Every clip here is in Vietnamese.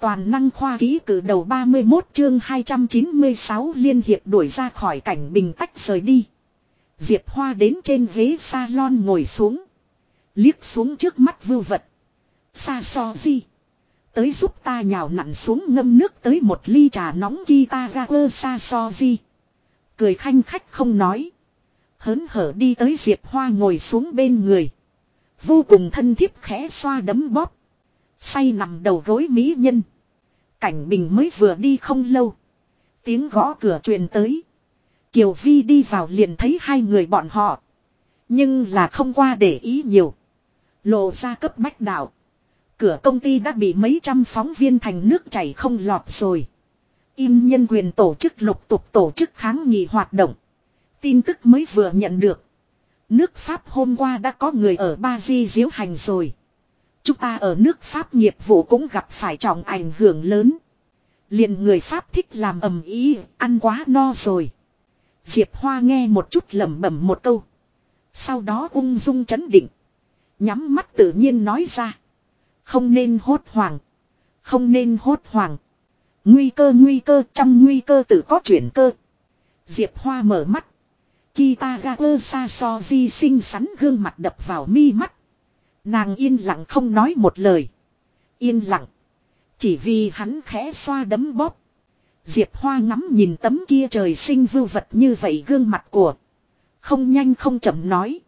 Toàn năng khoa ký cử đầu 31 chương 296 liên hiệp đuổi ra khỏi cảnh bình tách rời đi. Diệp Hoa đến trên ghế salon ngồi xuống. Liếc xuống trước mắt vưu vật. Xa so gì. Tới giúp ta nhào nặn xuống ngâm nước tới một ly trà nóng kita gager xa so gì. Cười khanh khách không nói. Hớn hở đi tới Diệp Hoa ngồi xuống bên người. Vô cùng thân thiết khẽ xoa đấm bóp. Say nằm đầu gối mỹ nhân. Cảnh bình mới vừa đi không lâu. Tiếng gõ cửa truyền tới. Kiều Vi đi vào liền thấy hai người bọn họ. Nhưng là không qua để ý nhiều. Lộ ra cấp bách đạo. Cửa công ty đã bị mấy trăm phóng viên thành nước chảy không lọt rồi. im nhân quyền tổ chức lục tục tổ chức kháng nghị hoạt động. Tin tức mới vừa nhận được. Nước Pháp hôm qua đã có người ở Ba Di diễu hành rồi. Chúng ta ở nước Pháp nghiệp vụ cũng gặp phải trọng ảnh hưởng lớn. liền người Pháp thích làm ầm ý, ăn quá no rồi. Diệp Hoa nghe một chút lẩm bẩm một câu. Sau đó ung dung chấn định. Nhắm mắt tự nhiên nói ra. Không nên hốt hoảng. Không nên hốt hoảng. Nguy cơ nguy cơ trong nguy cơ tự có chuyển cơ. Diệp Hoa mở mắt. Kita Gakura sozi xinh xắn gương mặt đập vào mi mắt. Nàng yên lặng không nói một lời. Yên lặng. Chỉ vì hắn khẽ xoa đấm bóp. Diệp Hoa ngắm nhìn tấm kia trời sinh vưu vật như vậy gương mặt của. Không nhanh không chậm nói.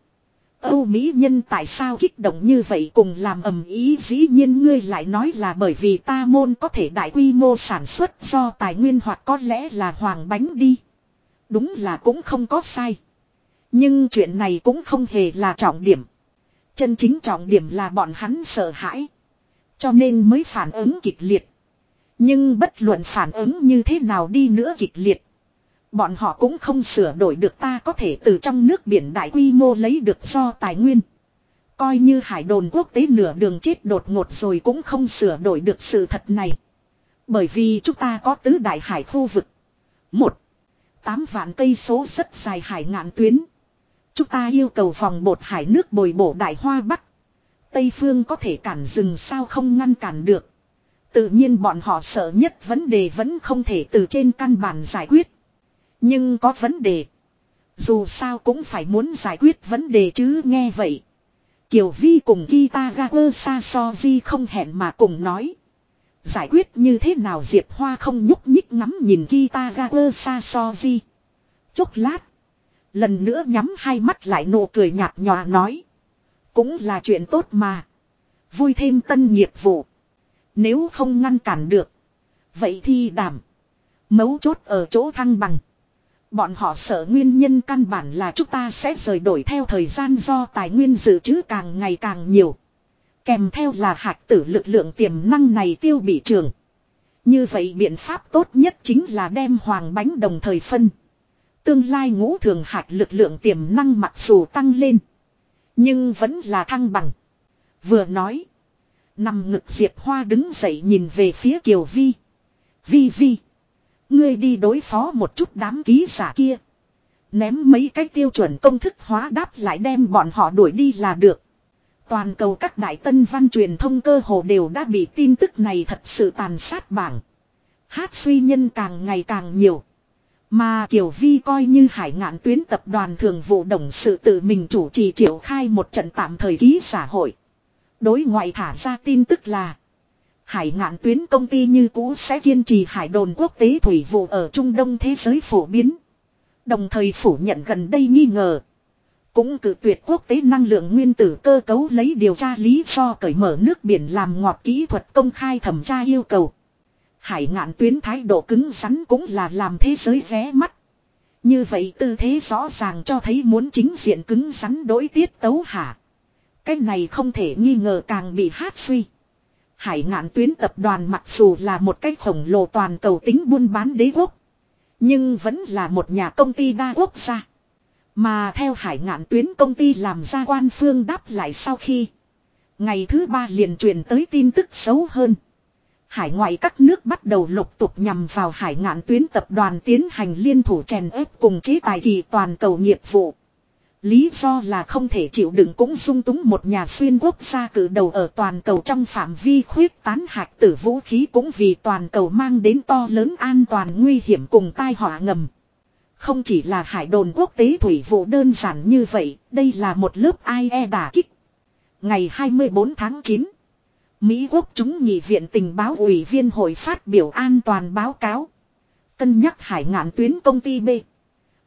Âu Mỹ nhân tại sao kích động như vậy cùng làm ầm ý dĩ nhiên ngươi lại nói là bởi vì ta môn có thể đại quy mô sản xuất do tài nguyên hoặc có lẽ là hoàng bánh đi. Đúng là cũng không có sai. Nhưng chuyện này cũng không hề là trọng điểm. Chân chính trọng điểm là bọn hắn sợ hãi. Cho nên mới phản ứng kịch liệt. Nhưng bất luận phản ứng như thế nào đi nữa kịch liệt. Bọn họ cũng không sửa đổi được ta có thể từ trong nước biển đại quy mô lấy được do tài nguyên. Coi như hải đồn quốc tế nửa đường chết đột ngột rồi cũng không sửa đổi được sự thật này. Bởi vì chúng ta có tứ đại hải khu vực. Một. Tám vạn cây số rất dài hải ngạn tuyến. Chúng ta yêu cầu vòng bột hải nước bồi bổ đại hoa bắc. Tây phương có thể cản rừng sao không ngăn cản được. Tự nhiên bọn họ sợ nhất vấn đề vẫn không thể từ trên căn bản giải quyết. Nhưng có vấn đề. Dù sao cũng phải muốn giải quyết vấn đề chứ nghe vậy. Kiều Vi cùng Kitagawa Sasoji không hẹn mà cùng nói. Giải quyết như thế nào Diệp Hoa không nhúc nhích ngắm nhìn Kitagawa Sasoji. Chốc lát. Lần nữa nhắm hai mắt lại nụ cười nhạt nhòa nói. Cũng là chuyện tốt mà. Vui thêm tân nghiệp vụ. Nếu không ngăn cản được. Vậy thì đảm. Mấu chốt ở chỗ thăng bằng. Bọn họ sợ nguyên nhân căn bản là chúng ta sẽ rời đổi theo thời gian do tài nguyên dự trữ càng ngày càng nhiều. Kèm theo là hạch tử lực lượng tiềm năng này tiêu bị trường. Như vậy biện pháp tốt nhất chính là đem hoàng bánh đồng thời phân. Tương lai ngũ thường hạt lực lượng tiềm năng mặc dù tăng lên. Nhưng vẫn là thăng bằng. Vừa nói. Nằm ngực Diệp Hoa đứng dậy nhìn về phía Kiều Vi. Vi Vi. Ngươi đi đối phó một chút đám ký giả kia. Ném mấy cái tiêu chuẩn công thức hóa đáp lại đem bọn họ đuổi đi là được. Toàn cầu các đại tân văn truyền thông cơ hồ đều đã bị tin tức này thật sự tàn sát bảng. Hát suy nhân càng ngày càng nhiều. Mà Kiều Vi coi như hải ngạn tuyến tập đoàn thường vụ đồng sự tự mình chủ trì triệu khai một trận tạm thời ký xã hội. Đối ngoại thả ra tin tức là, Hải ngạn tuyến công ty như cũ sẽ kiên trì hải đồn quốc tế thủy vụ ở Trung Đông thế giới phổ biến. Đồng thời phủ nhận gần đây nghi ngờ. Cũng cử tuyệt quốc tế năng lượng nguyên tử cơ cấu lấy điều tra lý do cởi mở nước biển làm ngọt kỹ thuật công khai thẩm tra yêu cầu. Hải ngạn tuyến thái độ cứng rắn cũng là làm thế giới ré mắt. Như vậy tư thế rõ ràng cho thấy muốn chính diện cứng rắn đối tiết tấu hả. Cái này không thể nghi ngờ càng bị hát suy. Hải ngạn tuyến tập đoàn mặc dù là một cái khổng lồ toàn cầu tính buôn bán đế quốc. Nhưng vẫn là một nhà công ty đa quốc gia. Mà theo hải ngạn tuyến công ty làm ra quan phương đáp lại sau khi. Ngày thứ ba liền truyền tới tin tức xấu hơn. Hải ngoại các nước bắt đầu lục tục nhằm vào hải ngạn tuyến tập đoàn tiến hành liên thủ chèn ép cùng chế tài kỳ toàn cầu nghiệp vụ. Lý do là không thể chịu đựng cũng dung túng một nhà xuyên quốc gia cử đầu ở toàn cầu trong phạm vi khuyết tán hạt tử vũ khí cũng vì toàn cầu mang đến to lớn an toàn nguy hiểm cùng tai họa ngầm. Không chỉ là hải đồn quốc tế thủy vụ đơn giản như vậy, đây là một lớp IE đả kích. Ngày 24 tháng 9, Mỹ quốc chúng nghị viện tình báo ủy viên hội phát biểu an toàn báo cáo. Cân nhắc hải ngạn tuyến công ty B.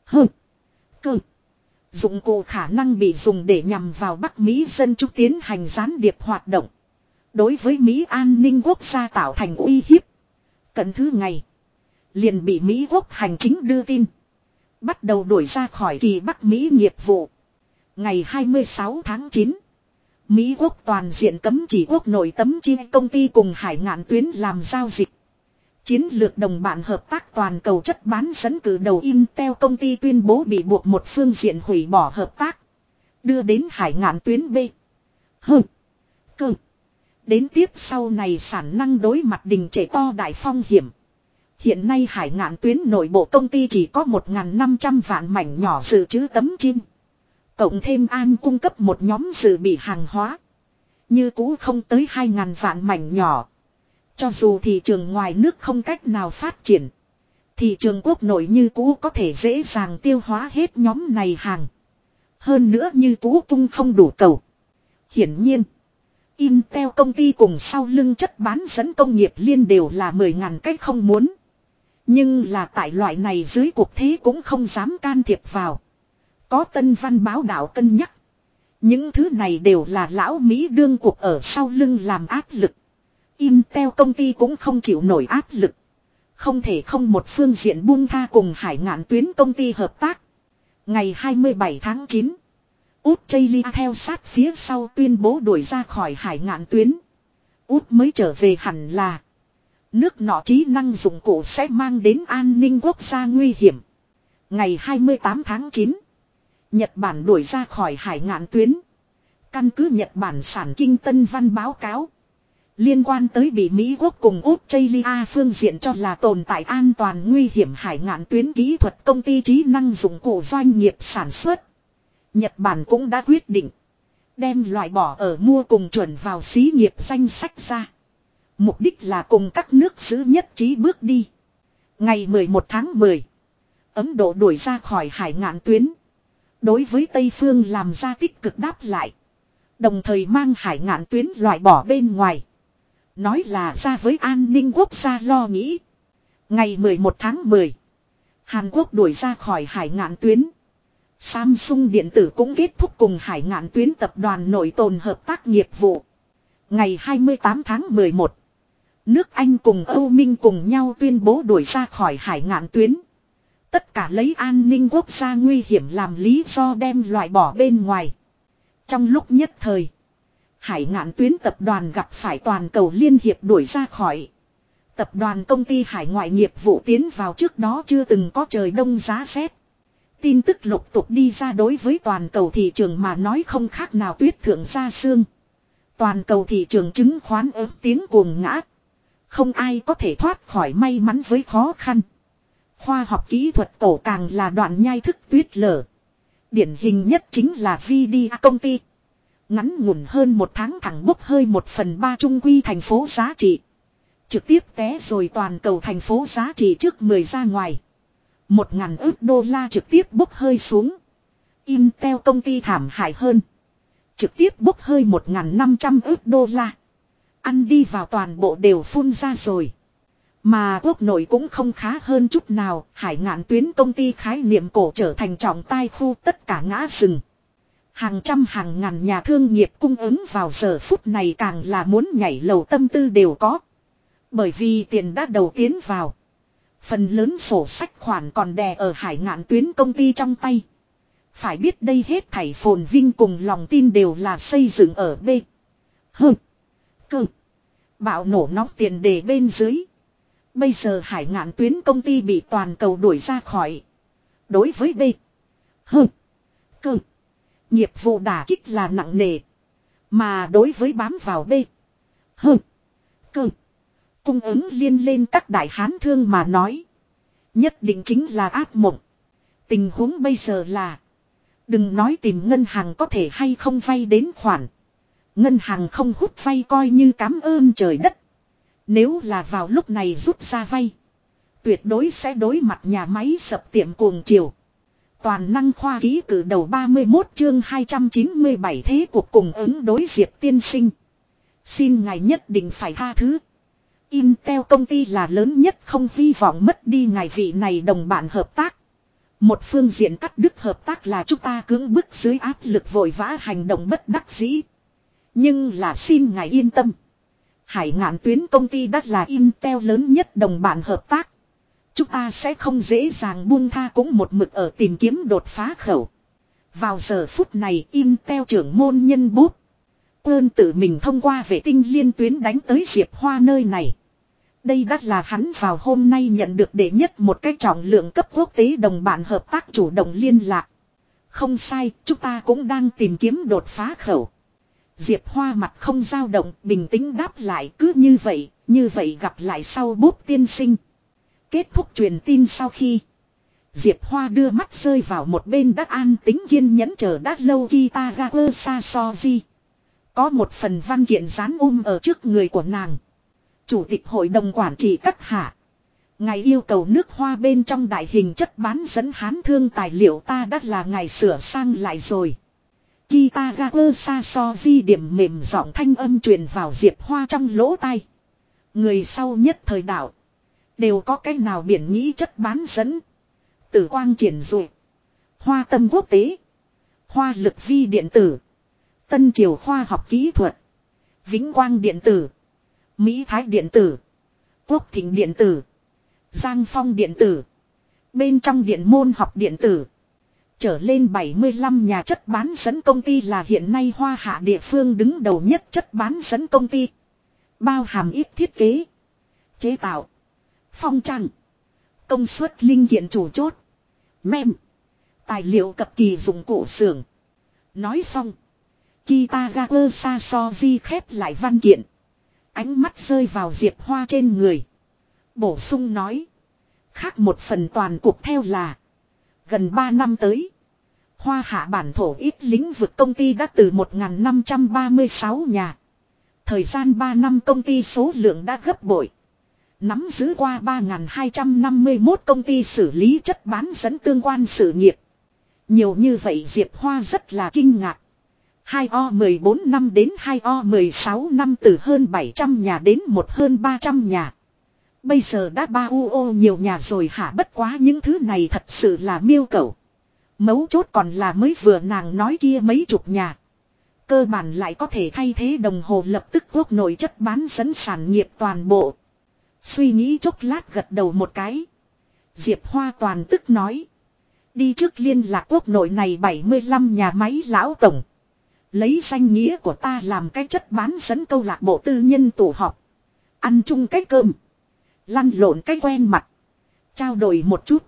Hừ. Cơ. Dụng cụ khả năng bị dùng để nhằm vào Bắc Mỹ dân chúng tiến hành gián điệp hoạt động. Đối với Mỹ an ninh quốc gia tạo thành uy hiếp. Cận thứ ngày. Liền bị Mỹ quốc hành chính đưa tin. Bắt đầu đuổi ra khỏi kỳ Bắc Mỹ nghiệp vụ. Ngày 26 tháng 9. Mỹ quốc toàn diện cấm chỉ quốc nội tấm chi công ty cùng hải ngạn tuyến làm giao dịch. Chiến lược đồng bạn hợp tác toàn cầu chất bán dẫn cử đầu Intel công ty tuyên bố bị buộc một phương diện hủy bỏ hợp tác. Đưa đến hải ngạn tuyến B. Hừ. Cơ. Đến tiếp sau này sản năng đối mặt đình trệ to đại phong hiểm. Hiện nay hải ngạn tuyến nội bộ công ty chỉ có 1.500 vạn mảnh nhỏ dự trữ tấm chim. Cộng thêm an cung cấp một nhóm dự bị hàng hóa. Như cũ không tới 2.000 vạn mảnh nhỏ. Cho dù thị trường ngoài nước không cách nào phát triển. Thị trường quốc nội như cũ có thể dễ dàng tiêu hóa hết nhóm này hàng. Hơn nữa như cũ cung không đủ cầu. Hiển nhiên. Intel công ty cùng sau lưng chất bán dẫn công nghiệp liên đều là 10.000 cách không muốn. Nhưng là tại loại này dưới cuộc thế cũng không dám can thiệp vào. Có tân văn báo đạo cân nhắc. Những thứ này đều là lão Mỹ đương cuộc ở sau lưng làm áp lực. Intel công ty cũng không chịu nổi áp lực. Không thể không một phương diện buông tha cùng hải ngạn tuyến công ty hợp tác. Ngày 27 tháng 9. Út Chaylia theo sát phía sau tuyên bố đuổi ra khỏi hải ngạn tuyến. Út mới trở về hẳn là. Nước nọ trí năng dụng cụ sẽ mang đến an ninh quốc gia nguy hiểm. Ngày 28 tháng 9. Nhật Bản đuổi ra khỏi hải ngạn tuyến. Căn cứ Nhật Bản sản kinh tân văn báo cáo. Liên quan tới bị Mỹ quốc cùng Australia phương diện cho là tồn tại an toàn nguy hiểm hải ngạn tuyến kỹ thuật công ty trí năng dụng cụ doanh nghiệp sản xuất. Nhật Bản cũng đã quyết định. Đem loại bỏ ở mua cùng chuẩn vào xí nghiệp danh sách ra. Mục đích là cùng các nước giữ nhất trí bước đi. Ngày 11 tháng 10. Ấn Độ đuổi ra khỏi hải ngạn tuyến. Đối với Tây Phương làm ra tích cực đáp lại. Đồng thời mang hải ngạn tuyến loại bỏ bên ngoài. Nói là ra với an ninh quốc gia lo nghĩ. Ngày 11 tháng 10. Hàn Quốc đuổi ra khỏi hải ngạn tuyến. Samsung điện tử cũng kết thúc cùng hải ngạn tuyến tập đoàn nội tồn hợp tác nghiệp vụ. Ngày 28 tháng 11. Nước Anh cùng Âu Minh cùng nhau tuyên bố đuổi ra khỏi hải ngạn tuyến. Tất cả lấy an ninh quốc gia nguy hiểm làm lý do đem loại bỏ bên ngoài. Trong lúc nhất thời. Hải ngạn tuyến tập đoàn gặp phải toàn cầu liên hiệp đuổi ra khỏi. Tập đoàn công ty hải ngoại nghiệp vụ tiến vào trước đó chưa từng có trời đông giá rét. Tin tức lục tục đi ra đối với toàn cầu thị trường mà nói không khác nào tuyết thượng ra xương. Toàn cầu thị trường chứng khoán ớt tiếng cuồng ngã. Không ai có thể thoát khỏi may mắn với khó khăn. Khoa học kỹ thuật tổ càng là đoạn nhai thức tuyết lở. Điển hình nhất chính là VDA công ty. Ngắn ngủn hơn một tháng thẳng bốc hơi một phần ba trung quy thành phố giá trị. Trực tiếp té rồi toàn cầu thành phố giá trị trước 10 ra ngoài. Một ngàn ước đô la trực tiếp bốc hơi xuống. Intel công ty thảm hại hơn. Trực tiếp bốc hơi một ngàn năm trăm ước đô la. Ăn đi vào toàn bộ đều phun ra rồi. Mà quốc nội cũng không khá hơn chút nào, hải ngạn tuyến công ty khái niệm cổ trở thành trọng tai khu tất cả ngã rừng. Hàng trăm hàng ngàn nhà thương nghiệp cung ứng vào giờ phút này càng là muốn nhảy lầu tâm tư đều có. Bởi vì tiền đã đầu tiến vào. Phần lớn sổ sách khoản còn đè ở hải ngạn tuyến công ty trong tay. Phải biết đây hết thảy phồn vinh cùng lòng tin đều là xây dựng ở B. H. Cơ. Bạo nổ nóng tiền đề bên dưới. Bây giờ hải ngạn tuyến công ty bị toàn cầu đuổi ra khỏi. Đối với B. H. C. Nghiệp vụ đả kích là nặng nề. Mà đối với bám vào B. H. C. Cung ứng liên lên các đại hán thương mà nói. Nhất định chính là ác mộng. Tình huống bây giờ là. Đừng nói tìm ngân hàng có thể hay không vay đến khoản. Ngân hàng không hút vay coi như cảm ơn trời đất. Nếu là vào lúc này rút ra vay. Tuyệt đối sẽ đối mặt nhà máy sập tiệm cuồng chiều. Toàn năng khoa ký cử đầu 31 chương 297 thế cuộc cùng ứng đối diệp tiên sinh. Xin ngài nhất định phải tha thứ. Intel công ty là lớn nhất không hy vọng mất đi ngài vị này đồng bạn hợp tác. Một phương diện cắt đứt hợp tác là chúng ta cưỡng bức dưới áp lực vội vã hành động bất đắc dĩ. Nhưng là xin ngài yên tâm. Hải ngạn tuyến công ty đắt là Intel lớn nhất đồng bạn hợp tác. Chúng ta sẽ không dễ dàng buông tha cũng một mực ở tìm kiếm đột phá khẩu. Vào giờ phút này Intel trưởng môn nhân bút. Ơn tự mình thông qua vệ tinh liên tuyến đánh tới Diệp Hoa nơi này. Đây đắt là hắn vào hôm nay nhận được đệ nhất một cái trọng lượng cấp quốc tế đồng bạn hợp tác chủ động liên lạc. Không sai, chúng ta cũng đang tìm kiếm đột phá khẩu. Diệp Hoa mặt không dao động, bình tĩnh đáp lại cứ như vậy, như vậy gặp lại sau bút tiên sinh. Kết thúc truyền tin sau khi Diệp Hoa đưa mắt rơi vào một bên đắc an tính kiên nhẫn chờ đắc lâu Kitagawa Sasoji. Có một phần văn kiện dán um ở trước người của nàng. Chủ tịch hội đồng quản trị các hạ. Ngài yêu cầu nước hoa bên trong đại hình chất bán dẫn hán thương tài liệu ta đã là ngài sửa sang lại rồi. Kitagawa Sasoji điểm mềm giọng thanh âm truyền vào Diệp Hoa trong lỗ tai. Người sau nhất thời đạo. Đều có cách nào biển nghĩ chất bán dẫn. Tử quang triển dụ. Hoa tâm quốc tế. Hoa lực vi điện tử. Tân triều khoa học kỹ thuật. Vĩnh quang điện tử. Mỹ thái điện tử. Quốc thịnh điện tử. Giang phong điện tử. Bên trong điện môn học điện tử. Trở lên 75 nhà chất bán dẫn công ty là hiện nay hoa hạ địa phương đứng đầu nhất chất bán dẫn công ty. Bao hàm ít thiết kế. Chế tạo. Phong trang. Công suất linh kiện chủ chốt. Mem. Tài liệu cập kỳ dụng cụ xưởng. Nói xong. Kitagawa Sasoji khép lại văn kiện. Ánh mắt rơi vào Diệp Hoa trên người. Bổ sung nói. Khác một phần toàn cuộc theo là. Gần 3 năm tới. Hoa hạ bản thổ ít lĩnh vực công ty đã từ 1.536 nhà. Thời gian 3 năm công ty số lượng đã gấp bội. Nắm giữ qua 3.251 công ty xử lý chất bán dẫn tương quan sự nghiệp. Nhiều như vậy Diệp Hoa rất là kinh ngạc. 2O14 năm đến 2O16 năm từ hơn 700 nhà đến một hơn 300 nhà. Bây giờ đã ba u ô nhiều nhà rồi hả bất quá những thứ này thật sự là miêu cầu. Mấu chốt còn là mới vừa nàng nói kia mấy chục nhà. Cơ bản lại có thể thay thế đồng hồ lập tức quốc nội chất bán dẫn sản nghiệp toàn bộ. Suy nghĩ chốc lát gật đầu một cái. Diệp Hoa toàn tức nói. Đi trước liên lạc quốc nội này 75 nhà máy lão tổng. Lấy danh nghĩa của ta làm cái chất bán dẫn câu lạc bộ tư nhân tụ họp. Ăn chung cái cơm. Lăn lộn cái quen mặt. Trao đổi một chút.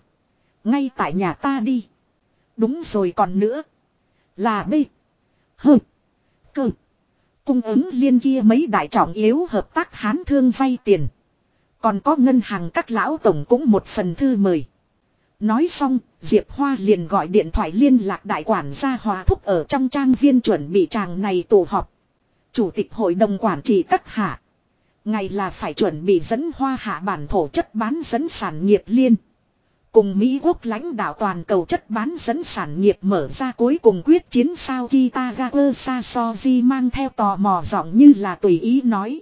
Ngay tại nhà ta đi. Đúng rồi còn nữa. Là B. H. Cơ. Cung ứng liên kia mấy đại trọng yếu hợp tác hán thương vay tiền. Còn có ngân hàng các lão tổng cũng một phần thư mời. Nói xong, Diệp Hoa liền gọi điện thoại liên lạc đại quản gia hòa thúc ở trong trang viên chuẩn bị chàng này tụ họp. Chủ tịch hội đồng quản trị các hạ. Ngày là phải chuẩn bị dẫn hoa hạ bản thổ chất bán dẫn sản nghiệp liên. Cùng Mỹ quốc lãnh đạo toàn cầu chất bán dẫn sản nghiệp mở ra cuối cùng quyết chiến sao Kitagawa Sasoji mang theo tò mò giọng như là tùy ý nói.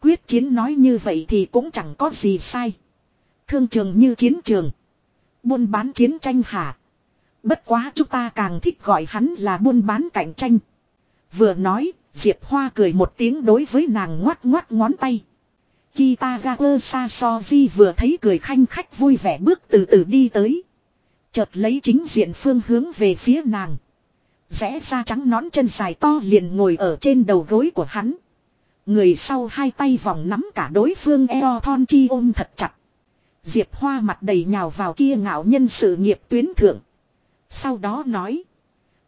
Quyết chiến nói như vậy thì cũng chẳng có gì sai. Thương trường như chiến trường. Buôn bán chiến tranh hả? Bất quá chúng ta càng thích gọi hắn là buôn bán cạnh tranh. Vừa nói, Diệp Hoa cười một tiếng đối với nàng ngoắt ngoắt ngón tay. Kitagawa Sasoji vừa thấy cười khanh khách vui vẻ bước từ từ đi tới. Chợt lấy chính diện phương hướng về phía nàng. Rẽ ra trắng nón chân dài to liền ngồi ở trên đầu gối của hắn. Người sau hai tay vòng nắm cả đối phương eo thon chi ôm thật chặt. Diệp Hoa mặt đầy nhào vào kia ngạo nhân sự nghiệp tuyến thượng. Sau đó nói.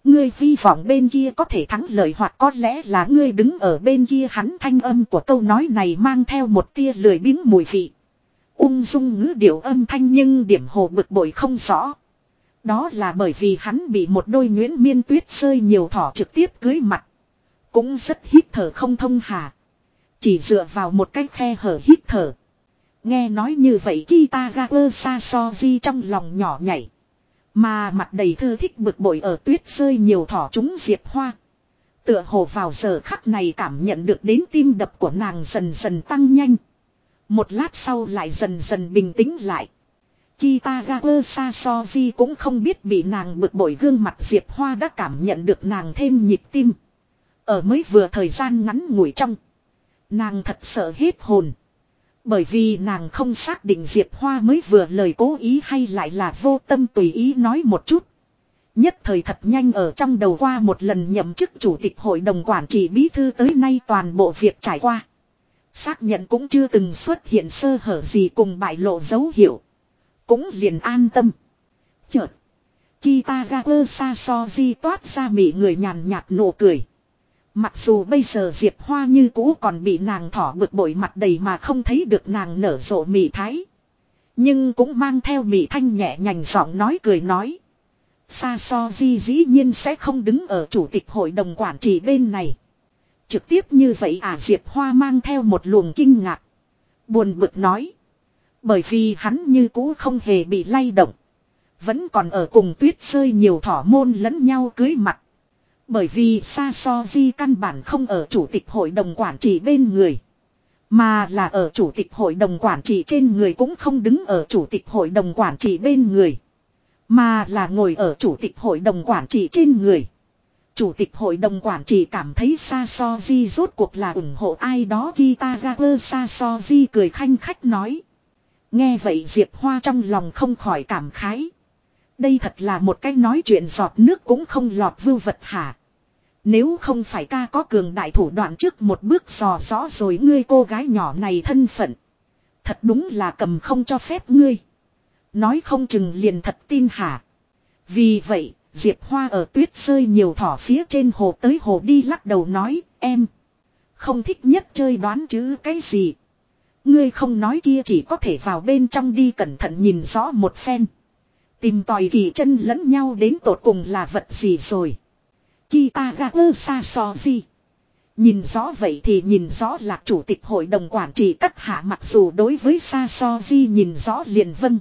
Ngươi hy vọng bên kia có thể thắng lợi hoặc có lẽ là ngươi đứng ở bên kia hắn thanh âm của câu nói này mang theo một tia lười biếng mùi vị. Ung dung ngữ điệu âm thanh nhưng điểm hồ bực bội không rõ. Đó là bởi vì hắn bị một đôi nguyễn miên tuyết rơi nhiều thỏ trực tiếp cưới mặt. Cũng rất hít thở không thông hà. Chỉ dựa vào một cái khe hở hít thở. Nghe nói như vậy Kitagawa Sasoji trong lòng nhỏ nhảy. Mà mặt đầy thư thích bực bội ở tuyết rơi nhiều thỏ chúng diệp hoa. Tựa hồ vào giờ khắc này cảm nhận được đến tim đập của nàng dần dần tăng nhanh. Một lát sau lại dần dần bình tĩnh lại. Kitagawa Sasoji cũng không biết bị nàng bực bội gương mặt Diệp Hoa đã cảm nhận được nàng thêm nhịp tim. Ở mới vừa thời gian ngắn ngủi trong. Nàng thật sợ hết hồn. Bởi vì nàng không xác định Diệp Hoa mới vừa lời cố ý hay lại là vô tâm tùy ý nói một chút. Nhất thời thật nhanh ở trong đầu qua một lần nhậm chức chủ tịch hội đồng quản trị bí thư tới nay toàn bộ việc trải qua. Xác nhận cũng chưa từng xuất hiện sơ hở gì cùng bại lộ dấu hiệu. Cũng liền an tâm. Chợt. Kitagawa Sasoji toát ra mỉ người nhàn nhạt nụ cười. Mặc dù bây giờ Diệp Hoa như cũ còn bị nàng thỏ bực bội mặt đầy mà không thấy được nàng nở rộ mị thái. Nhưng cũng mang theo mị thanh nhẹ nhành giọng nói cười nói. Sa so di dĩ nhiên sẽ không đứng ở chủ tịch hội đồng quản trị bên này. Trực tiếp như vậy à Diệp Hoa mang theo một luồng kinh ngạc. Buồn bực nói. Bởi vì hắn như cũ không hề bị lay động. Vẫn còn ở cùng tuyết rơi nhiều thỏ môn lẫn nhau cưới mặt. Bởi vì Sa So Di căn bản không ở chủ tịch hội đồng quản trị bên người. Mà là ở chủ tịch hội đồng quản trị trên người cũng không đứng ở chủ tịch hội đồng quản trị bên người. Mà là ngồi ở chủ tịch hội đồng quản trị trên người. Chủ tịch hội đồng quản trị cảm thấy Sa So Di rốt cuộc là ủng hộ ai đó, Kitagawa Sa So Di cười khanh khách nói. Nghe vậy Diệp Hoa trong lòng không khỏi cảm khái. Đây thật là một cái nói chuyện giọt nước cũng không lọt vưu vật hả. Nếu không phải ca có cường đại thủ đoạn trước một bước dò rõ rồi ngươi cô gái nhỏ này thân phận. Thật đúng là cầm không cho phép ngươi. Nói không chừng liền thật tin hả. Vì vậy, Diệp Hoa ở tuyết rơi nhiều thỏ phía trên hồ tới hồ đi lắc đầu nói, em. Không thích nhất chơi đoán chứ cái gì. Ngươi không nói kia chỉ có thể vào bên trong đi cẩn thận nhìn rõ một phen. Tìm tòi kỳ chân lẫn nhau đến tột cùng là vật gì rồi. Kitagawa Sasoji. Nhìn rõ vậy thì nhìn rõ là chủ tịch hội đồng quản trị các hạ mặc dù đối với Sasoji nhìn rõ liền vâng.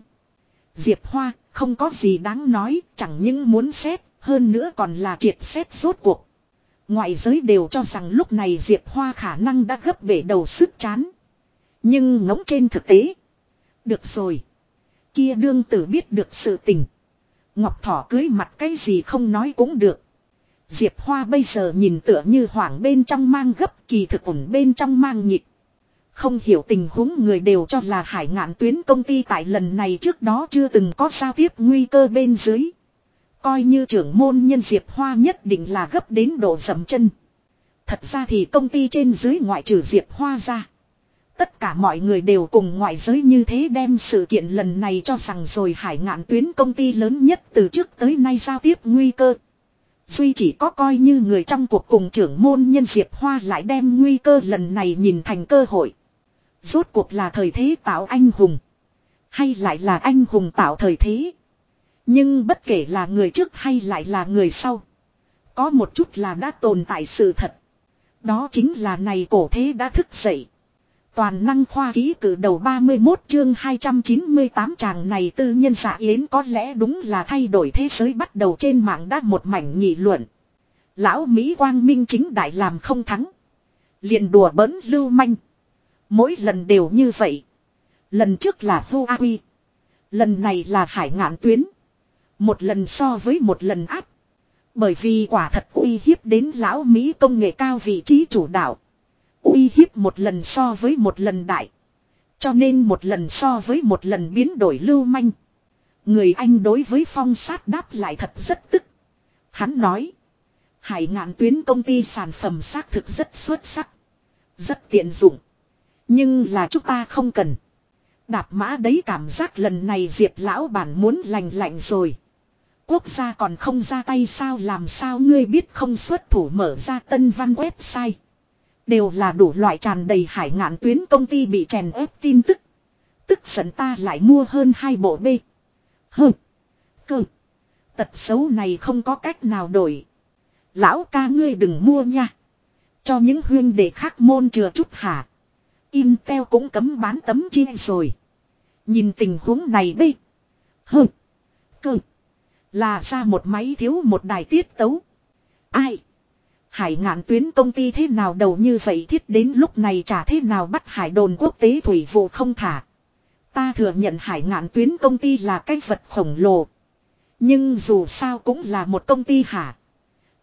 Diệp Hoa, không có gì đáng nói, chẳng những muốn xét, hơn nữa còn là triệt xét rốt cuộc. Ngoại giới đều cho rằng lúc này Diệp Hoa khả năng đã gấp bể đầu sức chán. Nhưng ngóng trên thực tế. Được rồi. Kia đương tử biết được sự tình. Ngọc thỏ cưới mặt cái gì không nói cũng được. Diệp Hoa bây giờ nhìn tựa như hoảng bên trong mang gấp, kỳ thực ổn bên trong mang nhịp. Không hiểu tình huống người đều cho là hải ngạn tuyến công ty tại lần này trước đó chưa từng có giao tiếp nguy cơ bên dưới. Coi như trưởng môn nhân Diệp Hoa nhất định là gấp đến độ dầm chân. Thật ra thì công ty trên dưới ngoại trừ Diệp Hoa ra. Tất cả mọi người đều cùng ngoại giới như thế đem sự kiện lần này cho rằng rồi hải ngạn tuyến công ty lớn nhất từ trước tới nay giao tiếp nguy cơ. Duy chỉ có coi như người trong cuộc cùng trưởng môn nhân Diệp Hoa lại đem nguy cơ lần này nhìn thành cơ hội. Rốt cuộc là thời thế tạo anh hùng. Hay lại là anh hùng tạo thời thế. Nhưng bất kể là người trước hay lại là người sau. Có một chút là đã tồn tại sự thật. Đó chính là này cổ thế đã thức dậy. Toàn năng khoa ký cử đầu 31 chương 298 chàng này tư nhân giả yến có lẽ đúng là thay đổi thế giới bắt đầu trên mạng đã một mảnh nghị luận. Lão Mỹ Quang Minh chính đại làm không thắng. liền đùa bỡn lưu manh. Mỗi lần đều như vậy. Lần trước là Huawei. Lần này là hải ngạn tuyến. Một lần so với một lần áp. Bởi vì quả thật uy hiếp đến lão Mỹ công nghệ cao vị trí chủ đạo uy hiếp một lần so với một lần đại. Cho nên một lần so với một lần biến đổi lưu manh. Người Anh đối với phong sát đáp lại thật rất tức. Hắn nói. Hải ngạn tuyến công ty sản phẩm xác thực rất xuất sắc. Rất tiện dụng. Nhưng là chúng ta không cần. Đạp mã đấy cảm giác lần này Diệp lão bản muốn lành lạnh rồi. Quốc gia còn không ra tay sao, làm sao ngươi biết không xuất thủ mở ra tân văn website. Đều là đủ loại tràn đầy hải ngạn tuyến công ty bị chèn ép tin tức. Tức giận ta lại mua hơn hai bộ B. Hừ. Cơ. Tật xấu này không có cách nào đổi. Lão ca ngươi đừng mua nha. Cho những huyên đệ khác môn chừa chút hả. Intel cũng cấm bán tấm chia rồi. Nhìn tình huống này đi Hừ. Cơ. Là ra một máy thiếu một đài tiết tấu. Ai. Hải ngạn tuyến công ty thế nào đầu như vậy thiết đến lúc này trả thế nào bắt hải đồn quốc tế thủy vụ không thả. Ta thừa nhận hải ngạn tuyến công ty là cái vật khổng lồ. Nhưng dù sao cũng là một công ty hả.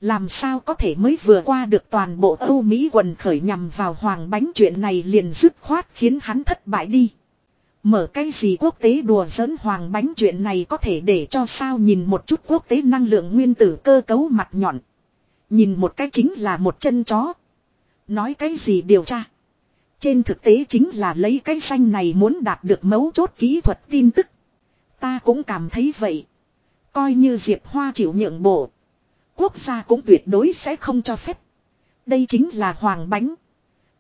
Làm sao có thể mới vừa qua được toàn bộ Âu Mỹ quần khởi nhằm vào hoàng bánh chuyện này liền dứt khoát khiến hắn thất bại đi. Mở cái gì quốc tế đùa giỡn hoàng bánh chuyện này có thể để cho sao nhìn một chút quốc tế năng lượng nguyên tử cơ cấu mặt nhọn. Nhìn một cái chính là một chân chó. Nói cái gì điều tra. Trên thực tế chính là lấy cái xanh này muốn đạt được mấu chốt kỹ thuật tin tức. Ta cũng cảm thấy vậy. Coi như Diệp Hoa chịu nhượng bộ. Quốc gia cũng tuyệt đối sẽ không cho phép. Đây chính là hoàng bánh.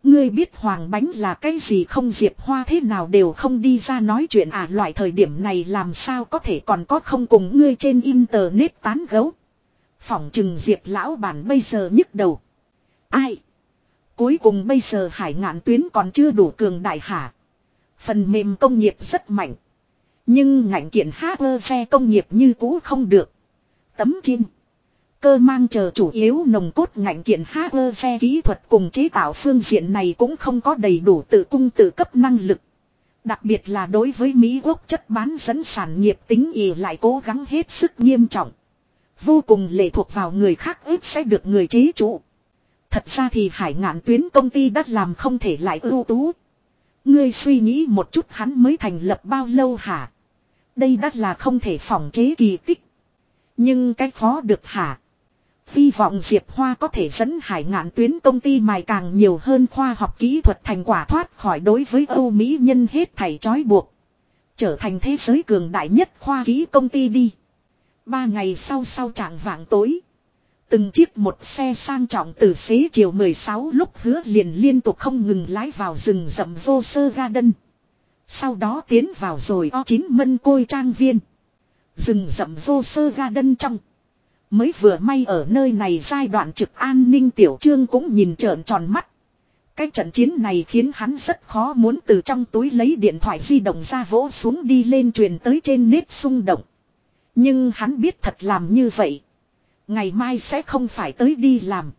Ngươi biết hoàng bánh là cái gì không Diệp Hoa thế nào đều không đi ra nói chuyện à loại thời điểm này làm sao có thể còn có không cùng ngươi trên internet tán gấu. Phỏng chừng Diệp lão bản bây giờ nhức đầu. Ai? Cuối cùng bây giờ hải ngạn tuyến còn chưa đủ cường đại hả. Phần mềm công nghiệp rất mạnh. Nhưng ngành kiện hacker xe công nghiệp như cũ không được. Tấm chim. Cơ mang chờ chủ yếu nồng cốt ngành kiện hacker xe kỹ thuật cùng chế tạo phương diện này cũng không có đầy đủ tự cung tự cấp năng lực. Đặc biệt là đối với Mỹ quốc chất bán dẫn sản nghiệp tính ỉ lại cố gắng hết sức nghiêm trọng. Vô cùng lệ thuộc vào người khác ước sẽ được người chế trụ. Thật ra thì hải ngạn tuyến công ty đã làm không thể lại ưu tú. Ngươi suy nghĩ một chút hắn mới thành lập bao lâu hả? Đây đã là không thể phỏng chế kỳ tích. Nhưng cái khó được hả? Hy vọng Diệp Hoa có thể dẫn hải ngạn tuyến công ty mài càng nhiều hơn khoa học kỹ thuật thành quả thoát khỏi đối với Âu Mỹ nhân hết thảy trói buộc. Trở thành thế giới cường đại nhất khoa kỹ công ty đi. Ba ngày sau sau trạng vạng tối. Từng chiếc một xe sang trọng từ xế chiều 16 lúc hứa liền liên tục không ngừng lái vào rừng rậm vô sơ garden. Sau đó tiến vào rồi o chín mân côi trang viên. Rừng rậm vô sơ garden trong. Mới vừa may ở nơi này giai đoạn trực an ninh tiểu trương cũng nhìn trợn tròn mắt. Cái trận chiến này khiến hắn rất khó muốn từ trong túi lấy điện thoại di động ra vỗ xuống đi lên truyền tới trên nét xung động. Nhưng hắn biết thật làm như vậy. Ngày mai sẽ không phải tới đi làm.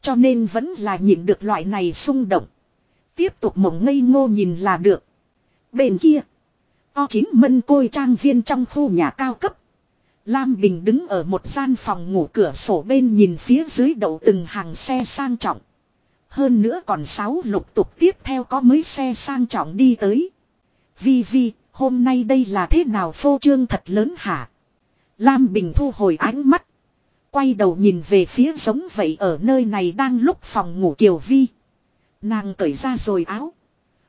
Cho nên vẫn là nhịn được loại này xung động. Tiếp tục mộng ngây ngô nhìn là được. Bên kia. O chín mân côi trang viên trong khu nhà cao cấp. Lam Bình đứng ở một gian phòng ngủ cửa sổ bên nhìn phía dưới đậu từng hàng xe sang trọng. Hơn nữa còn sáu lục tục tiếp theo có mấy xe sang trọng đi tới. Vi Vi, hôm nay đây là thế nào phô trương thật lớn hả? Lam Bình thu hồi ánh mắt. Quay đầu nhìn về phía giống vậy ở nơi này đang lúc phòng ngủ Kiều Vi. Nàng cởi ra rồi áo.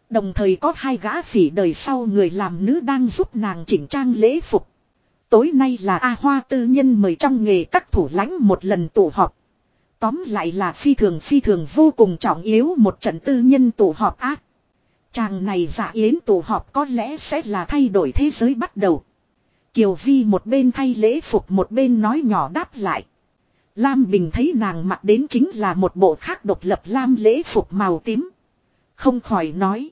Đồng thời có hai gã phỉ đời sau người làm nữ đang giúp nàng chỉnh trang lễ phục. Tối nay là A Hoa tư nhân mời trong nghề các thủ lãnh một lần tụ họp. Tóm lại là phi thường phi thường vô cùng trọng yếu một trận tư nhân tụ họp ác. Chàng này giả yến tụ họp có lẽ sẽ là thay đổi thế giới bắt đầu. Kiều Vi một bên thay lễ phục một bên nói nhỏ đáp lại. Lam Bình thấy nàng mặc đến chính là một bộ khác độc lập lam lễ phục màu tím. Không khỏi nói.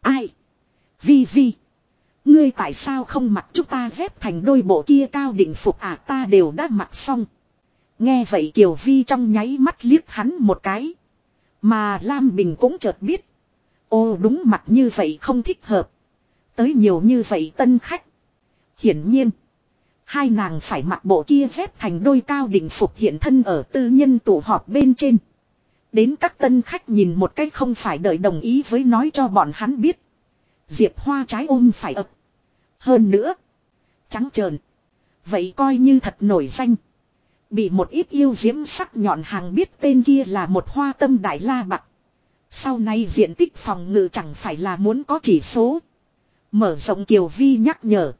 Ai? Vi Vi. Ngươi tại sao không mặc chúng ta dép thành đôi bộ kia cao định phục à ta đều đã mặc xong. Nghe vậy Kiều Vi trong nháy mắt liếc hắn một cái. Mà Lam Bình cũng chợt biết. Ô, đúng mặt như vậy không thích hợp. Tới nhiều như vậy tân khách. Hiển nhiên. Hai nàng phải mặc bộ kia dép thành đôi cao đỉnh phục hiện thân ở tư nhân tụ họp bên trên. Đến các tân khách nhìn một cách không phải đợi đồng ý với nói cho bọn hắn biết. Diệp hoa trái ôm phải ập. Hơn nữa. Trắng trợn. Vậy coi như thật nổi danh. Bị một ít yêu diễm sắc nhọn hàng biết tên kia là một hoa tâm đại la bạc. Sau này diện tích phòng ngự chẳng phải là muốn có chỉ số. Mở rộng Kiều Vi nhắc nhở.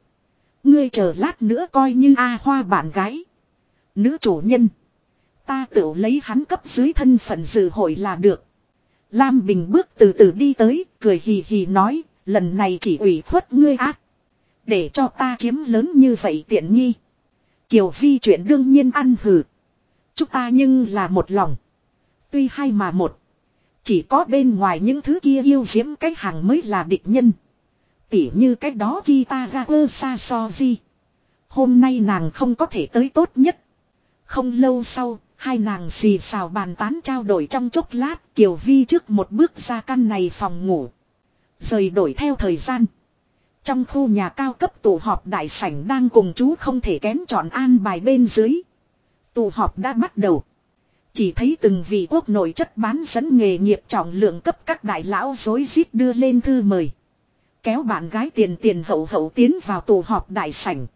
Ngươi chờ lát nữa coi như A hoa bạn gái. Nữ chủ nhân. Ta tự lấy hắn cấp dưới thân phận dự hội là được. Lam Bình bước từ từ đi tới, cười hì hì nói, lần này chỉ ủy khuất ngươi ác. Để cho ta chiếm lớn như vậy tiện nghi. Kiều Vi chuyện đương nhiên ăn hử. Chúng ta nhưng là một lòng. Tuy hai mà một. Chỉ có bên ngoài những thứ kia yêu diễm cái hàng mới là địch nhân. Tỉ như cách đó Kitagawa Sasoji. Hôm nay nàng không có thể tới tốt nhất. Không lâu sau, hai nàng xì xào bàn tán trao đổi trong chốc lát. Kiều Vi trước một bước ra căn này phòng ngủ. Rời đổi theo thời gian. Trong khu nhà cao cấp tụ họp đại sảnh đang cùng chú không thể kén chọn an bài bên dưới. Tụ họp đã bắt đầu. Chỉ thấy từng vị quốc nội chất bán dẫn nghề nghiệp trọng lượng cấp các đại lão dối rít đưa lên thư mời. Kéo bạn gái tiền tiền hậu hậu tiến vào tù họp đại sảnh.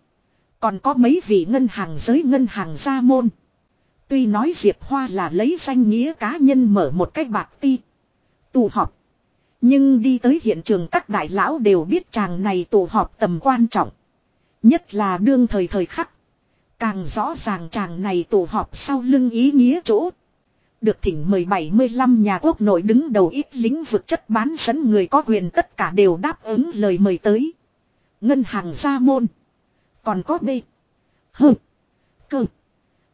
Còn có mấy vị ngân hàng giới ngân hàng gia môn. Tuy nói Diệp Hoa là lấy danh nghĩa cá nhân mở một cách bạc ti. tù họp. Nhưng đi tới hiện trường các đại lão đều biết chàng này tụ họp tầm quan trọng. Nhất là đương thời thời khắc. Càng rõ ràng chàng này tụ họp sau lưng ý nghĩa chỗ. Được thỉnh mời 75 nhà quốc nội đứng đầu ít lĩnh vực chất bán dẫn người có quyền tất cả đều đáp ứng lời mời tới. Ngân hàng gia môn. Còn có B. H. Cơ.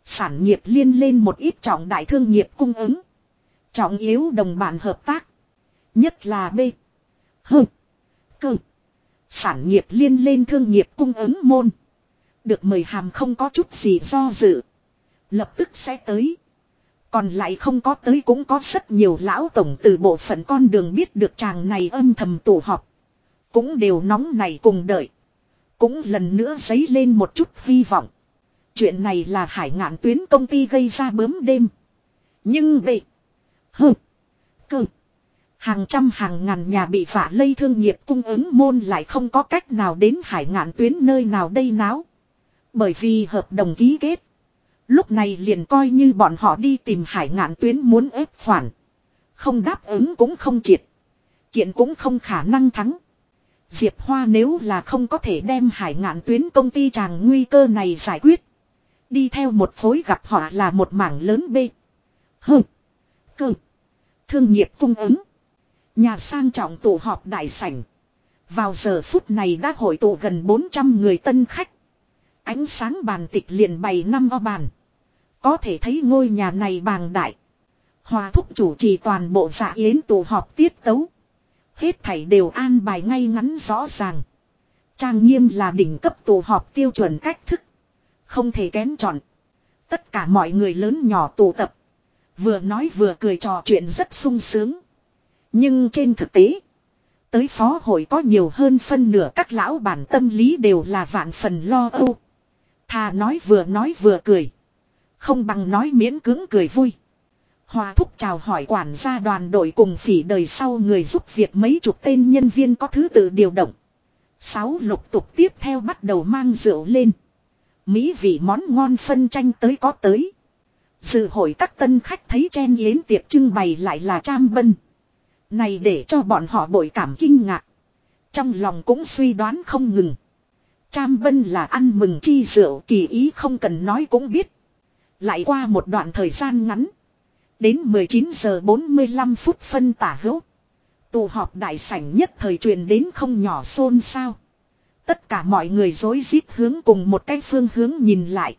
Sản nghiệp liên lên một ít trọng đại thương nghiệp cung ứng. Trọng yếu đồng bản hợp tác. Nhất là B. H. Cơ. Sản nghiệp liên lên thương nghiệp cung ứng môn. Được mời hàm không có chút gì do dự. Lập tức sẽ tới. Còn lại không có tới cũng có rất nhiều lão tổng từ bộ phận con đường biết được chàng này âm thầm tụ họp. Cũng đều nóng này cùng đợi. Cũng lần nữa dấy lên một chút hy vọng. Chuyện này là hải ngạn tuyến công ty gây ra bướm đêm. Nhưng bị. Hừ. Cơ. Hàng trăm hàng ngàn nhà bị phả lây thương nghiệp cung ứng môn lại không có cách nào đến hải ngạn tuyến nơi nào đây náo. Bởi vì hợp đồng ký kết. Lúc này liền coi như bọn họ đi tìm hải ngạn tuyến muốn ép khoản. Không đáp ứng cũng không triệt. Kiện cũng không khả năng thắng. Diệp Hoa nếu là không có thể đem hải ngạn tuyến công ty chàng nguy cơ này giải quyết. Đi theo một phối gặp họ là một mảng lớn bê. Hừ. Cơ. Thương nghiệp cung ứng. Nhà sang trọng tụ họp đại sảnh. Vào giờ phút này đã hội tụ gần 400 người tân khách. Ánh sáng bàn tịch liền bày năm o bàn. Có thể thấy ngôi nhà này bàng đại. Hòa thúc chủ trì toàn bộ dạ yến tụ họp tiết tấu. Hết thảy đều an bài ngay ngắn rõ ràng. Trang nghiêm là đỉnh cấp tụ họp tiêu chuẩn cách thức. Không thể kén chọn. Tất cả mọi người lớn nhỏ tụ tập. Vừa nói vừa cười trò chuyện rất sung sướng. Nhưng trên thực tế. Tới phó hội có nhiều hơn phân nửa các lão bản tâm lý đều là vạn phần lo âu. Thà nói vừa nói vừa cười. Không bằng nói miễn cưỡng cười vui. Hòa thúc chào hỏi quản gia đoàn đội cùng phỉ đời sau người giúp việc mấy chục tên nhân viên có thứ tự điều động. Sáu lục tục tiếp theo bắt đầu mang rượu lên. Mỹ vị món ngon phân tranh tới có tới. Dự hội các tân khách thấy chen yến tiệc trưng bày lại là tram bân. Này để cho bọn họ bội cảm kinh ngạc. Trong lòng cũng suy đoán không ngừng. Tram bân là ăn mừng chi rượu, kỳ ý không cần nói cũng biết. Lại qua một đoạn thời gian ngắn. Đến 19 giờ 45 phút phân tả hữu. Tù họp đại sảnh nhất thời truyền đến không nhỏ xôn xao. Tất cả mọi người dối rít hướng cùng một cái phương hướng nhìn lại.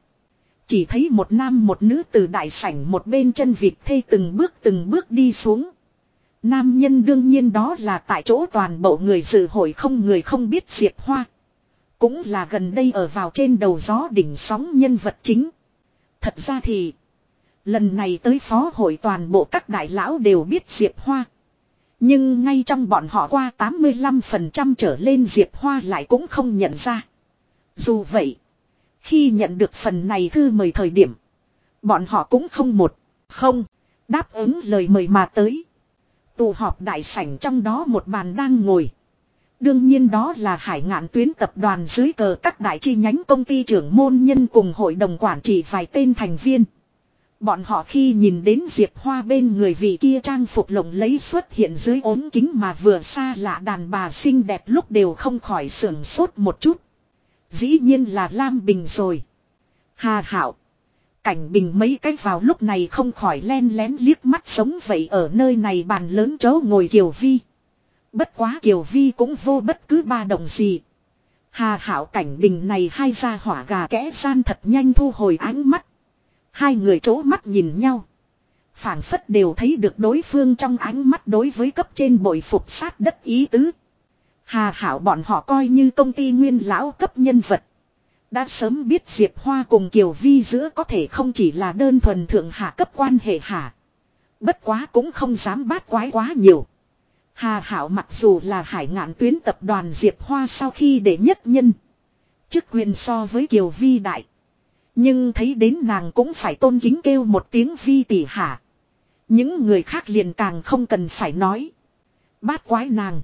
Chỉ thấy một nam một nữ từ đại sảnh một bên chân vịt thê từng bước từng bước đi xuống. Nam nhân đương nhiên đó là tại chỗ toàn bộ người dự hội không người không biết diệt hoa. Cũng là gần đây ở vào trên đầu gió đỉnh sóng nhân vật chính. Thật ra thì. Lần này tới phó hội toàn bộ các đại lão đều biết Diệp Hoa. Nhưng ngay trong bọn họ qua 85% trở lên Diệp Hoa lại cũng không nhận ra. Dù vậy. Khi nhận được phần này thư mời thời điểm. Bọn họ cũng không một. Không. Đáp ứng lời mời mà tới. Tụ họp đại sảnh trong đó một bàn đang ngồi. Đương nhiên đó là hải ngạn tuyến tập đoàn dưới cờ các đại chi nhánh công ty trưởng môn nhân cùng hội đồng quản trị vài tên thành viên. Bọn họ khi nhìn đến Diệp Hoa bên người vị kia trang phục lộng lấy xuất hiện dưới ốm kính mà vừa xa lạ đàn bà xinh đẹp lúc đều không khỏi sưởng sốt một chút. Dĩ nhiên là Lam Bình rồi. Hà Hảo. Cảnh Bình mấy cách vào lúc này không khỏi len lén liếc mắt sống vậy ở nơi này bàn lớn chớ ngồi Kiều Vi. Bất quá Kiều Vi cũng vô bất cứ ba đồng gì. Hà hảo cảnh bình này hai ra hỏa gà kẽ gian thật nhanh thu hồi ánh mắt. Hai người chố mắt nhìn nhau. phảng phất đều thấy được đối phương trong ánh mắt đối với cấp trên bội phục sát đất ý tứ. Hà hảo bọn họ coi như công ty nguyên lão cấp nhân vật. Đã sớm biết Diệp Hoa cùng Kiều Vi giữa có thể không chỉ là đơn thuần thượng hạ cấp quan hệ hả. Bất quá cũng không dám bát quái quá nhiều. Hà Hảo mặc dù là hải ngạn tuyến tập đoàn Diệp Hoa sau khi để nhất nhân. Chức quyền so với Kiều Vi đại. Nhưng thấy đến nàng cũng phải tôn kính kêu một tiếng Vi tỷ hạ. Những người khác liền càng không cần phải nói. Bát quái nàng.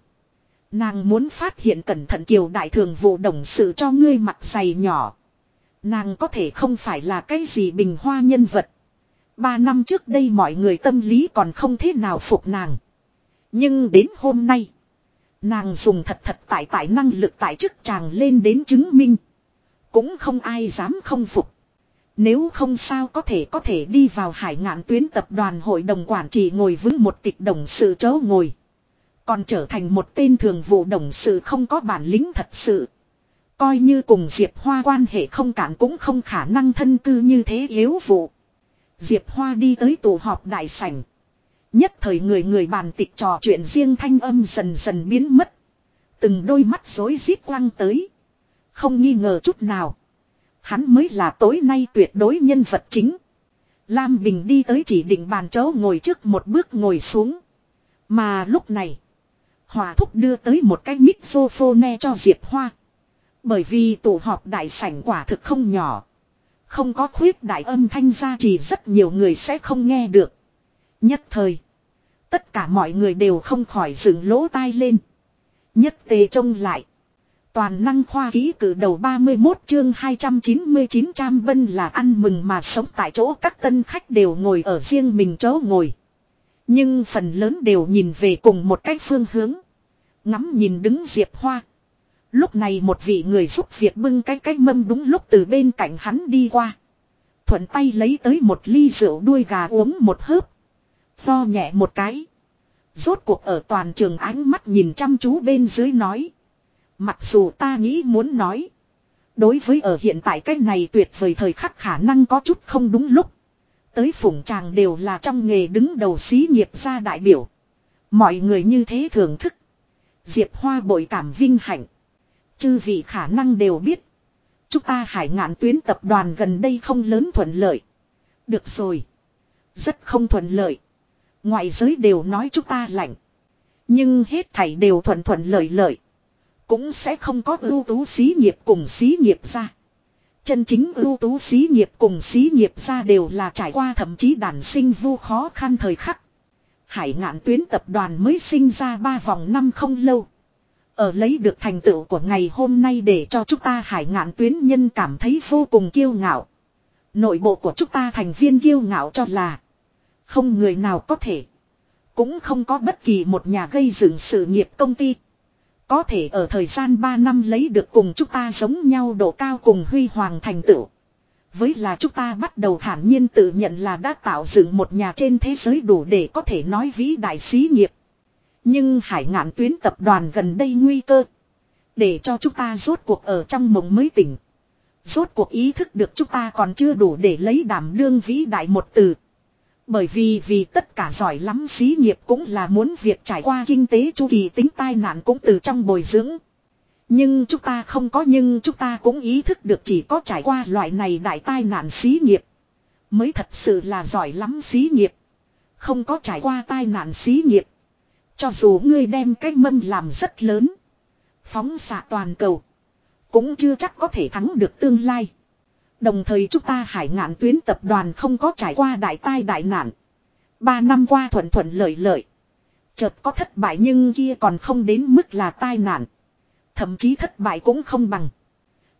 Nàng muốn phát hiện cẩn thận kiều đại thường vụ đồng sự cho ngươi mặt giày nhỏ. Nàng có thể không phải là cái gì bình hoa nhân vật. Ba năm trước đây mọi người tâm lý còn không thế nào phục nàng. Nhưng đến hôm nay. Nàng dùng thật thật tại tại năng lực tại chức chàng lên đến chứng minh. Cũng không ai dám không phục. Nếu không sao có thể có thể đi vào hải ngạn tuyến tập đoàn hội đồng quản trị ngồi vững một tịch đồng sự chớ ngồi. Còn trở thành một tên thường vụ đồng sự không có bản lĩnh thật sự. Coi như cùng Diệp Hoa quan hệ không cản cũng không khả năng thân cư như thế yếu vụ. Diệp Hoa đi tới tổ họp đại sảnh. Nhất thời người người bàn tịch trò chuyện riêng thanh âm dần dần biến mất. Từng đôi mắt rối rít quăng tới. Không nghi ngờ chút nào. Hắn mới là tối nay tuyệt đối nhân vật chính. Lam Bình đi tới chỉ định bàn chỗ ngồi trước một bước ngồi xuống. Mà lúc này. Hòa thúc đưa tới một cái mixophone cho Diệp Hoa. Bởi vì tụ họp đại sảnh quả thực không nhỏ. Không có khuyết đại âm thanh ra chỉ rất nhiều người sẽ không nghe được. Nhất thời. Tất cả mọi người đều không khỏi dựng lỗ tai lên. Nhất tề trông lại. Toàn năng khoa ký cử đầu 31 chương 299 trăm Vân là ăn mừng mà sống tại chỗ các tân khách đều ngồi ở riêng mình chỗ ngồi. Nhưng phần lớn đều nhìn về cùng một cách phương hướng. Ngắm nhìn đứng Diệp Hoa. Lúc này một vị người giúp việc bưng cái cái mâm đúng lúc từ bên cạnh hắn đi qua. Thuận tay lấy tới một ly rượu đuôi gà uống một hớp. Lo nhẹ một cái. Rốt cuộc ở toàn trường ánh mắt nhìn chăm chú bên dưới nói. Mặc dù ta nghĩ muốn nói. Đối với ở hiện tại cái này tuyệt vời thời khắc khả năng có chút không đúng lúc. Tới phủng tràng đều là trong nghề đứng đầu xí nghiệp gia đại biểu. Mọi người như thế thưởng thức. Diệp Hoa bội cảm vinh hạnh. Chư vị khả năng đều biết. Chúng ta hải ngạn tuyến tập đoàn gần đây không lớn thuận lợi. Được rồi. Rất không thuận lợi. Ngoại giới đều nói chúng ta lạnh. Nhưng hết thảy đều thuận thuận lợi lợi. Cũng sẽ không có ưu tú xí nghiệp cùng xí nghiệp ra. Chân chính ưu tú xí nghiệp cùng xí nghiệp ra đều là trải qua thậm chí đàn sinh vô khó khăn thời khắc. Hải ngạn tuyến tập đoàn mới sinh ra ba vòng năm không lâu. Ở lấy được thành tựu của ngày hôm nay để cho chúng ta hải ngạn tuyến nhân cảm thấy vô cùng kiêu ngạo. Nội bộ của chúng ta thành viên kiêu ngạo cho là không người nào có thể. Cũng không có bất kỳ một nhà gây dựng sự nghiệp công ty. Có thể ở thời gian 3 năm lấy được cùng chúng ta giống nhau độ cao cùng huy hoàng thành tựu. Với là chúng ta bắt đầu thản nhiên tự nhận là đã tạo dựng một nhà trên thế giới đủ để có thể nói vĩ đại xí nghiệp. Nhưng hải ngạn tuyến tập đoàn gần đây nguy cơ. Để cho chúng ta rốt cuộc ở trong mộng mới tỉnh. Rốt cuộc ý thức được chúng ta còn chưa đủ để lấy đảm đương vĩ đại một từ. Bởi vì vì tất cả giỏi lắm xí nghiệp cũng là muốn việc trải qua kinh tế chu kỳ tính tai nạn cũng từ trong bồi dưỡng. Nhưng chúng ta không có nhưng chúng ta cũng ý thức được chỉ có trải qua loại này đại tai nạn xí nghiệp. Mới thật sự là giỏi lắm xí nghiệp. Không có trải qua tai nạn xí nghiệp. Cho dù ngươi đem cái mâm làm rất lớn. Phóng xạ toàn cầu. Cũng chưa chắc có thể thắng được tương lai. Đồng thời chúng ta hải ngạn tuyến tập đoàn không có trải qua đại tai đại nạn. Ba năm qua thuận thuận lợi lợi. Chợt có thất bại nhưng kia còn không đến mức là tai nạn. Thậm chí thất bại cũng không bằng.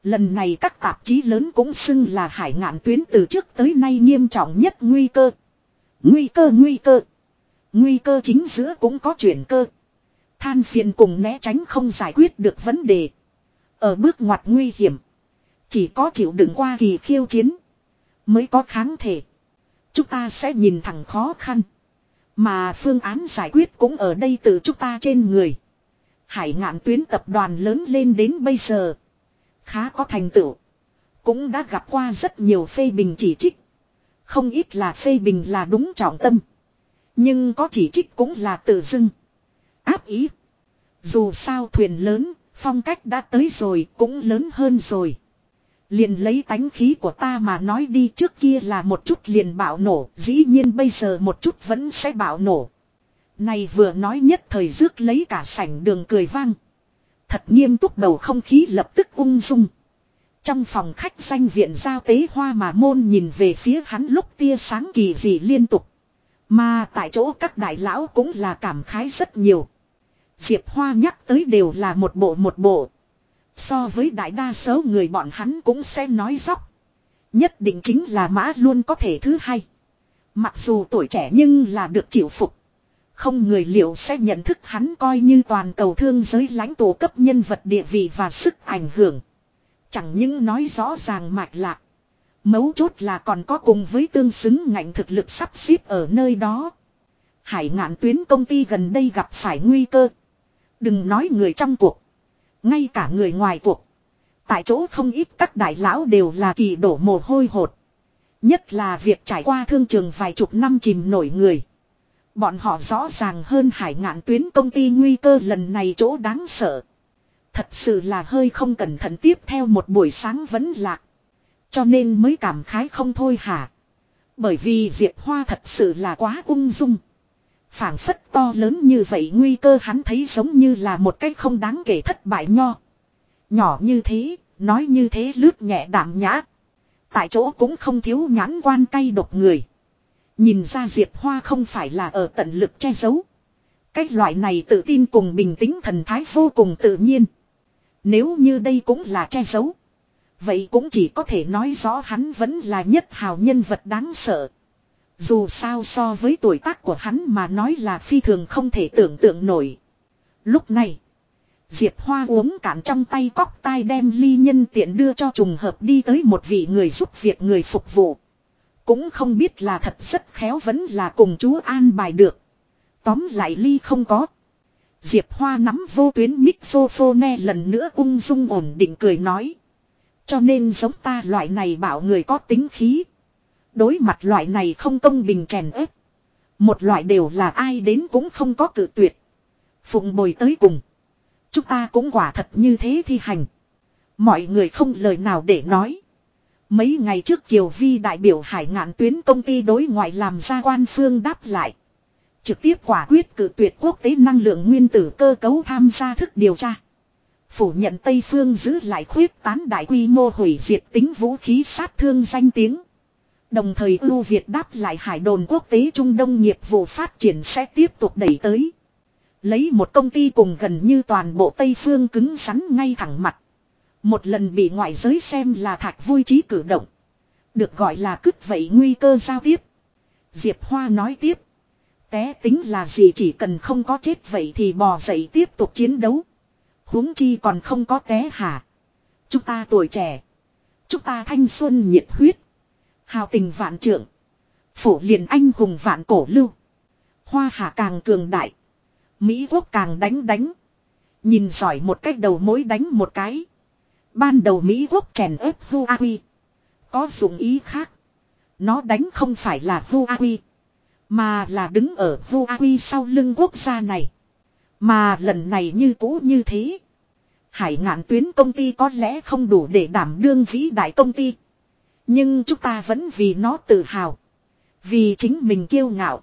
Lần này các tạp chí lớn cũng xưng là hải ngạn tuyến từ trước tới nay nghiêm trọng nhất nguy cơ. Nguy cơ nguy cơ. Nguy cơ chính giữa cũng có chuyển cơ. Than phiền cùng né tránh không giải quyết được vấn đề. Ở bước ngoặt nguy hiểm. Chỉ có chịu đựng qua kỳ khiêu chiến. Mới có kháng thể. Chúng ta sẽ nhìn thẳng khó khăn. Mà phương án giải quyết cũng ở đây từ chúng ta trên người. Hải ngạn tuyến tập đoàn lớn lên đến bây giờ. Khá có thành tựu. Cũng đã gặp qua rất nhiều phê bình chỉ trích. Không ít là phê bình là đúng trọng tâm. Nhưng có chỉ trích cũng là tự dưng. Áp ý. Dù sao thuyền lớn, phong cách đã tới rồi cũng lớn hơn rồi. Liền lấy tánh khí của ta mà nói đi trước kia là một chút liền bạo nổ, dĩ nhiên bây giờ một chút vẫn sẽ bạo nổ. Này vừa nói nhất thời rước lấy cả sảnh đường cười vang. Thật nghiêm túc bầu không khí lập tức ung dung. Trong phòng khách danh viện giao tế hoa mà môn nhìn về phía hắn lúc tia sáng kỳ dị liên tục. Mà tại chỗ các đại lão cũng là cảm khái rất nhiều. Diệp Hoa nhắc tới đều là một bộ một bộ. So với đại đa số người bọn hắn cũng sẽ nói dóc. Nhất định chính là mã luôn có thể thứ hai. Mặc dù tuổi trẻ nhưng là được chịu phục. Không người liệu sẽ nhận thức hắn coi như toàn cầu thương giới lãnh tụ cấp nhân vật địa vị và sức ảnh hưởng. Chẳng những nói rõ ràng mạch lạc. Mấu chốt là còn có cùng với tương xứng ngạnh thực lực sắp xếp ở nơi đó. Hải ngạn tuyến công ty gần đây gặp phải nguy cơ. Đừng nói người trong cuộc. Ngay cả người ngoài cuộc. Tại chỗ không ít các đại lão đều là kỳ đổ mồ hôi hột. Nhất là việc trải qua thương trường vài chục năm chìm nổi người. Bọn họ rõ ràng hơn hải ngạn tuyến công ty nguy cơ lần này chỗ đáng sợ. Thật sự là hơi không cẩn thận tiếp theo một buổi sáng vẫn lạc. Cho nên mới cảm khái không thôi hả. Bởi vì Diệp Hoa thật sự là quá ung dung phảng phất to lớn như vậy nguy cơ hắn thấy giống như là một cách không đáng kể thất bại nho. Nhỏ như thế, nói như thế lướt nhẹ đảm nhã. Tại chỗ cũng không thiếu nhãn quan cay độc người. Nhìn ra Diệp Hoa không phải là ở tận lực che giấu. Cái loại này tự tin cùng bình tĩnh thần thái vô cùng tự nhiên. Nếu như đây cũng là che giấu. Vậy cũng chỉ có thể nói rõ hắn vẫn là nhất hào nhân vật đáng sợ. Dù sao so với tuổi tác của hắn mà nói là phi thường không thể tưởng tượng nổi. Lúc này, Diệp Hoa uống cạn trong tay cóc tai đem ly nhân tiện đưa cho trùng hợp đi tới một vị người giúp việc người phục vụ. Cũng không biết là thật rất khéo vẫn là cùng chú an bài được. Tóm lại ly không có. Diệp Hoa nắm vô tuyến mixophone lần nữa ung dung ổn định cười nói. Cho nên giống ta loại này bảo người có tính khí. Đối mặt loại này không công bình chèn ép. Một loại đều là ai đến cũng không có cử tuyệt. Phụng bồi tới cùng. Chúng ta cũng quả thật như thế thi hành. Mọi người không lời nào để nói. Mấy ngày trước Kiều Vi đại biểu hải ngạn tuyến công ty đối ngoại làm ra quan phương đáp lại. Trực tiếp quả quyết cử tuyệt quốc tế năng lượng nguyên tử cơ cấu tham gia thức điều tra. Phủ nhận Tây Phương giữ lại khuyết tán đại quy mô hủy diệt tính vũ khí sát thương danh tiếng. Đồng thời ưu Việt đáp lại hải đồn quốc tế Trung Đông nghiệp vụ phát triển sẽ tiếp tục đẩy tới. Lấy một công ty cùng gần như toàn bộ Tây Phương cứng rắn ngay thẳng mặt. Một lần bị ngoại giới xem là thạch vui trí cử động. Được gọi là cứt vậy nguy cơ giao tiếp. Diệp Hoa nói tiếp. Té tính là gì chỉ cần không có chết vậy thì bò dậy tiếp tục chiến đấu huống chi còn không có té hả. Chúng ta tuổi trẻ. Chúng ta thanh xuân nhiệt huyết. Hào tình vạn trượng. phủ liền anh hùng vạn cổ lưu. Hoa hạ càng cường đại. Mỹ quốc càng đánh đánh. Nhìn giỏi một cách đầu mối đánh một cái. Ban đầu Mỹ quốc chèn ép Huawei. Có dụng ý khác. Nó đánh không phải là Huawei. Mà là đứng ở Huawei sau lưng quốc gia này. Mà lần này như cũ như thế. Hải ngạn tuyến công ty có lẽ không đủ để đảm đương vĩ đại công ty. Nhưng chúng ta vẫn vì nó tự hào. Vì chính mình kiêu ngạo.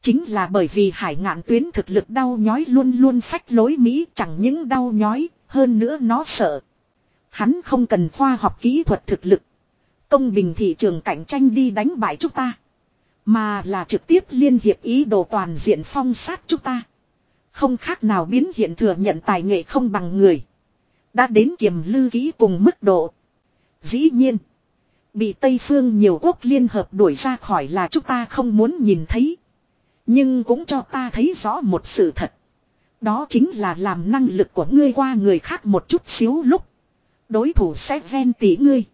Chính là bởi vì hải ngạn tuyến thực lực đau nhói luôn luôn phách lối Mỹ chẳng những đau nhói, hơn nữa nó sợ. Hắn không cần khoa học kỹ thuật thực lực. Công bình thị trường cạnh tranh đi đánh bại chúng ta. Mà là trực tiếp liên hiệp ý đồ toàn diện phong sát chúng ta. Không khác nào biến hiện thừa nhận tài nghệ không bằng người. Đã đến kiềm lư ký cùng mức độ. Dĩ nhiên. Bị Tây Phương nhiều quốc liên hợp đuổi ra khỏi là chúng ta không muốn nhìn thấy. Nhưng cũng cho ta thấy rõ một sự thật. Đó chính là làm năng lực của ngươi qua người khác một chút xíu lúc. Đối thủ sẽ ven tỉ ngươi.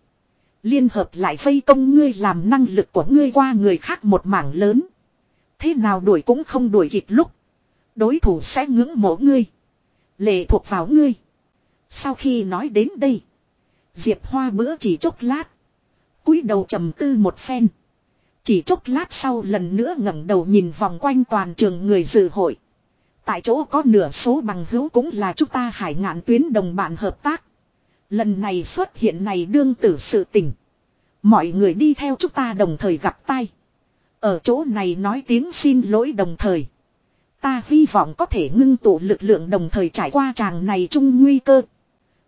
Liên hợp lại vây công ngươi làm năng lực của ngươi qua người khác một mảng lớn. Thế nào đuổi cũng không đuổi kịp lúc. Đối thủ sẽ ngưỡng mộ ngươi. Lệ thuộc vào ngươi. Sau khi nói đến đây. Diệp Hoa bữa chỉ chốc lát cúi đầu trầm tư một phen. Chỉ chốc lát sau lần nữa ngẩng đầu nhìn vòng quanh toàn trường người dự hội. Tại chỗ có nửa số bằng hữu cũng là chúng ta hải ngạn tuyến đồng bạn hợp tác. Lần này xuất hiện này đương tử sự tình. Mọi người đi theo chúng ta đồng thời gặp tay. Ở chỗ này nói tiếng xin lỗi đồng thời. Ta hy vọng có thể ngưng tụ lực lượng đồng thời trải qua tràng này chung nguy cơ.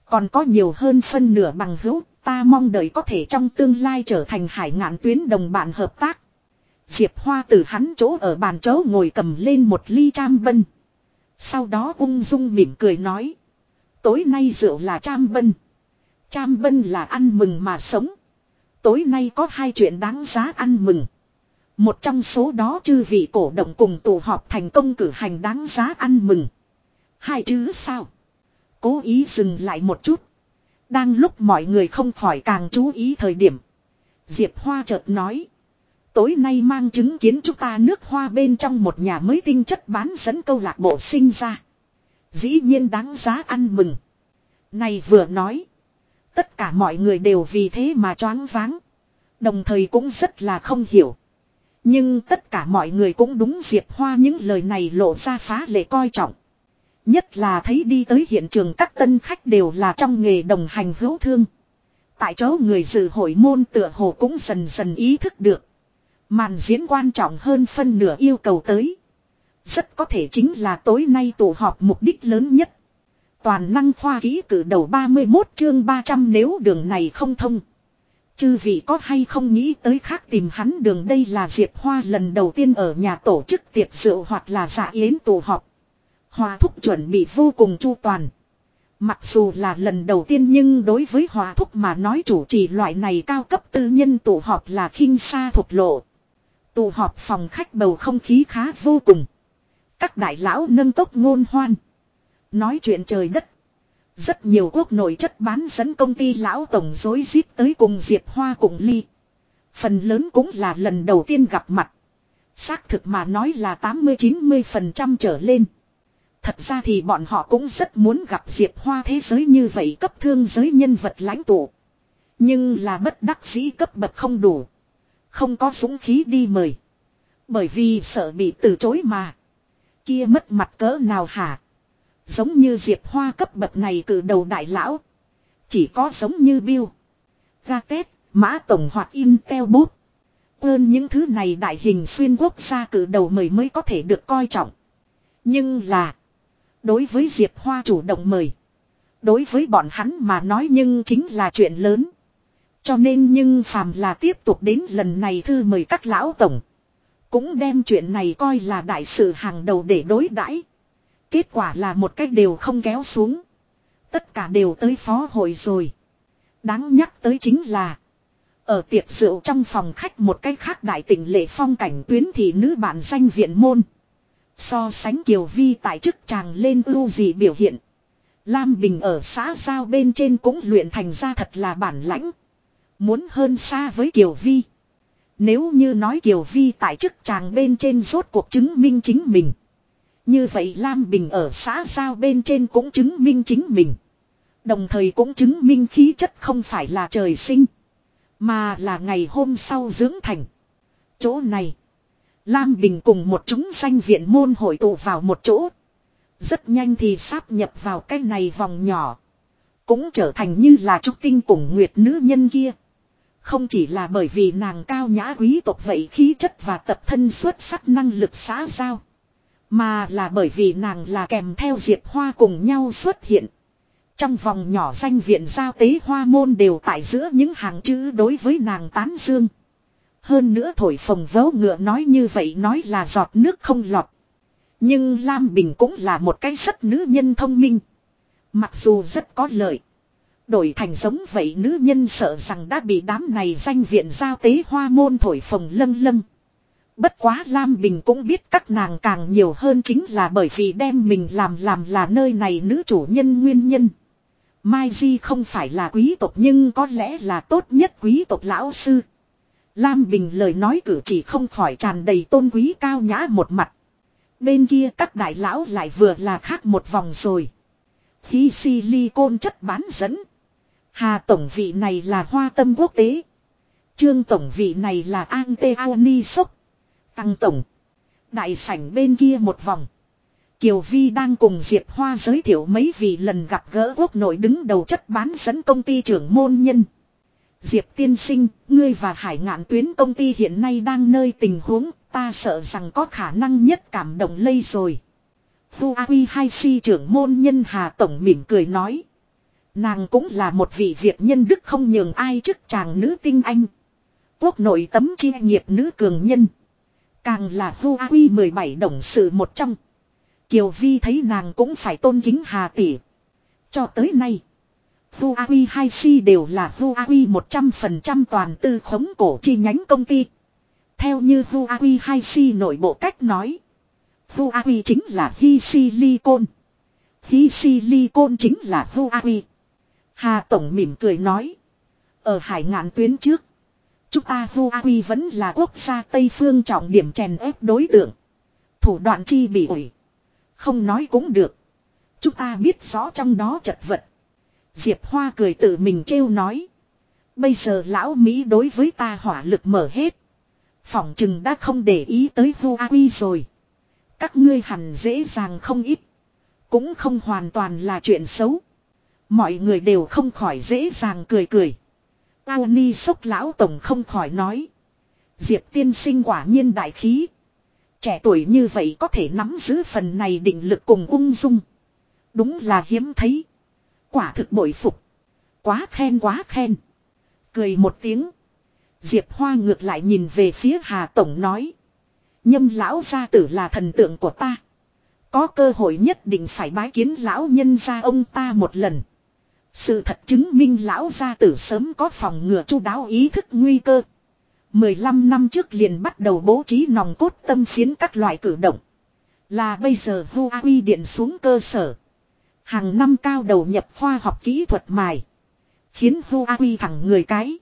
Còn có nhiều hơn phân nửa bằng hữu, ta mong đợi có thể trong tương lai trở thành hải ngạn tuyến đồng bạn hợp tác. Diệp Hoa từ hắn chỗ ở bàn chỗ ngồi cầm lên một ly cham bân. Sau đó ung dung mỉm cười nói. Tối nay rượu là cham bân. cham bân là ăn mừng mà sống. Tối nay có hai chuyện đáng giá ăn mừng. Một trong số đó chư vị cổ động cùng tụ họp thành công cử hành đáng giá ăn mừng. Hai chứ sao? Cố ý dừng lại một chút. Đang lúc mọi người không khỏi càng chú ý thời điểm. Diệp Hoa chợt nói. Tối nay mang chứng kiến chúng ta nước hoa bên trong một nhà mới tinh chất bán dẫn câu lạc bộ sinh ra. Dĩ nhiên đáng giá ăn mừng. Này vừa nói. Tất cả mọi người đều vì thế mà choáng váng. Đồng thời cũng rất là không hiểu. Nhưng tất cả mọi người cũng đúng Diệp Hoa những lời này lộ ra phá lệ coi trọng. Nhất là thấy đi tới hiện trường các tân khách đều là trong nghề đồng hành hữu thương. Tại chỗ người dự hội môn tựa hồ cũng dần dần ý thức được. Màn diễn quan trọng hơn phân nửa yêu cầu tới. Rất có thể chính là tối nay tụ họp mục đích lớn nhất. Toàn năng khoa ký cử đầu 31 chương 300 nếu đường này không thông. Chư vị có hay không nghĩ tới khác tìm hắn đường đây là Diệp Hoa lần đầu tiên ở nhà tổ chức tiệc rượu hoặc là dạ yến tụ họp. Hòa thúc chuẩn bị vô cùng chu toàn. Mặc dù là lần đầu tiên nhưng đối với hòa thúc mà nói chủ trì loại này cao cấp tư nhân tụ họp là khinh xa thuộc lộ. Tụ họp phòng khách bầu không khí khá vô cùng. Các đại lão nâng tốc ngôn hoan. Nói chuyện trời đất. Rất nhiều quốc nội chất bán dẫn công ty lão tổng dối rít tới cùng Diệp Hoa cùng ly. Phần lớn cũng là lần đầu tiên gặp mặt. Xác thực mà nói là 80-90% trở lên. Thật ra thì bọn họ cũng rất muốn gặp Diệp Hoa thế giới như vậy cấp thương giới nhân vật lãnh tụ. Nhưng là bất đắc dĩ cấp bậc không đủ. Không có súng khí đi mời. Bởi vì sợ bị từ chối mà. Kia mất mặt cỡ nào hả? Giống như Diệp Hoa cấp bậc này cử đầu đại lão. Chỉ có giống như Bill. Gatet, Mã Tổng hoặc Intel bút. Hơn những thứ này đại hình xuyên quốc gia cử đầu mời mới có thể được coi trọng. Nhưng là. Đối với Diệp Hoa chủ động mời. Đối với bọn hắn mà nói nhưng chính là chuyện lớn. Cho nên nhưng phàm là tiếp tục đến lần này thư mời các lão tổng. Cũng đem chuyện này coi là đại sự hàng đầu để đối đãi. Kết quả là một cách đều không kéo xuống. Tất cả đều tới phó hội rồi. Đáng nhắc tới chính là. Ở tiệc rượu trong phòng khách một cách khác đại tỉnh lệ phong cảnh tuyến thị nữ bạn danh viện môn. So sánh Kiều Vi tại chức chàng lên ưu gì biểu hiện. Lam Bình ở xã giao bên trên cũng luyện thành ra thật là bản lãnh. Muốn hơn xa với Kiều Vi. Nếu như nói Kiều Vi tại chức chàng bên trên rốt cuộc chứng minh chính mình. Như vậy Lam Bình ở xã giao bên trên cũng chứng minh chính mình. Đồng thời cũng chứng minh khí chất không phải là trời sinh. Mà là ngày hôm sau dưỡng thành. Chỗ này. Lam Bình cùng một chúng danh viện môn hội tụ vào một chỗ. Rất nhanh thì sáp nhập vào cái này vòng nhỏ. Cũng trở thành như là trúc tinh cùng nguyệt nữ nhân kia. Không chỉ là bởi vì nàng cao nhã quý tộc vậy khí chất và tập thân xuất sắc năng lực xã giao. Mà là bởi vì nàng là kèm theo Diệp Hoa cùng nhau xuất hiện. Trong vòng nhỏ danh viện giao tế hoa môn đều tại giữa những hàng chữ đối với nàng tán dương. Hơn nữa thổi phồng vớ ngựa nói như vậy nói là giọt nước không lọt. Nhưng Lam Bình cũng là một cái rất nữ nhân thông minh. Mặc dù rất có lợi. Đổi thành giống vậy nữ nhân sợ rằng đã bị đám này danh viện giao tế hoa môn thổi phồng lâng lâng. Bất quá Lam Bình cũng biết các nàng càng nhiều hơn chính là bởi vì đem mình làm làm là nơi này nữ chủ nhân nguyên nhân. Mai Di không phải là quý tộc nhưng có lẽ là tốt nhất quý tộc lão sư. Lam Bình lời nói cử chỉ không khỏi tràn đầy tôn quý cao nhã một mặt. Bên kia các đại lão lại vừa là khác một vòng rồi. Khi silicon chất bán dẫn. Hà tổng vị này là hoa tâm quốc tế. Trương tổng vị này là Ante Aoni Sốc. Tăng tổng. Đại sảnh bên kia một vòng. Kiều Vi đang cùng Diệp Hoa giới thiệu mấy vị lần gặp gỡ quốc nội đứng đầu chất bán dẫn công ty trưởng môn nhân. Diệp tiên sinh, ngươi và hải ngạn tuyến công ty hiện nay đang nơi tình huống, ta sợ rằng có khả năng nhất cảm động lây rồi. Phu A Quy Hai Si trưởng môn nhân Hà Tổng mỉm cười nói. Nàng cũng là một vị việt nhân đức không nhường ai chức chàng nữ tinh anh. Quốc nội tấm chi nghiệp nữ cường nhân. Càng là Phu A Quy 17 đồng sự một trong. Kiều Vi thấy nàng cũng phải tôn kính Hà Tỷ. Cho tới nay. Huawei hai si đều là Huawei 100% toàn tư khống cổ chi nhánh công ty. Theo như Huawei hai si nội bộ cách nói. Huawei chính là Hi Silicon. Hi Silicon chính là Huawei. Hà Tổng mỉm cười nói. Ở hải ngạn tuyến trước. Chúng ta Huawei vẫn là quốc gia Tây Phương trọng điểm chèn ép đối tượng. Thủ đoạn chi bị ủi. Không nói cũng được. Chúng ta biết rõ trong đó chật vật. Diệp Hoa cười tự mình trêu nói. Bây giờ lão Mỹ đối với ta hỏa lực mở hết. Phỏng chừng đã không để ý tới Huawei rồi. Các ngươi hẳn dễ dàng không ít. Cũng không hoàn toàn là chuyện xấu. Mọi người đều không khỏi dễ dàng cười cười. Ao ni sốc lão tổng không khỏi nói. Diệp tiên sinh quả nhiên đại khí. Trẻ tuổi như vậy có thể nắm giữ phần này định lực cùng ung dung. Đúng là hiếm thấy. Quả thực bội phục. Quá khen quá khen. Cười một tiếng. Diệp Hoa ngược lại nhìn về phía Hà Tổng nói. Nhâm lão gia tử là thần tượng của ta. Có cơ hội nhất định phải bái kiến lão nhân gia ông ta một lần. Sự thật chứng minh lão gia tử sớm có phòng ngừa chu đáo ý thức nguy cơ. 15 năm trước liền bắt đầu bố trí nòng cốt tâm phiến các loại cử động. Là bây giờ Huawei điện xuống cơ sở. Hàng năm cao đầu nhập khoa học kỹ thuật mài. Khiến Huawei thẳng người cái.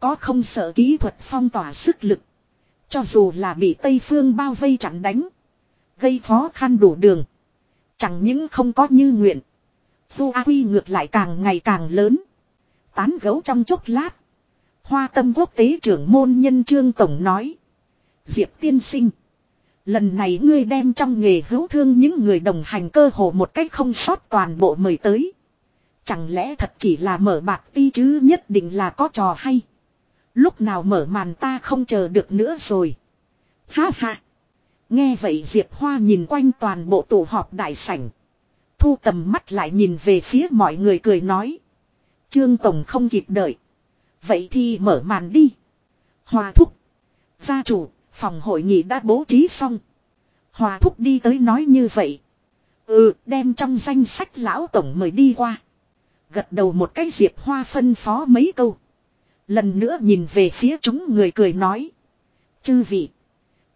Có không sợ kỹ thuật phong tỏa sức lực. Cho dù là bị Tây Phương bao vây chặn đánh. Gây khó khăn đủ đường. Chẳng những không có như nguyện. Huawei ngược lại càng ngày càng lớn. Tán gấu trong chốc lát. Hoa tâm quốc tế trưởng môn nhân trương tổng nói. Diệp tiên sinh. Lần này ngươi đem trong nghề hữu thương những người đồng hành cơ hồ một cách không sót toàn bộ mời tới. Chẳng lẽ thật chỉ là mở bạc ti chứ nhất định là có trò hay. Lúc nào mở màn ta không chờ được nữa rồi. Ha ha. Nghe vậy Diệp Hoa nhìn quanh toàn bộ tụ họp đại sảnh. Thu tầm mắt lại nhìn về phía mọi người cười nói. Trương Tổng không kịp đợi. Vậy thì mở màn đi. Hoa thúc. Gia chủ, phòng hội nghị đã bố trí xong. Hòa thúc đi tới nói như vậy. Ừ, đem trong danh sách lão tổng mời đi qua. Gật đầu một cái diệp hoa phân phó mấy câu. Lần nữa nhìn về phía chúng người cười nói. Chư vị.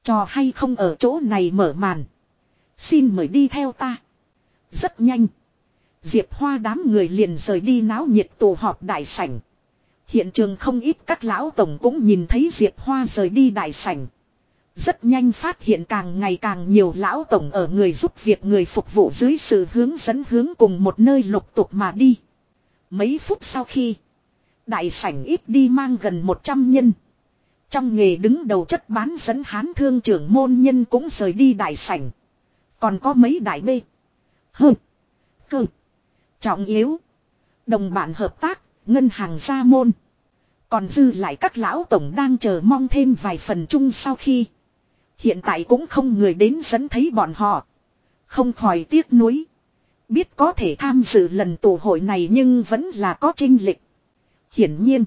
Trò hay không ở chỗ này mở màn. Xin mời đi theo ta. Rất nhanh. Diệp hoa đám người liền rời đi náo nhiệt tù họp đại sảnh. Hiện trường không ít các lão tổng cũng nhìn thấy Diệp Hoa rời đi đại sảnh. Rất nhanh phát hiện càng ngày càng nhiều lão tổng ở người giúp việc người phục vụ dưới sự hướng dẫn hướng cùng một nơi lục tục mà đi. Mấy phút sau khi, đại sảnh ít đi mang gần 100 nhân. Trong nghề đứng đầu chất bán dẫn hán thương trưởng môn nhân cũng rời đi đại sảnh. Còn có mấy đại bê. Hừ. Cơ. Trọng yếu. Đồng bạn hợp tác, ngân hàng gia môn. Còn dư lại các lão tổng đang chờ mong thêm vài phần chung sau khi. Hiện tại cũng không người đến dẫn thấy bọn họ. Không khỏi tiếc nuối. Biết có thể tham dự lần tụ hội này nhưng vẫn là có trinh lịch. Hiển nhiên.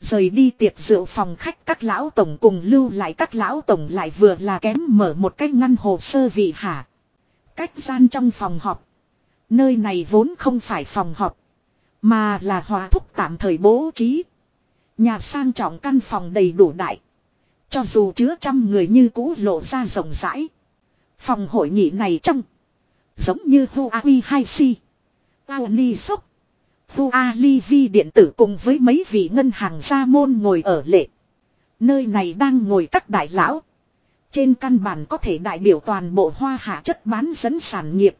Rời đi tiệc rượu phòng khách các lão tổng cùng lưu lại các lão tổng lại vừa là kém mở một cách ngăn hồ sơ vị hả. Cách gian trong phòng họp. Nơi này vốn không phải phòng họp. Mà là hòa thúc tạm thời bố trí. Nhà sang trọng căn phòng đầy đủ đại. Cho dù chứa trăm người như cũ lộ ra rộng rãi. Phòng hội nghị này trong. Giống như Huawei 2C. Aoni Sốc. Huawei Vi điện tử cùng với mấy vị ngân hàng gia môn ngồi ở lệ. Nơi này đang ngồi các đại lão. Trên căn bản có thể đại biểu toàn bộ hoa hạ chất bán dẫn sản nghiệp.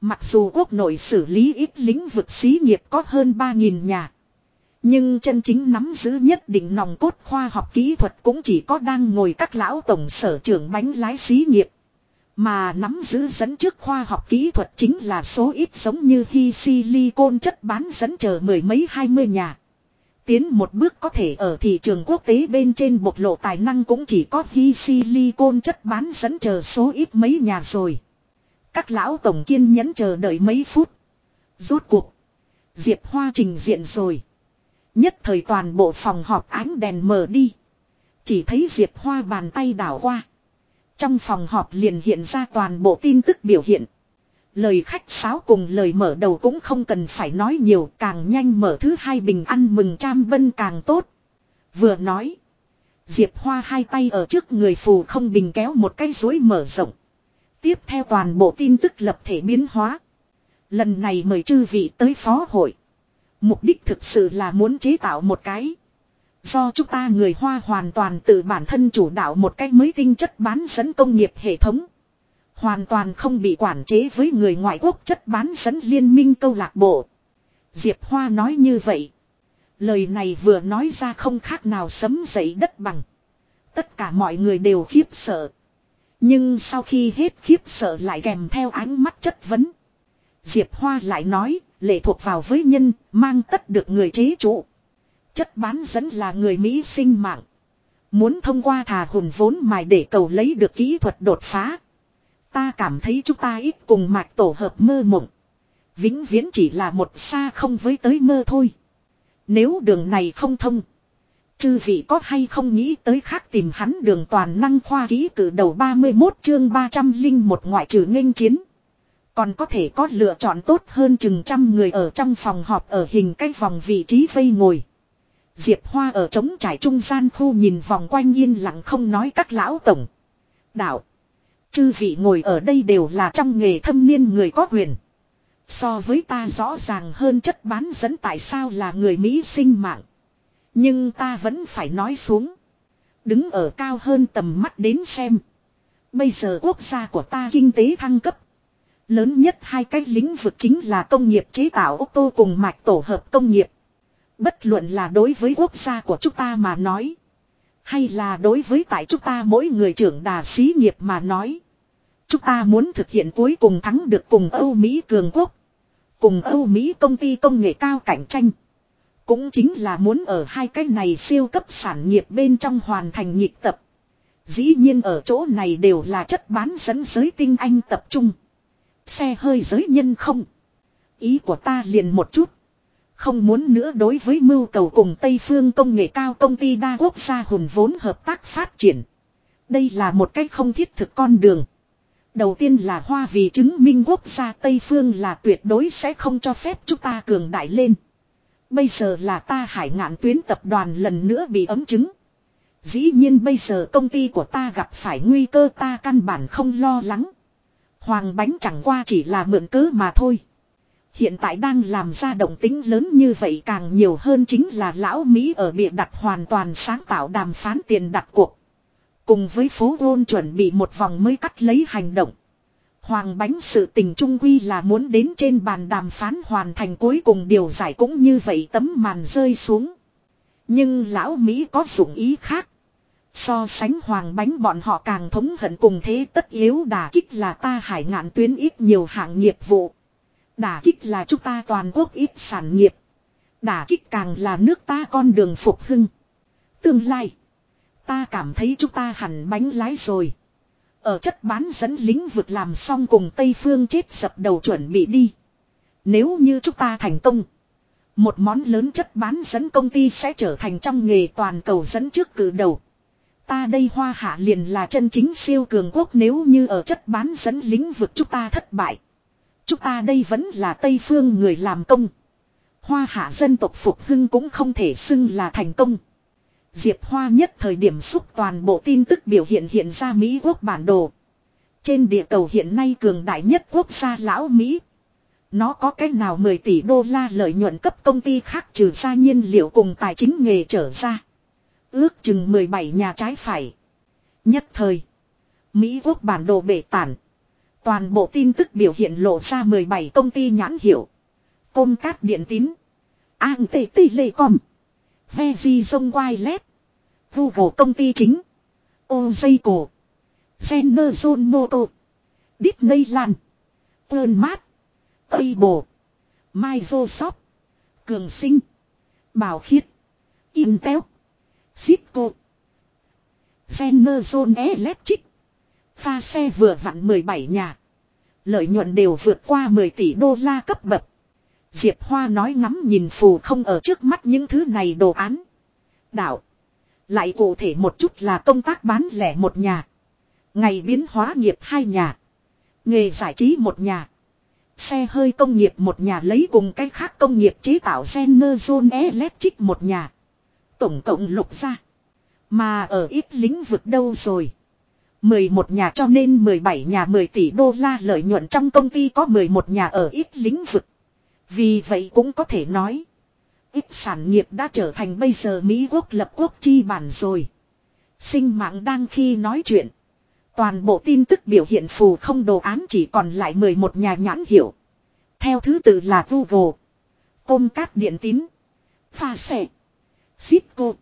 Mặc dù quốc nội xử lý ít lĩnh vực xí nghiệp có hơn 3.000 nhà. Nhưng chân chính nắm giữ nhất định nòng cốt khoa học kỹ thuật cũng chỉ có đang ngồi các lão tổng sở trưởng bánh lái xí nghiệp. Mà nắm giữ dẫn trước khoa học kỹ thuật chính là số ít giống như hy silicon chất bán dẫn chờ mười mấy hai mươi nhà. Tiến một bước có thể ở thị trường quốc tế bên trên bộc lộ tài năng cũng chỉ có hy silicon chất bán dẫn chờ số ít mấy nhà rồi. Các lão tổng kiên nhẫn chờ đợi mấy phút. Rốt cuộc. Diệp Hoa trình diện rồi. Nhất thời toàn bộ phòng họp ánh đèn mở đi. Chỉ thấy Diệp Hoa bàn tay đảo qua. Trong phòng họp liền hiện ra toàn bộ tin tức biểu hiện. Lời khách sáo cùng lời mở đầu cũng không cần phải nói nhiều, càng nhanh mở thứ hai bình ăn mừng trăm bân càng tốt. Vừa nói. Diệp Hoa hai tay ở trước người phù không bình kéo một cái dối mở rộng. Tiếp theo toàn bộ tin tức lập thể biến hóa. Lần này mời chư vị tới phó hội. Mục đích thực sự là muốn chế tạo một cái. Do chúng ta người Hoa hoàn toàn tự bản thân chủ đạo một cách mới tinh chất bán dẫn công nghiệp hệ thống. Hoàn toàn không bị quản chế với người ngoại quốc chất bán dẫn liên minh câu lạc bộ. Diệp Hoa nói như vậy. Lời này vừa nói ra không khác nào sấm dậy đất bằng. Tất cả mọi người đều khiếp sợ. Nhưng sau khi hết khiếp sợ lại kèm theo ánh mắt chất vấn. Diệp Hoa lại nói, lệ thuộc vào với nhân, mang tất được người chế trụ. Chất bán dẫn là người Mỹ sinh mạng. Muốn thông qua thà hùn vốn mài để cầu lấy được kỹ thuật đột phá. Ta cảm thấy chúng ta ít cùng mạch tổ hợp mơ mộng. Vĩnh viễn chỉ là một xa không với tới mơ thôi. Nếu đường này không thông. Chư vị có hay không nghĩ tới khác tìm hắn đường toàn năng khoa ký cử đầu 31 chương 300 linh một ngoại trừ nghênh chiến. Còn có thể có lựa chọn tốt hơn chừng trăm người ở trong phòng họp ở hình cách vòng vị trí vây ngồi. Diệp Hoa ở trống trải trung gian khu nhìn vòng quanh yên lặng không nói các lão tổng. Đạo. Chư vị ngồi ở đây đều là trong nghề thâm niên người có quyền. So với ta rõ ràng hơn chất bán dẫn tại sao là người Mỹ sinh mạng. Nhưng ta vẫn phải nói xuống. Đứng ở cao hơn tầm mắt đến xem. Bây giờ quốc gia của ta kinh tế thăng cấp. Lớn nhất hai cái lĩnh vực chính là công nghiệp chế tạo ô tô cùng mạch tổ hợp công nghiệp. Bất luận là đối với quốc gia của chúng ta mà nói. Hay là đối với tại chúng ta mỗi người trưởng đà xí nghiệp mà nói. Chúng ta muốn thực hiện cuối cùng thắng được cùng Âu Mỹ cường quốc. Cùng Âu Mỹ công ty công nghệ cao cạnh tranh. Cũng chính là muốn ở hai cái này siêu cấp sản nghiệp bên trong hoàn thành nhịp tập. Dĩ nhiên ở chỗ này đều là chất bán dẫn giới tinh anh tập trung. Xe hơi giới nhân không. Ý của ta liền một chút. Không muốn nữa đối với mưu cầu cùng Tây Phương công nghệ cao công ty đa quốc gia hùn vốn hợp tác phát triển. Đây là một cách không thiết thực con đường. Đầu tiên là hoa vì chứng minh quốc gia Tây Phương là tuyệt đối sẽ không cho phép chúng ta cường đại lên. Bây giờ là ta hải ngạn tuyến tập đoàn lần nữa bị ấm chứng. Dĩ nhiên bây giờ công ty của ta gặp phải nguy cơ ta căn bản không lo lắng. Hoàng bánh chẳng qua chỉ là mượn cớ mà thôi. Hiện tại đang làm ra động tính lớn như vậy càng nhiều hơn chính là lão Mỹ ở bịa đặt hoàn toàn sáng tạo đàm phán tiền đặt cuộc. Cùng với phố gôn chuẩn bị một vòng mới cắt lấy hành động. Hoàng bánh sự tình trung quy là muốn đến trên bàn đàm phán hoàn thành cuối cùng điều giải cũng như vậy tấm màn rơi xuống. Nhưng lão Mỹ có dụng ý khác. So sánh hoàng bánh bọn họ càng thống hận cùng thế tất yếu đà kích là ta hải ngạn tuyến ít nhiều hạng nghiệp vụ. Đà kích là chúng ta toàn quốc ít sản nghiệp. Đà kích càng là nước ta con đường phục hưng. Tương lai. Ta cảm thấy chúng ta hẳn bánh lái rồi. Ở chất bán dẫn lĩnh vực làm xong cùng Tây Phương chết dập đầu chuẩn bị đi. Nếu như chúng ta thành công. Một món lớn chất bán dẫn công ty sẽ trở thành trong nghề toàn cầu dẫn trước cử đầu. Ta đây hoa hạ liền là chân chính siêu cường quốc, nếu như ở chất bán dẫn lĩnh vực chúng ta thất bại. Chúng ta đây vẫn là Tây Phương người làm công. Hoa hạ dân tộc phục hưng cũng không thể xưng là thành công. Diệp Hoa nhất thời điểm xúc toàn bộ tin tức biểu hiện hiện ra Mỹ quốc bản đồ. Trên địa cầu hiện nay cường đại nhất quốc gia lão Mỹ. Nó có cách nào 10 tỷ đô la lợi nhuận cấp công ty khác trừ ra nhiên liệu cùng tài chính nghề trở ra. Ước chừng 17 nhà trái phải. Nhất thời. Mỹ quốc bản đồ bể tản. Toàn bộ tin tức biểu hiện lộ ra 17 công ty nhãn hiệu. Công cát điện tín. An tê tê lê com. Vezi sông Wireless. Google công ty chính. Ozay cổ. General Moto. Disneyland. Walmart. Able. Microsoft. Cường sinh. Bảo khiết. Intel. Zipco, General Electric. Pha xe vừa vặn 17 nhà. Lợi nhuận đều vượt qua 10 tỷ đô la cấp bậc. Diệp Hoa nói ngắm nhìn phù không ở trước mắt những thứ này đồ án. Đạo. Lại cụ thể một chút là công tác bán lẻ một nhà. Ngày biến hóa nghiệp hai nhà. Nghề giải trí một nhà. Xe hơi công nghiệp một nhà lấy cùng cách khác công nghiệp chế tạo Generation Electric một nhà. Tổng cộng lục ra. Mà ở ít lĩnh vực đâu rồi. 11 nhà cho nên 17 nhà 10 tỷ đô la lợi nhuận trong công ty có 11 nhà ở ít lĩnh vực. Vì vậy cũng có thể nói. Ít sản nghiệp đã trở thành bây giờ Mỹ quốc lập quốc chi bản rồi. Sinh mạng đang khi nói chuyện. Toàn bộ tin tức biểu hiện phù không đồ án chỉ còn lại 11 nhà nhãn hiệu. Theo thứ tự là Google, Comcast Điện Tín, Pha Sẻ, Cisco,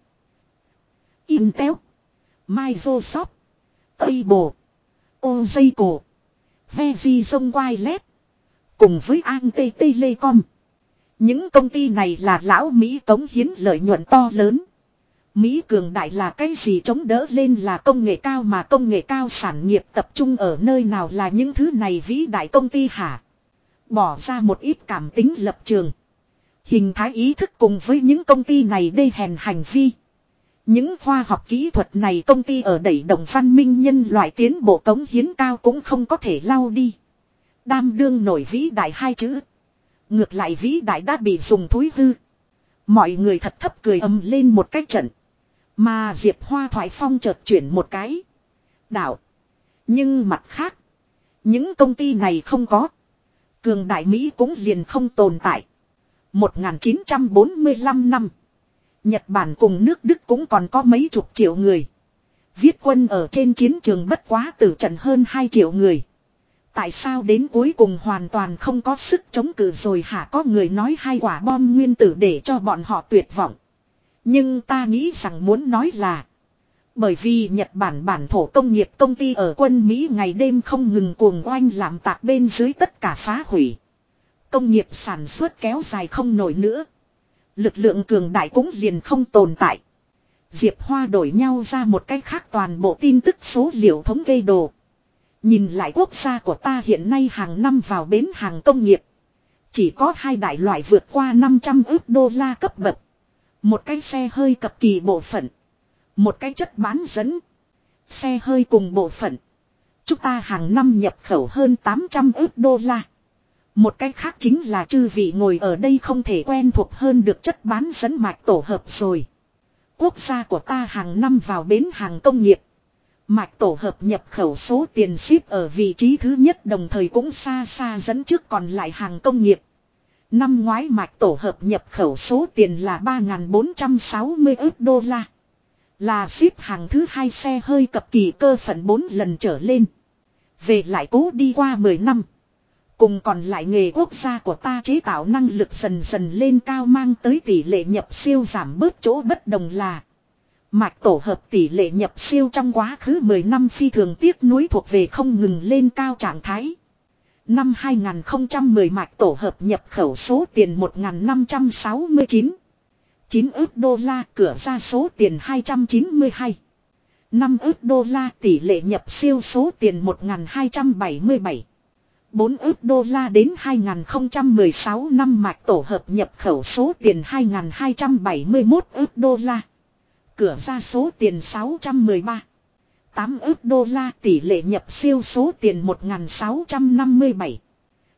Intel, Microsoft, Able, Oracle, Verizon Wireless, cùng với Ante Telecom. Những công ty này là lão Mỹ cống hiến lợi nhuận to lớn. Mỹ cường đại là cái gì chống đỡ lên là công nghệ cao mà công nghệ cao sản nghiệp tập trung ở nơi nào là những thứ này vĩ đại công ty hả? Bỏ ra một ít cảm tính lập trường. Hình thái ý thức cùng với những công ty này đê hèn hành vi. Những khoa học kỹ thuật này công ty ở đẩy động văn minh nhân loại tiến bộ cống hiến cao cũng không có thể lau đi. Đam đương nổi vĩ đại hai chữ. Ngược lại vĩ đại đã bị dùng thúi hư. Mọi người thật thấp cười ầm lên một cái trận. Mà Diệp Hoa thoại phong chợt chuyển một cái. Đạo. Nhưng mặt khác. Những công ty này không có. Cường đại Mỹ cũng liền không tồn tại. 1945 năm. Nhật Bản cùng nước Đức cũng còn có mấy chục triệu người. Viết quân ở trên chiến trường bất quá tử trận hơn 2 triệu người. Tại sao đến cuối cùng hoàn toàn không có sức chống cự rồi hả có người nói hai quả bom nguyên tử để cho bọn họ tuyệt vọng. Nhưng ta nghĩ rằng muốn nói là. Bởi vì Nhật Bản bản thổ công nghiệp công ty ở quân Mỹ ngày đêm không ngừng cuồng oanh làm tạc bên dưới tất cả phá hủy. Công nghiệp sản xuất kéo dài không nổi nữa. Lực lượng cường đại cũng liền không tồn tại. Diệp Hoa đổi nhau ra một cách khác toàn bộ tin tức số liệu thống kê đồ. Nhìn lại quốc gia của ta hiện nay hàng năm vào bến hàng công nghiệp. Chỉ có hai đại loại vượt qua 500 ước đô la cấp bậc. Một cái xe hơi cập kỳ bộ phận. Một cái chất bán dẫn. Xe hơi cùng bộ phận. Chúng ta hàng năm nhập khẩu hơn 800 ước đô la. Một cách khác chính là chư vị ngồi ở đây không thể quen thuộc hơn được chất bán dẫn mạch tổ hợp rồi. Quốc gia của ta hàng năm vào bến hàng công nghiệp. Mạch tổ hợp nhập khẩu số tiền ship ở vị trí thứ nhất đồng thời cũng xa xa dẫn trước còn lại hàng công nghiệp. Năm ngoái mạch tổ hợp nhập khẩu số tiền là 3.460 ức đô la. Là ship hàng thứ hai xe hơi cập kỳ cơ phận 4 lần trở lên. Về lại cố đi qua 10 năm. Cùng còn lại nghề quốc gia của ta chế tạo năng lực dần dần lên cao mang tới tỷ lệ nhập siêu giảm bớt chỗ bất đồng là. Mạch tổ hợp tỷ lệ nhập siêu trong quá khứ 10 năm phi thường tiếc nuối thuộc về không ngừng lên cao trạng thái. Năm 2010 mạch tổ hợp nhập khẩu số tiền 1569. 9 ước đô la cửa ra số tiền 292. 5 ước đô la tỷ lệ nhập siêu số tiền 1277. 4 ước đô la đến 2016 năm mạch tổ hợp nhập khẩu số tiền 2271 ước đô la. Cửa ra số tiền 613. 8 ước đô la tỷ lệ nhập siêu số tiền 1657.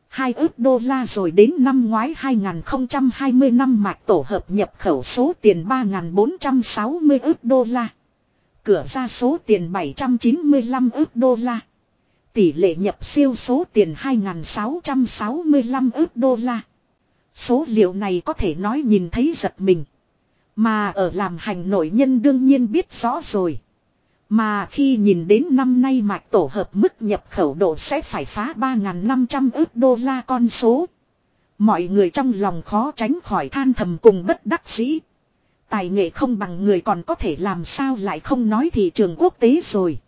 2 ước đô la rồi đến năm ngoái 2020 năm mạch tổ hợp nhập khẩu số tiền 3.460 ước đô la. Cửa ra số tiền 795 ước đô la. Tỷ lệ nhập siêu số tiền 2.665 ước đô la. Số liệu này có thể nói nhìn thấy giật mình. Mà ở làm hành nội nhân đương nhiên biết rõ rồi. Mà khi nhìn đến năm nay mạch tổ hợp mức nhập khẩu độ sẽ phải phá 3.500 ước đô la con số. Mọi người trong lòng khó tránh khỏi than thầm cùng bất đắc dĩ. Tài nghệ không bằng người còn có thể làm sao lại không nói thị trường quốc tế rồi.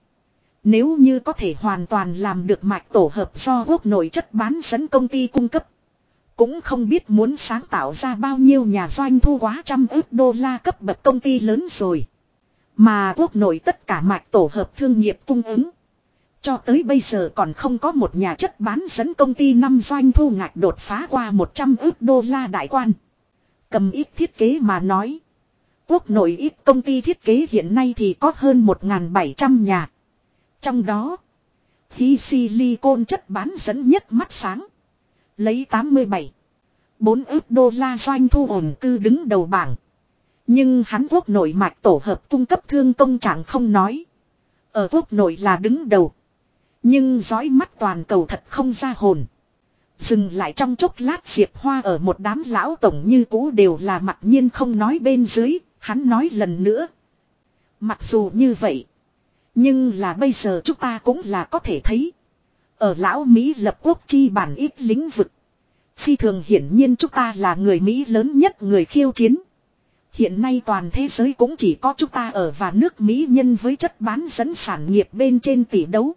Nếu như có thể hoàn toàn làm được mạch tổ hợp do quốc nội chất bán dẫn công ty cung cấp. Cũng không biết muốn sáng tạo ra bao nhiêu nhà doanh thu quá trăm ước đô la cấp bậc công ty lớn rồi. Mà quốc nội tất cả mạch tổ hợp thương nghiệp cung ứng. Cho tới bây giờ còn không có một nhà chất bán dẫn công ty năm doanh thu ngạch đột phá qua 100 ước đô la đại quan. Cầm ít thiết kế mà nói. Quốc nội ít công ty thiết kế hiện nay thì có hơn 1.700 nhà. Trong đó, Hi Silicon chất bán dẫn nhất mắt sáng. Lấy 87, 4 ước đô la doanh thu ổn cư đứng đầu bảng. Nhưng hắn quốc nội mạch tổ hợp cung cấp thương công chẳng không nói. Ở quốc nội là đứng đầu. Nhưng dõi mắt toàn cầu thật không ra hồn. Dừng lại trong chốc lát Diệp Hoa ở một đám lão tổng như cũ đều là mặc nhiên không nói bên dưới, hắn nói lần nữa. Mặc dù như vậy, nhưng là bây giờ chúng ta cũng là có thể thấy. Ở lão Mỹ lập quốc chi bản ít lĩnh vực. Phi thường hiển nhiên chúng ta là người Mỹ lớn nhất người khiêu chiến. Hiện nay toàn thế giới cũng chỉ có chúng ta ở và nước Mỹ nhân với chất bán dẫn sản nghiệp bên trên tỷ đấu.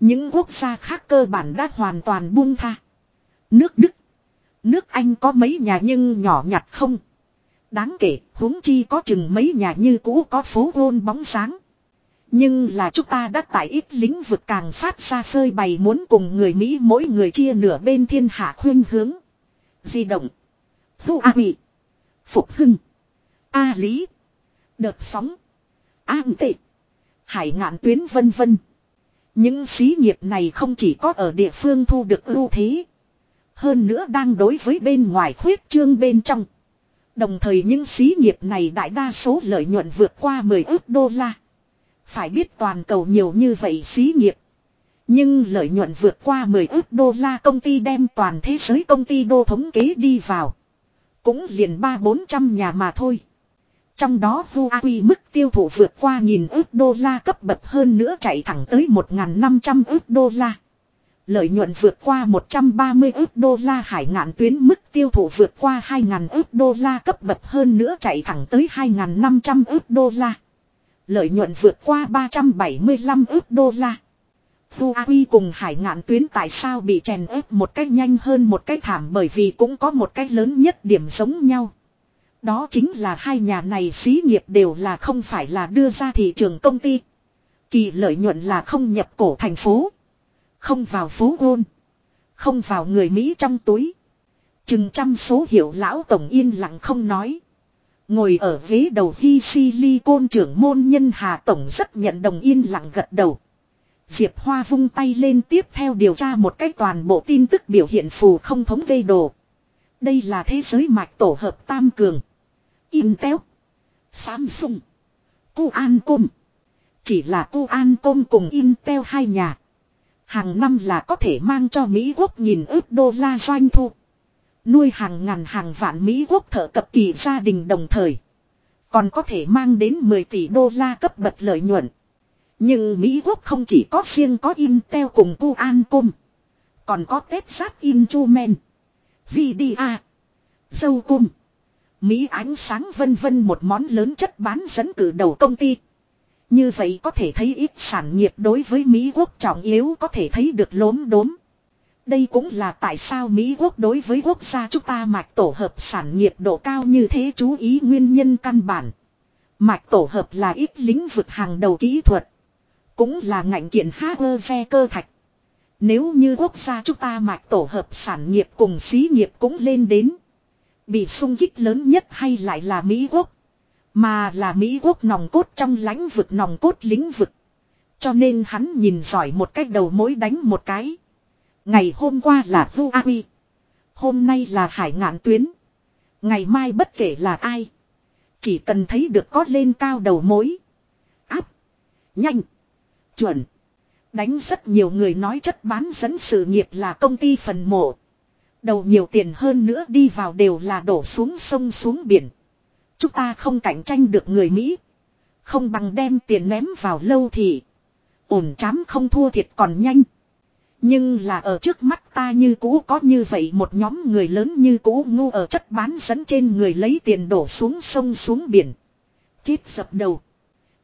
Những quốc gia khác cơ bản đã hoàn toàn buông tha. Nước Đức. Nước Anh có mấy nhà nhưng nhỏ nhặt không. Đáng kể, huống chi có chừng mấy nhà như cũ có phố gôn bóng sáng. Nhưng là chúng ta đã tại ít lĩnh vực càng phát ra phơi bày muốn cùng người Mỹ mỗi người chia nửa bên thiên hạ khuyên hướng. Di động. Thu A Bị. Phục Hưng. A Lý. Đợt sóng. An tệ. Hải ngạn tuyến vân vân. Những xí nghiệp này không chỉ có ở địa phương thu được ưu thế. Hơn nữa đang đối với bên ngoài khuyết trương bên trong. Đồng thời những xí nghiệp này đại đa số lợi nhuận vượt qua 10 ước đô la. Phải biết toàn cầu nhiều như vậy xí nghiệp. Nhưng lợi nhuận vượt qua 10 ước đô la công ty đem toàn thế giới công ty đô thống kế đi vào. Cũng liền ba bốn trăm nhà mà thôi. Trong đó Huawei mức tiêu thụ vượt qua nghìn ước đô la cấp bậc hơn nữa chạy thẳng tới 1.500 ước đô la. Lợi nhuận vượt qua 130 ước đô la, hải ngạn tuyến mức tiêu thụ vượt qua 2.000 ước đô la cấp bậc hơn nữa chạy thẳng tới 2.500 ước đô la. Lợi nhuận vượt qua 375 ước đô la. Huawei cùng hải ngạn tuyến tại sao bị chèn ép một cách nhanh hơn một cách thảm bởi vì cũng có một cách lớn nhất điểm giống nhau. Đó chính là hai nhà này xí nghiệp đều là không phải là đưa ra thị trường công ty. Kỳ lợi nhuận là không nhập cổ thành phố. Không vào phố gôn. Không vào người Mỹ trong túi. Chừng trăm số hiệu lão tổng yên lặng không nói. Ngồi ở ghế đầu Hi Silicon trưởng môn nhân Hà Tổng rất nhận đồng yên lặng gật đầu. Diệp Hoa vung tay lên tiếp theo điều tra một cách toàn bộ tin tức biểu hiện phù không thống gây đồ. Đây là thế giới mạch tổ hợp tam cường. Intel. Samsung. Qualcomm. Chỉ là Qualcomm cùng Intel hai nhà. Hàng năm là có thể mang cho Mỹ Quốc nhìn ước đô la doanh thu. Nuôi hàng ngàn hàng vạn Mỹ Quốc thợ cập kỳ gia đình đồng thời. Còn có thể mang đến 10 tỷ đô la cấp bậc lợi nhuận. Nhưng Mỹ Quốc không chỉ có riêng có Intel cùng Qualcomm. Còn có Texas Instruments. VDA. Dâu cung. Mỹ ánh sáng vân vân một món lớn chất bán dẫn cử đầu công ty. Như vậy có thể thấy ít sản nghiệp đối với Mỹ quốc trọng yếu có thể thấy được lốm đốm. Đây cũng là tại sao Mỹ quốc đối với quốc gia chúng ta mạch tổ hợp sản nghiệp độ cao như thế chú ý nguyên nhân căn bản. Mạch tổ hợp là ít lĩnh vực hàng đầu kỹ thuật. Cũng là ngành kiện hacker cơ thạch. Nếu như quốc gia chúng ta mạch tổ hợp sản nghiệp cùng xí nghiệp cũng lên đến. Bị sung kích lớn nhất hay lại là Mỹ quốc. Mà là Mỹ quốc nòng cốt trong lãnh vực nòng cốt lĩnh vực. Cho nên hắn nhìn giỏi một cách đầu mối đánh một cái. Ngày hôm qua là Huawei. Hôm nay là hải ngạn tuyến. Ngày mai bất kể là ai. Chỉ cần thấy được có lên cao đầu mối. Áp. Nhanh. Chuẩn. Đánh rất nhiều người nói chất bán dẫn sự nghiệp là công ty phần mộ. Đầu nhiều tiền hơn nữa đi vào đều là đổ xuống sông xuống biển. Chúng ta không cạnh tranh được người Mỹ. Không bằng đem tiền ném vào lâu thì. Ổn chám không thua thiệt còn nhanh. Nhưng là ở trước mắt ta như cũ có như vậy một nhóm người lớn như cũ ngu ở chất bán dẫn trên người lấy tiền đổ xuống sông xuống biển. Chết dập đầu.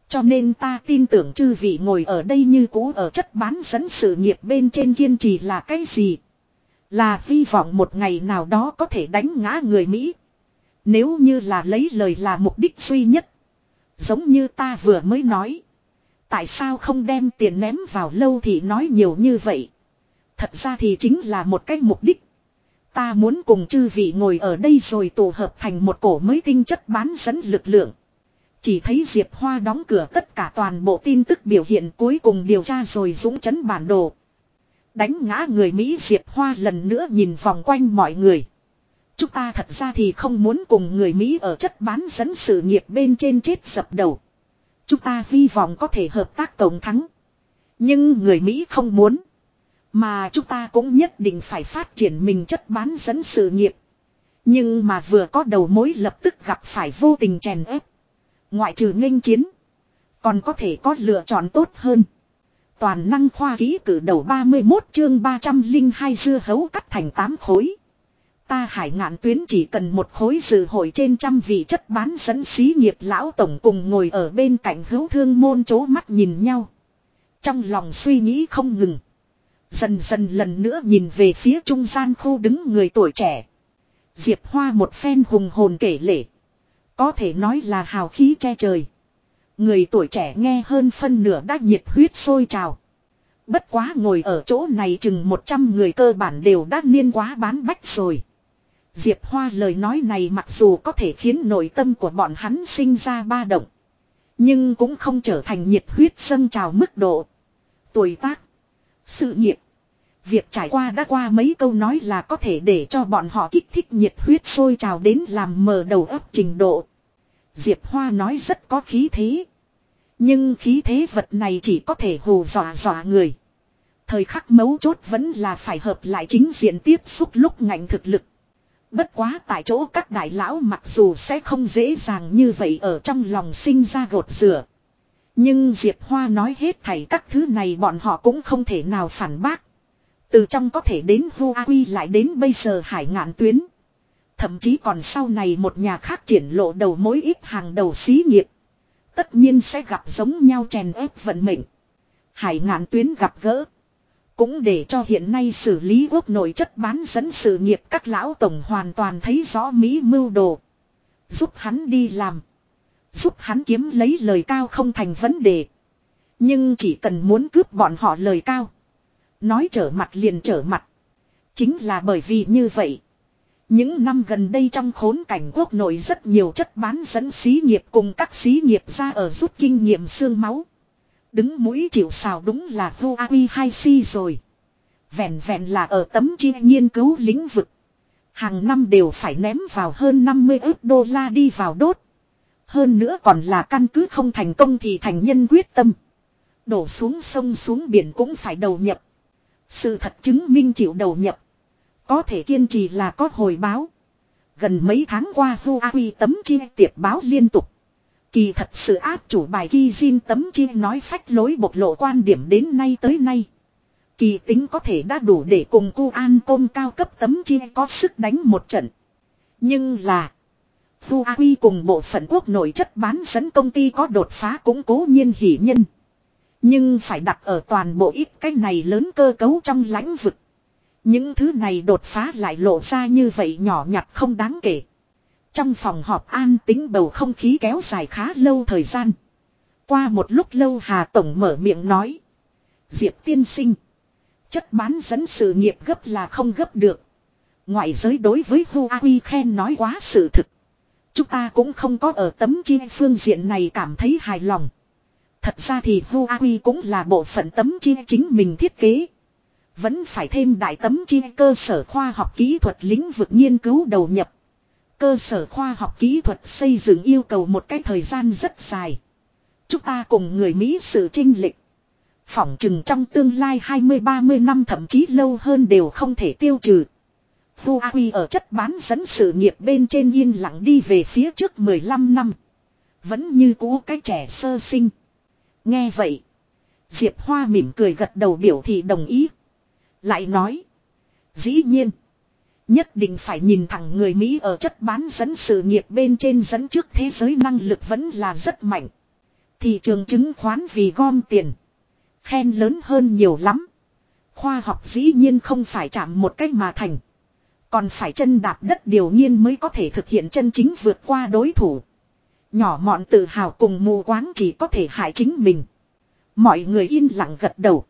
Cho nên ta tin tưởng chư vị ngồi ở đây như cũ ở chất bán dẫn sự nghiệp bên trên kiên trì là cái gì. Là hy vọng một ngày nào đó có thể đánh ngã người Mỹ. Nếu như là lấy lời là mục đích duy nhất. Giống như ta vừa mới nói. Tại sao không đem tiền ném vào lâu thì nói nhiều như vậy. Thật ra thì chính là một cái mục đích. Ta muốn cùng chư vị ngồi ở đây rồi tụ hợp thành một cổ mới tinh chất bán dẫn lực lượng. Chỉ thấy Diệp Hoa đóng cửa tất cả toàn bộ tin tức biểu hiện cuối cùng điều tra rồi dũng chấn bản đồ. Đánh ngã người Mỹ Diệp Hoa lần nữa nhìn vòng quanh mọi người. Chúng ta thật ra thì không muốn cùng người Mỹ ở chất bán dẫn sự nghiệp bên trên chết dập đầu. Chúng ta hy vọng có thể hợp tác tổng thắng. Nhưng người Mỹ không muốn. Mà chúng ta cũng nhất định phải phát triển mình chất bán dẫn sự nghiệp. Nhưng mà vừa có đầu mối lập tức gặp phải vô tình chèn ép. Ngoại trừ nghênh chiến. Còn có thể có lựa chọn tốt hơn. Toàn năng khoa ký cử đầu 31 chương 302 dưa hấu cắt thành 8 khối. Ta hải ngạn tuyến chỉ cần một khối dự hội trên trăm vị chất bán dẫn xí nghiệp lão tổng cùng ngồi ở bên cạnh hữu thương môn chố mắt nhìn nhau. Trong lòng suy nghĩ không ngừng. Dần dần lần nữa nhìn về phía trung gian khu đứng người tuổi trẻ. Diệp Hoa một phen hùng hồn kể lể. Có thể nói là hào khí che trời. Người tuổi trẻ nghe hơn phân nửa đã nhiệt huyết sôi trào. Bất quá ngồi ở chỗ này chừng 100 người cơ bản đều đã niên quá bán bách rồi. Diệp Hoa lời nói này mặc dù có thể khiến nội tâm của bọn hắn sinh ra ba động. Nhưng cũng không trở thành nhiệt huyết dâng trào mức độ. Tuổi tác. Sự nghiệp. Việc trải qua đã qua mấy câu nói là có thể để cho bọn họ kích thích nhiệt huyết sôi trào đến làm mờ đầu ấp trình độ. Diệp Hoa nói rất có khí thế. Nhưng khí thế vật này chỉ có thể hù dọa dọa người. Thời khắc mấu chốt vẫn là phải hợp lại chính diện tiếp xúc lúc ngạnh thực lực. Bất quá tại chỗ các đại lão mặc dù sẽ không dễ dàng như vậy ở trong lòng sinh ra gột rửa. Nhưng Diệp Hoa nói hết thảy các thứ này bọn họ cũng không thể nào phản bác. Từ trong có thể đến Huawei lại đến bây giờ hải ngạn tuyến. Thậm chí còn sau này một nhà khác triển lộ đầu mối ít hàng đầu xí nghiệp. Tất nhiên sẽ gặp giống nhau chèn ép vận mệnh. Hải ngạn tuyến gặp gỡ. Cũng để cho hiện nay xử lý quốc nội chất bán dẫn sự nghiệp các lão tổng hoàn toàn thấy rõ Mỹ mưu đồ. Giúp hắn đi làm. Giúp hắn kiếm lấy lời cao không thành vấn đề. Nhưng chỉ cần muốn cướp bọn họ lời cao. Nói trở mặt liền trở mặt. Chính là bởi vì như vậy. Những năm gần đây trong khốn cảnh quốc nội rất nhiều chất bán dẫn xí nghiệp cùng các xí nghiệp ra ở rút kinh nghiệm xương máu. Đứng mũi chịu xào đúng là Huawei 2C rồi. Vẹn vẹn là ở tấm chi nghiên cứu lĩnh vực. Hàng năm đều phải ném vào hơn 50 ước đô la đi vào đốt. Hơn nữa còn là căn cứ không thành công thì thành nhân quyết tâm. Đổ xuống sông xuống biển cũng phải đầu nhập. Sự thật chứng minh chịu đầu nhập. Có thể kiên trì là có hồi báo. Gần mấy tháng qua Huawei tấm chi tiệp báo liên tục. Kỳ thật sự áp chủ bài Kizin tấm chi nói phách lối bộc lộ quan điểm đến nay tới nay. Kỳ tính có thể đã đủ để cùng cu an côn cao cấp tấm chi có sức đánh một trận. Nhưng là hu a huy cùng bộ phận quốc nội chất bán dẫn công ty có đột phá cũng cố nhiên hỉ nhân. Nhưng phải đặt ở toàn bộ ít cái này lớn cơ cấu trong lãnh vực. Những thứ này đột phá lại lộ ra như vậy nhỏ nhặt không đáng kể. Trong phòng họp an tính bầu không khí kéo dài khá lâu thời gian. Qua một lúc lâu Hà Tổng mở miệng nói. Diệp tiên sinh. Chất bán dẫn sự nghiệp gấp là không gấp được. Ngoại giới đối với Huawei khen nói quá sự thực. Chúng ta cũng không có ở tấm chi phương diện này cảm thấy hài lòng. Thật ra thì Huawei cũng là bộ phận tấm chi chính mình thiết kế. Vẫn phải thêm đại tấm chi cơ sở khoa học kỹ thuật lĩnh vực nghiên cứu đầu nhập. Cơ sở khoa học kỹ thuật xây dựng yêu cầu một cái thời gian rất dài. Chúng ta cùng người Mỹ sự trinh lịch. Phỏng chừng trong tương lai 20-30 năm thậm chí lâu hơn đều không thể tiêu trừ. Huawei ở chất bán dẫn sự nghiệp bên trên yên lặng đi về phía trước 15 năm. Vẫn như cũ cái trẻ sơ sinh. Nghe vậy. Diệp Hoa mỉm cười gật đầu biểu thị đồng ý. Lại nói. Dĩ nhiên. Nhất định phải nhìn thẳng người Mỹ ở chất bán dẫn sự nghiệp bên trên dẫn trước thế giới năng lực vẫn là rất mạnh. Thị trường chứng khoán vì gom tiền. Khen lớn hơn nhiều lắm. Khoa học dĩ nhiên không phải chạm một cách mà thành. Còn phải chân đạp đất điều nhiên mới có thể thực hiện chân chính vượt qua đối thủ. Nhỏ mọn tự hào cùng mù quáng chỉ có thể hại chính mình. Mọi người yên lặng gật đầu.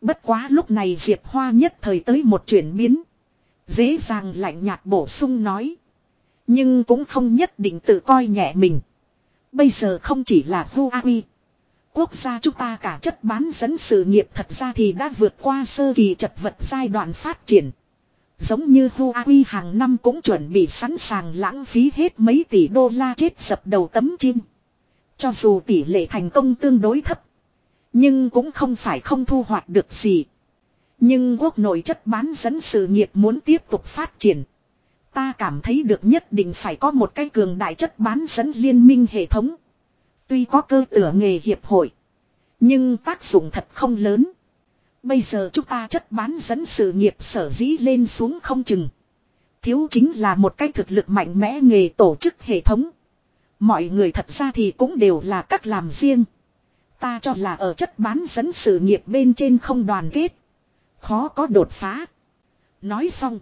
Bất quá lúc này Diệp Hoa nhất thời tới một chuyển biến. Dễ dàng lạnh nhạt bổ sung nói. Nhưng cũng không nhất định tự coi nhẹ mình. Bây giờ không chỉ là Huawei. Quốc gia chúng ta cả chất bán dẫn sự nghiệp thật ra thì đã vượt qua sơ kỳ chật vật giai đoạn phát triển. Giống như Huawei hàng năm cũng chuẩn bị sẵn sàng lãng phí hết mấy tỷ đô la chết sập đầu tấm chim. Cho dù tỷ lệ thành công tương đối thấp. Nhưng cũng không phải không thu hoạch được gì. Nhưng quốc nội chất bán dẫn sự nghiệp muốn tiếp tục phát triển. Ta cảm thấy được nhất định phải có một cái cường đại chất bán dẫn liên minh hệ thống. Tuy có cơ tửa nghề hiệp hội. Nhưng tác dụng thật không lớn. Bây giờ chúng ta chất bán dẫn sự nghiệp sở dĩ lên xuống không chừng. Thiếu chính là một cái thực lực mạnh mẽ nghề tổ chức hệ thống. Mọi người thật ra thì cũng đều là cách làm riêng. Ta cho là ở chất bán dẫn sự nghiệp bên trên không đoàn kết. Khó có đột phá. Nói xong.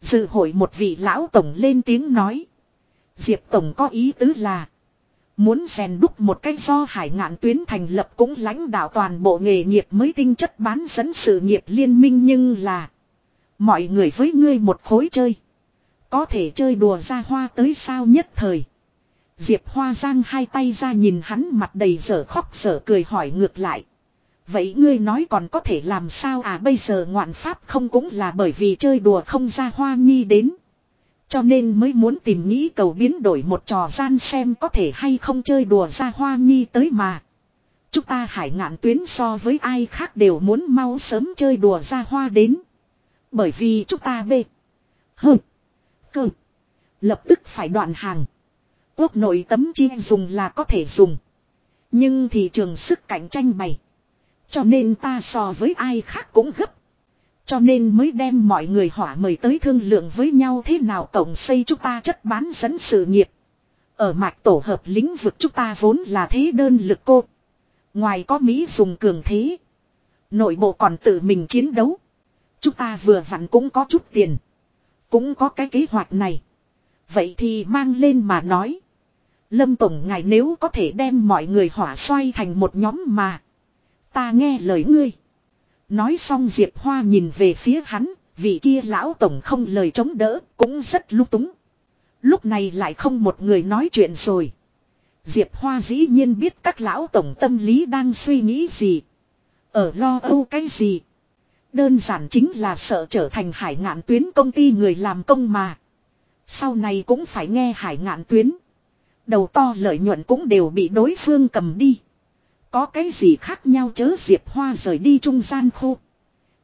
Dự hội một vị lão tổng lên tiếng nói. Diệp tổng có ý tứ là. Muốn rèn đúc một cách do hải ngạn tuyến thành lập cũng lãnh đạo toàn bộ nghề nghiệp mới tinh chất bán dẫn sự nghiệp liên minh nhưng là. Mọi người với ngươi một khối chơi. Có thể chơi đùa ra hoa tới sao nhất thời. Diệp Hoa giang hai tay ra nhìn hắn mặt đầy dở khóc dở cười hỏi ngược lại. Vậy ngươi nói còn có thể làm sao à bây giờ ngoạn pháp không cũng là bởi vì chơi đùa không ra hoa nhi đến. Cho nên mới muốn tìm nghĩ cầu biến đổi một trò gian xem có thể hay không chơi đùa ra hoa nhi tới mà. Chúng ta hải ngạn tuyến so với ai khác đều muốn mau sớm chơi đùa ra hoa đến. Bởi vì chúng ta bê. Hừ. Cơ. Lập tức phải đoạn hàng. Quốc nội tấm chi dùng là có thể dùng. Nhưng thị trường sức cạnh tranh bày. Cho nên ta so với ai khác cũng gấp. Cho nên mới đem mọi người hỏa mời tới thương lượng với nhau thế nào tổng xây chúng ta chất bán dẫn sự nghiệp. Ở mạch tổ hợp lĩnh vực chúng ta vốn là thế đơn lực cô. Ngoài có Mỹ dùng cường thế. Nội bộ còn tự mình chiến đấu. Chúng ta vừa vặn cũng có chút tiền. Cũng có cái kế hoạch này. Vậy thì mang lên mà nói. Lâm Tổng ngài nếu có thể đem mọi người hỏa xoay thành một nhóm mà. Ta nghe lời ngươi. Nói xong Diệp Hoa nhìn về phía hắn, vị kia lão tổng không lời chống đỡ, cũng rất lúc túng. Lúc này lại không một người nói chuyện rồi. Diệp Hoa dĩ nhiên biết các lão tổng tâm lý đang suy nghĩ gì. Ở lo âu cái gì. Đơn giản chính là sợ trở thành hải ngạn tuyến công ty người làm công mà. Sau này cũng phải nghe hải ngạn tuyến. Đầu to lợi nhuận cũng đều bị đối phương cầm đi. Có cái gì khác nhau chớ Diệp Hoa rời đi trung gian khu.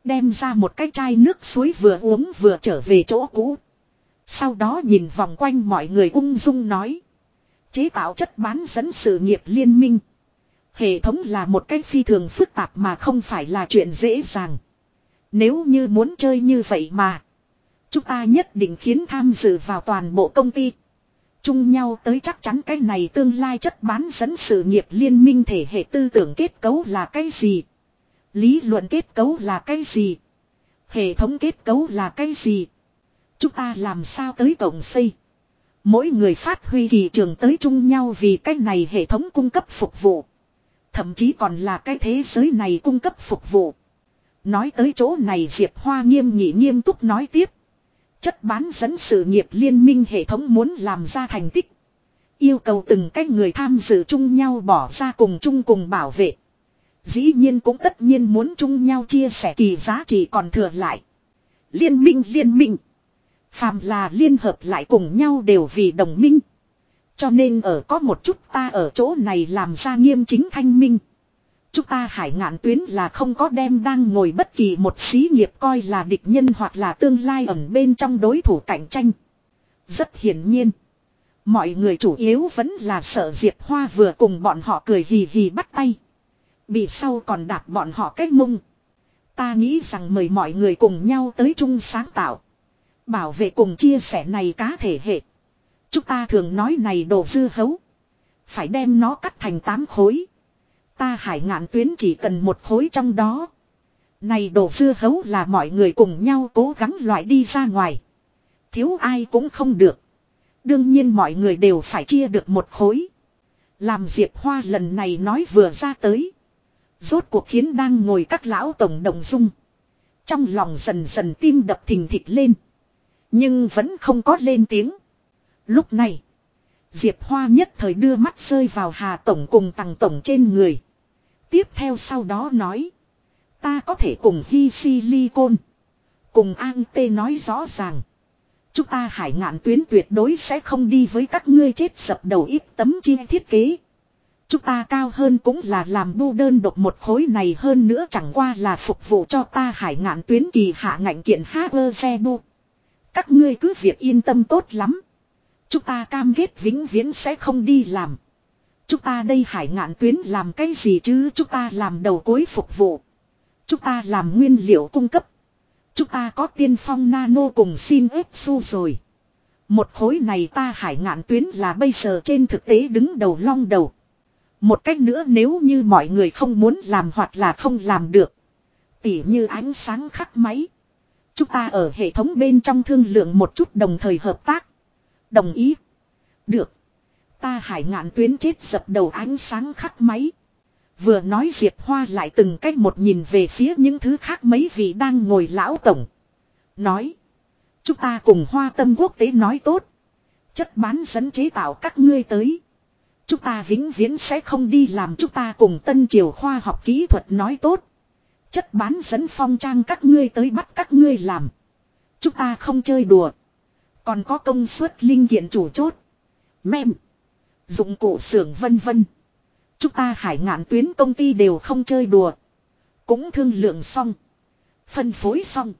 Đem ra một cái chai nước suối vừa uống vừa trở về chỗ cũ. Sau đó nhìn vòng quanh mọi người ung dung nói. Chế tạo chất bán dẫn sự nghiệp liên minh. Hệ thống là một cái phi thường phức tạp mà không phải là chuyện dễ dàng. Nếu như muốn chơi như vậy mà. Chúng ta nhất định khiến tham dự vào toàn bộ công ty chung nhau tới chắc chắn cái này tương lai chất bán dẫn sự nghiệp liên minh thể hệ tư tưởng kết cấu là cái gì. Lý luận kết cấu là cái gì. Hệ thống kết cấu là cái gì. Chúng ta làm sao tới tổng xây. Mỗi người phát huy kỳ trường tới chung nhau vì cái này hệ thống cung cấp phục vụ. Thậm chí còn là cái thế giới này cung cấp phục vụ. Nói tới chỗ này Diệp Hoa nghiêm nghị nghiêm túc nói tiếp. Chất bán dẫn sự nghiệp liên minh hệ thống muốn làm ra thành tích. Yêu cầu từng cái người tham dự chung nhau bỏ ra cùng chung cùng bảo vệ. Dĩ nhiên cũng tất nhiên muốn chung nhau chia sẻ kỳ giá trị còn thừa lại. Liên minh liên minh. Phàm là liên hợp lại cùng nhau đều vì đồng minh. Cho nên ở có một chút ta ở chỗ này làm ra nghiêm chính thanh minh. Chúng ta hải ngạn tuyến là không có đem đang ngồi bất kỳ một xí nghiệp coi là địch nhân hoặc là tương lai ẩn bên trong đối thủ cạnh tranh. Rất hiển nhiên. Mọi người chủ yếu vẫn là sợ Diệp Hoa vừa cùng bọn họ cười hì hì bắt tay. Bị sau còn đạp bọn họ cách mông. Ta nghĩ rằng mời mọi người cùng nhau tới chung sáng tạo. Bảo vệ cùng chia sẻ này cá thể hệ. Chúng ta thường nói này đồ dư hấu. Phải đem nó cắt thành tám khối. Ta hải ngạn tuyến chỉ cần một khối trong đó. Này đồ dưa hấu là mọi người cùng nhau cố gắng loại đi ra ngoài. Thiếu ai cũng không được. Đương nhiên mọi người đều phải chia được một khối. Làm Diệp Hoa lần này nói vừa ra tới. Rốt cuộc khiến đang ngồi các lão tổng đồng dung. Trong lòng dần dần tim đập thình thịch lên. Nhưng vẫn không có lên tiếng. Lúc này. Diệp Hoa nhất thời đưa mắt rơi vào Hà Tổng cùng Tăng Tổng trên người. Tiếp theo sau đó nói. Ta có thể cùng Hi Silicon. Cùng An Tê nói rõ ràng. Chúng ta hải ngạn tuyến tuyệt đối sẽ không đi với các ngươi chết sập đầu ít tấm chi thiết kế. Chúng ta cao hơn cũng là làm bu đơn độc một khối này hơn nữa chẳng qua là phục vụ cho ta hải ngạn tuyến kỳ hạ ngạnh kiện Hager bu. Các ngươi cứ việc yên tâm tốt lắm. Chúng ta cam kết vĩnh viễn sẽ không đi làm. Chúng ta đây hải ngạn tuyến làm cái gì chứ chúng ta làm đầu cối phục vụ. Chúng ta làm nguyên liệu cung cấp. Chúng ta có tiên phong nano cùng xin ếp su rồi. Một khối này ta hải ngạn tuyến là bây giờ trên thực tế đứng đầu long đầu. Một cách nữa nếu như mọi người không muốn làm hoặc là không làm được. Tỉ như ánh sáng khắc máy. Chúng ta ở hệ thống bên trong thương lượng một chút đồng thời hợp tác. Đồng ý. Được. Ta hải ngạn tuyến chết dập đầu ánh sáng khắc máy. Vừa nói Diệp Hoa lại từng cách một nhìn về phía những thứ khác mấy vị đang ngồi lão tổng. Nói. Chúng ta cùng hoa tâm quốc tế nói tốt. Chất bán dẫn chế tạo các ngươi tới. Chúng ta vĩnh viễn sẽ không đi làm chúng ta cùng tân triều khoa học kỹ thuật nói tốt. Chất bán dẫn phong trang các ngươi tới bắt các ngươi làm. Chúng ta không chơi đùa. Còn có công suất linh kiện chủ chốt. Mem. Dụng cụ xưởng vân vân. Chúng ta hải ngạn tuyến công ty đều không chơi đùa. Cũng thương lượng xong. Phân phối xong.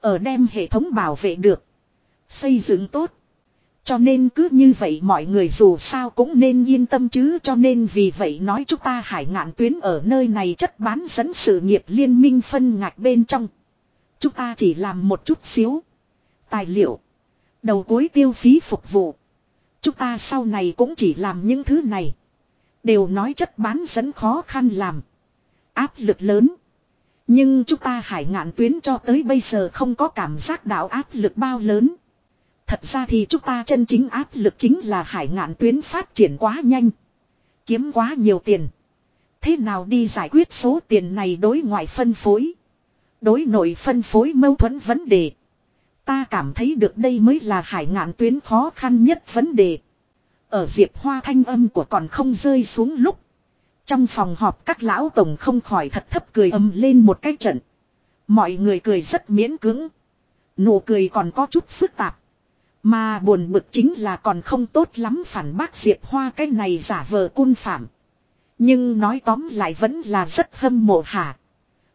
Ở đem hệ thống bảo vệ được. Xây dựng tốt. Cho nên cứ như vậy mọi người dù sao cũng nên yên tâm chứ cho nên vì vậy nói chúng ta hải ngạn tuyến ở nơi này chất bán dẫn sự nghiệp liên minh phân ngạch bên trong. Chúng ta chỉ làm một chút xíu. Tài liệu. Đầu cuối tiêu phí phục vụ. Chúng ta sau này cũng chỉ làm những thứ này. Đều nói chất bán dẫn khó khăn làm. Áp lực lớn. Nhưng chúng ta hải ngạn tuyến cho tới bây giờ không có cảm giác đạo áp lực bao lớn. Thật ra thì chúng ta chân chính áp lực chính là hải ngạn tuyến phát triển quá nhanh. Kiếm quá nhiều tiền. Thế nào đi giải quyết số tiền này đối ngoại phân phối. Đối nội phân phối mâu thuẫn vấn đề. Ta cảm thấy được đây mới là hải ngạn tuyến khó khăn nhất vấn đề. Ở Diệp Hoa thanh âm của còn không rơi xuống lúc. Trong phòng họp các lão tổng không khỏi thật thấp cười ầm lên một cái trận. Mọi người cười rất miễn cưỡng. Nụ cười còn có chút phức tạp. Mà buồn bực chính là còn không tốt lắm phản bác Diệp Hoa cái này giả vờ cun phạm. Nhưng nói tóm lại vẫn là rất hâm mộ hả.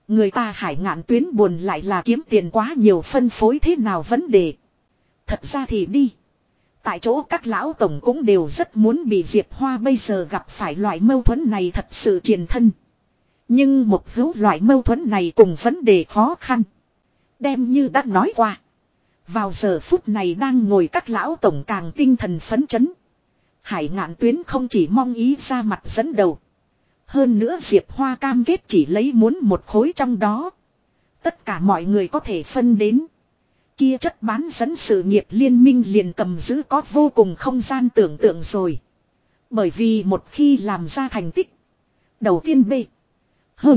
Người ta hải ngạn tuyến buồn lại là kiếm tiền quá nhiều phân phối thế nào vấn đề. Thật ra thì đi. Tại chỗ các lão tổng cũng đều rất muốn bị Diệp Hoa bây giờ gặp phải loại mâu thuẫn này thật sự triền thân. Nhưng một hữu loại mâu thuẫn này cùng vấn đề khó khăn. Đem như đã nói qua. Vào giờ phút này đang ngồi các lão tổng càng tinh thần phấn chấn. Hải ngạn tuyến không chỉ mong ý ra mặt dẫn đầu. Hơn nữa Diệp Hoa cam kết chỉ lấy muốn một khối trong đó. Tất cả mọi người có thể phân đến. Kia chất bán dẫn sự nghiệp liên minh liền cầm giữ có vô cùng không gian tưởng tượng rồi. Bởi vì một khi làm ra thành tích. Đầu tiên B. H.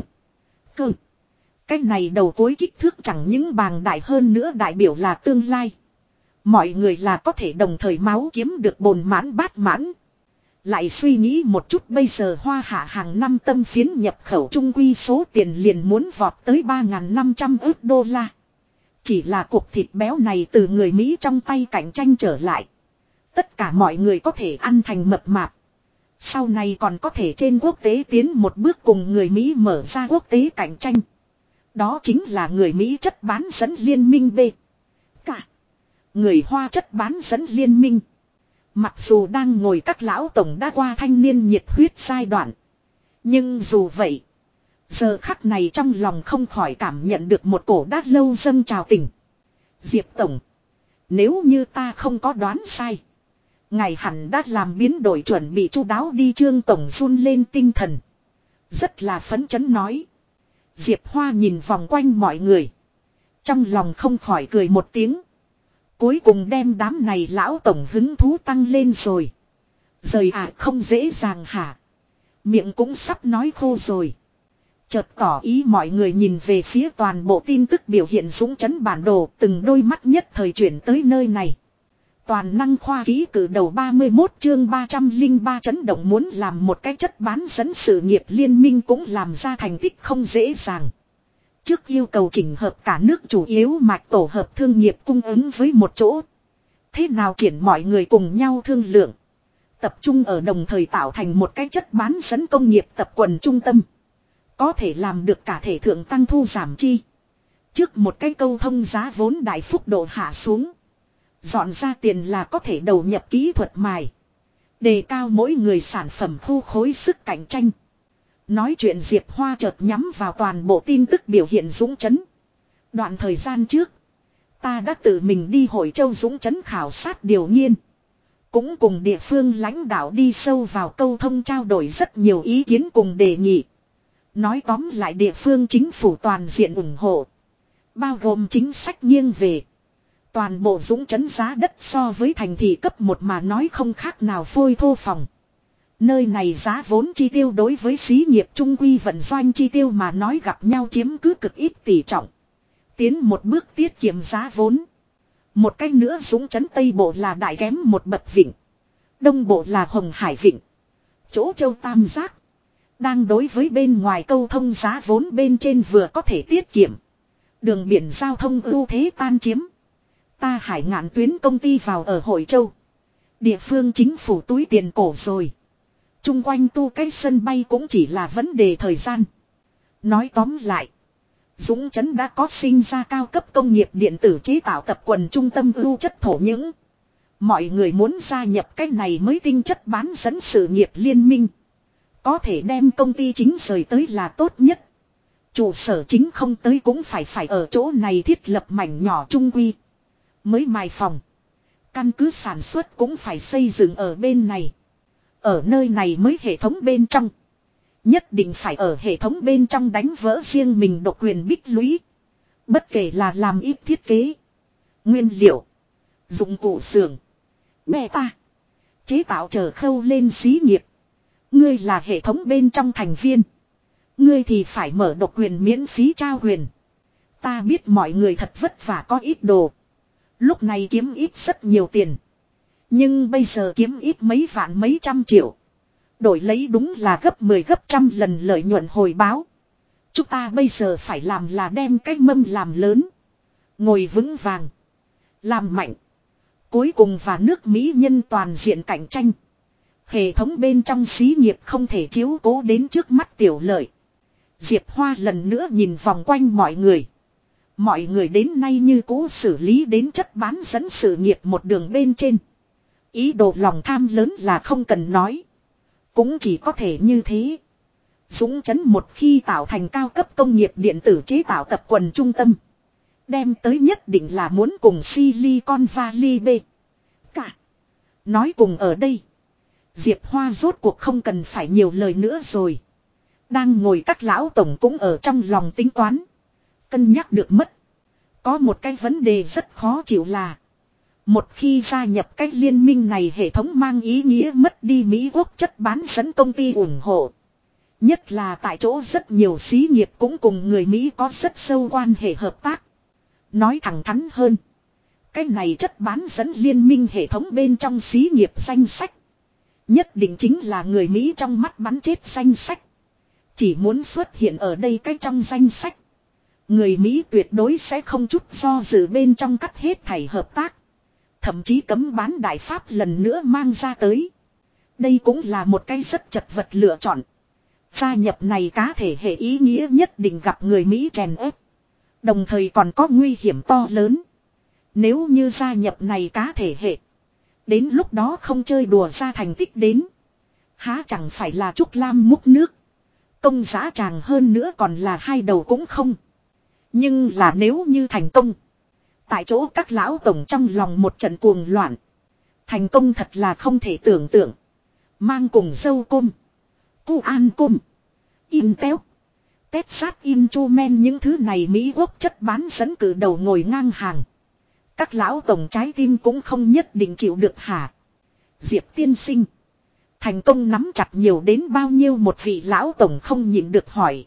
Cơ. Cái này đầu cuối kích thước chẳng những bàng đại hơn nữa đại biểu là tương lai. Mọi người là có thể đồng thời máu kiếm được bồn mãn bát mãn. Lại suy nghĩ một chút bây giờ hoa hạ hàng năm tâm phiến nhập khẩu trung quy số tiền liền muốn vọt tới 3.500 ước đô la. Chỉ là cục thịt béo này từ người Mỹ trong tay cạnh tranh trở lại. Tất cả mọi người có thể ăn thành mập mạp. Sau này còn có thể trên quốc tế tiến một bước cùng người Mỹ mở ra quốc tế cạnh tranh. Đó chính là người Mỹ chất bán dẫn liên minh B. Cả. Người Hoa chất bán dẫn liên minh. Mặc dù đang ngồi các lão tổng đã qua thanh niên nhiệt huyết giai đoạn. Nhưng dù vậy. Giờ khắc này trong lòng không khỏi cảm nhận được một cổ đát lâu dâng trào tình. Diệp Tổng. Nếu như ta không có đoán sai. Ngài hẳn đã làm biến đổi chuẩn bị chu đáo đi trương tổng run lên tinh thần. Rất là phấn chấn nói. Diệp Hoa nhìn vòng quanh mọi người. Trong lòng không khỏi cười một tiếng. Cuối cùng đem đám này lão tổng hứng thú tăng lên rồi. Rời à không dễ dàng hả. Miệng cũng sắp nói khô rồi. Chợt tỏ ý mọi người nhìn về phía toàn bộ tin tức biểu hiện dũng chấn bản đồ, từng đôi mắt nhất thời chuyển tới nơi này. Toàn năng khoa ký cử đầu 31 chương 303 chấn động muốn làm một cái chất bán dẫn sự nghiệp liên minh cũng làm ra thành tích không dễ dàng. Trước yêu cầu chỉnh hợp cả nước chủ yếu mạch tổ hợp thương nghiệp cung ứng với một chỗ. Thế nào triển mọi người cùng nhau thương lượng. Tập trung ở đồng thời tạo thành một cái chất bán dẫn công nghiệp tập quần trung tâm. Có thể làm được cả thể thượng tăng thu giảm chi. Trước một cái câu thông giá vốn đại phúc độ hạ xuống. Dọn ra tiền là có thể đầu nhập kỹ thuật mài. Đề cao mỗi người sản phẩm khu khối sức cạnh tranh. Nói chuyện Diệp Hoa chợt nhắm vào toàn bộ tin tức biểu hiện dũng chấn. Đoạn thời gian trước. Ta đã tự mình đi hội châu dũng chấn khảo sát điều nghiên. Cũng cùng địa phương lãnh đạo đi sâu vào câu thông trao đổi rất nhiều ý kiến cùng đề nghị. Nói tóm lại địa phương chính phủ toàn diện ủng hộ. Bao gồm chính sách nghiêng về. Toàn bộ dũng chấn giá đất so với thành thị cấp một mà nói không khác nào phôi thô phòng. Nơi này giá vốn chi tiêu đối với xí nghiệp trung quy vận doanh chi tiêu mà nói gặp nhau chiếm cứ cực ít tỷ trọng. Tiến một bước tiết kiệm giá vốn. Một cách nữa dũng chấn Tây Bộ là đại kém một bậc vịnh. Đông Bộ là Hồng Hải Vịnh. Chỗ châu Tam Giác. Đang đối với bên ngoài câu thông giá vốn bên trên vừa có thể tiết kiệm. Đường biển giao thông ưu thế tan chiếm. Ta hải ngạn tuyến công ty vào ở Hội Châu. Địa phương chính phủ túi tiền cổ rồi. Trung quanh tu cái sân bay cũng chỉ là vấn đề thời gian. Nói tóm lại. Dũng Chấn đã có sinh ra cao cấp công nghiệp điện tử chế tạo tập quần trung tâm ưu chất thổ những. Mọi người muốn gia nhập cái này mới tinh chất bán dẫn sự nghiệp liên minh. Có thể đem công ty chính rời tới là tốt nhất. Trụ sở chính không tới cũng phải phải ở chỗ này thiết lập mảnh nhỏ trung quy. Mới mài phòng. Căn cứ sản xuất cũng phải xây dựng ở bên này. Ở nơi này mới hệ thống bên trong. Nhất định phải ở hệ thống bên trong đánh vỡ riêng mình độc quyền bích lũy. Bất kể là làm ít thiết kế. Nguyên liệu. Dụng cụ xưởng. ta. Chế tạo trở khâu lên xí nghiệp. Ngươi là hệ thống bên trong thành viên. Ngươi thì phải mở độc quyền miễn phí trao quyền. Ta biết mọi người thật vất vả có ít đồ. Lúc này kiếm ít rất nhiều tiền. Nhưng bây giờ kiếm ít mấy vạn mấy trăm triệu. Đổi lấy đúng là gấp 10 gấp trăm lần lợi nhuận hồi báo. Chúng ta bây giờ phải làm là đem cái mâm làm lớn. Ngồi vững vàng. Làm mạnh. Cuối cùng và nước Mỹ nhân toàn diện cạnh tranh. Hệ thống bên trong xí nghiệp không thể chiếu cố đến trước mắt tiểu lợi. Diệp Hoa lần nữa nhìn vòng quanh mọi người. Mọi người đến nay như cố xử lý đến chất bán dẫn sự nghiệp một đường bên trên. Ý đồ lòng tham lớn là không cần nói. Cũng chỉ có thể như thế. Dũng chấn một khi tạo thành cao cấp công nghiệp điện tử chế tạo tập quần trung tâm. Đem tới nhất định là muốn cùng Silicon Valley B. Cả. Nói cùng ở đây. Diệp Hoa rốt cuộc không cần phải nhiều lời nữa rồi. Đang ngồi các lão tổng cũng ở trong lòng tính toán. Cân nhắc được mất. Có một cái vấn đề rất khó chịu là. Một khi gia nhập cách liên minh này hệ thống mang ý nghĩa mất đi Mỹ quốc chất bán dẫn công ty ủng hộ. Nhất là tại chỗ rất nhiều xí nghiệp cũng cùng người Mỹ có rất sâu quan hệ hợp tác. Nói thẳng thắn hơn. Cái này chất bán dẫn liên minh hệ thống bên trong xí nghiệp danh sách. Nhất định chính là người Mỹ trong mắt bắn chết danh sách. Chỉ muốn xuất hiện ở đây cái trong danh sách. Người Mỹ tuyệt đối sẽ không chút do dự bên trong cắt hết thảy hợp tác. Thậm chí cấm bán đại pháp lần nữa mang ra tới. Đây cũng là một cái rất chật vật lựa chọn. Gia nhập này cá thể hệ ý nghĩa nhất định gặp người Mỹ chèn ép. Đồng thời còn có nguy hiểm to lớn. Nếu như gia nhập này cá thể hệ. Đến lúc đó không chơi đùa ra thành tích đến. Há chẳng phải là Trúc Lam múc nước. Công giá tràng hơn nữa còn là hai đầu cũng không. Nhưng là nếu như thành công. Tại chỗ các lão tổng trong lòng một trận cuồng loạn. Thành công thật là không thể tưởng tượng. Mang cùng dâu cung. Cu an cung. Intel. Tết sát men những thứ này Mỹ quốc chất bán dẫn cử đầu ngồi ngang hàng. Các lão tổng trái tim cũng không nhất định chịu được hả. Diệp tiên sinh. Thành công nắm chặt nhiều đến bao nhiêu một vị lão tổng không nhịn được hỏi.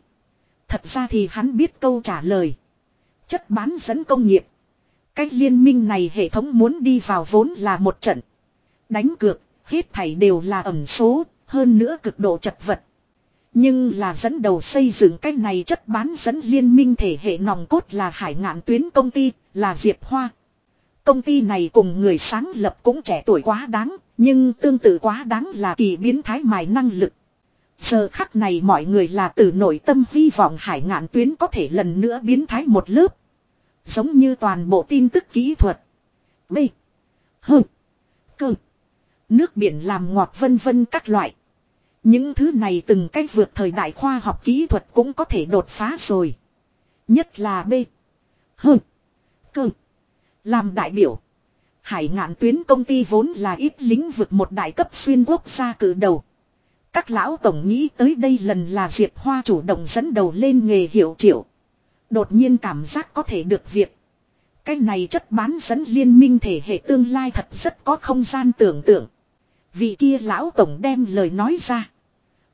Thật ra thì hắn biết câu trả lời. Chất bán dẫn công nghiệp. Cái liên minh này hệ thống muốn đi vào vốn là một trận. Đánh cược, hết thảy đều là ẩn số, hơn nữa cực độ chật vật. Nhưng là dẫn đầu xây dựng cái này chất bán dẫn liên minh thể hệ nòng cốt là hải ngạn tuyến công ty, là Diệp Hoa. Công ty này cùng người sáng lập cũng trẻ tuổi quá đáng, nhưng tương tự quá đáng là kỳ biến thái mài năng lực. Giờ khắc này mọi người là từ nội tâm hy vọng hải ngạn tuyến có thể lần nữa biến thái một lớp. Giống như toàn bộ tin tức kỹ thuật. B. H. Cơ. Nước biển làm ngọt vân vân các loại. Những thứ này từng cách vượt thời đại khoa học kỹ thuật cũng có thể đột phá rồi. Nhất là B. H. Cơ. Làm đại biểu. Hải ngạn tuyến công ty vốn là ít lĩnh vực một đại cấp xuyên quốc gia cử đầu. Các lão tổng nghĩ tới đây lần là Diệp Hoa chủ động dẫn đầu lên nghề hiệu triệu. Đột nhiên cảm giác có thể được việc. Cái này chất bán dẫn liên minh thể hệ tương lai thật rất có không gian tưởng tượng. Vị kia lão tổng đem lời nói ra.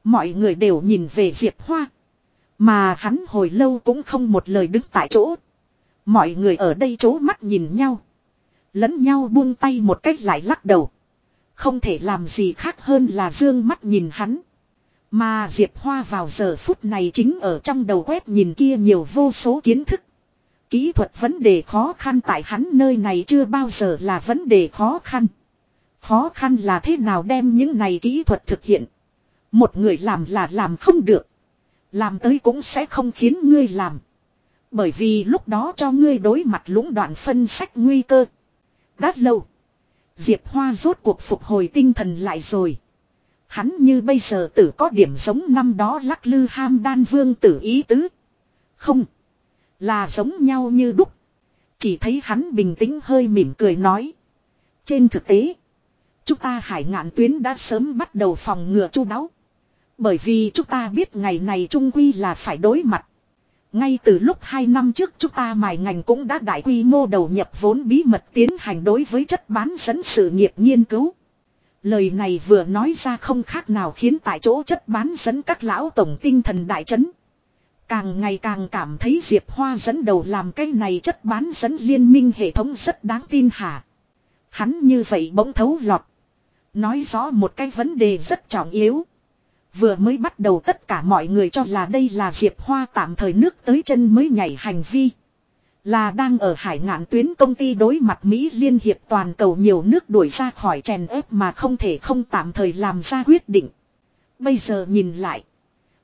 Mọi người đều nhìn về Diệp Hoa. Mà hắn hồi lâu cũng không một lời đứng tại chỗ. Mọi người ở đây chố mắt nhìn nhau. Lẫn nhau buông tay một cách lại lắc đầu. Không thể làm gì khác hơn là dương mắt nhìn hắn. Mà Diệp Hoa vào giờ phút này chính ở trong đầu quét nhìn kia nhiều vô số kiến thức. Kỹ thuật vấn đề khó khăn tại hắn nơi này chưa bao giờ là vấn đề khó khăn. Khó khăn là thế nào đem những này kỹ thuật thực hiện. Một người làm là làm không được. Làm tới cũng sẽ không khiến ngươi làm. Bởi vì lúc đó cho ngươi đối mặt lũng đoạn phân sách nguy cơ. Đã lâu. Diệp Hoa rốt cuộc phục hồi tinh thần lại rồi. Hắn như bây giờ tử có điểm giống năm đó lắc lư ham đan vương tử ý tứ. Không. Là giống nhau như đúc. Chỉ thấy hắn bình tĩnh hơi mỉm cười nói. Trên thực tế. Chúng ta hải ngạn tuyến đã sớm bắt đầu phòng ngừa chu đáo. Bởi vì chúng ta biết ngày này trung quy là phải đối mặt. Ngay từ lúc 2 năm trước chúng ta mài ngành cũng đã đại quy mô đầu nhập vốn bí mật tiến hành đối với chất bán dẫn sự nghiệp nghiên cứu. Lời này vừa nói ra không khác nào khiến tại chỗ chất bán dẫn các lão tổng tinh thần đại chấn. Càng ngày càng cảm thấy Diệp Hoa dẫn đầu làm cái này chất bán dẫn liên minh hệ thống rất đáng tin hả. Hắn như vậy bỗng thấu lọt. Nói rõ một cái vấn đề rất trọng yếu. Vừa mới bắt đầu tất cả mọi người cho là đây là Diệp Hoa tạm thời nước tới chân mới nhảy hành vi. Là đang ở hải ngạn tuyến công ty đối mặt Mỹ Liên Hiệp toàn cầu nhiều nước đuổi ra khỏi chèn ép mà không thể không tạm thời làm ra quyết định. Bây giờ nhìn lại.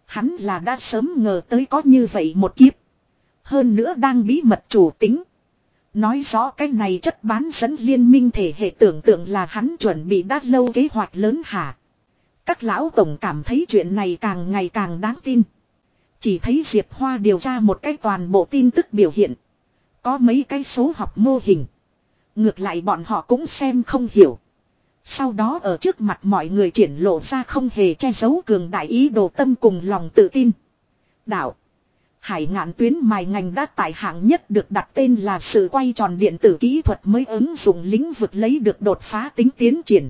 Hắn là đã sớm ngờ tới có như vậy một kiếp. Hơn nữa đang bí mật chủ tính. Nói rõ cái này chất bán dẫn liên minh thể hệ tưởng tượng là hắn chuẩn bị đã lâu kế hoạch lớn hả. Các lão tổng cảm thấy chuyện này càng ngày càng đáng tin. Chỉ thấy Diệp Hoa điều tra một cách toàn bộ tin tức biểu hiện. Có mấy cái số học mô hình. Ngược lại bọn họ cũng xem không hiểu. Sau đó ở trước mặt mọi người triển lộ ra không hề che giấu cường đại ý đồ tâm cùng lòng tự tin. Đạo. Hải ngạn tuyến mài ngành đã tại hạng nhất được đặt tên là sự quay tròn điện tử kỹ thuật mới ứng dụng lĩnh vực lấy được đột phá tính tiến triển.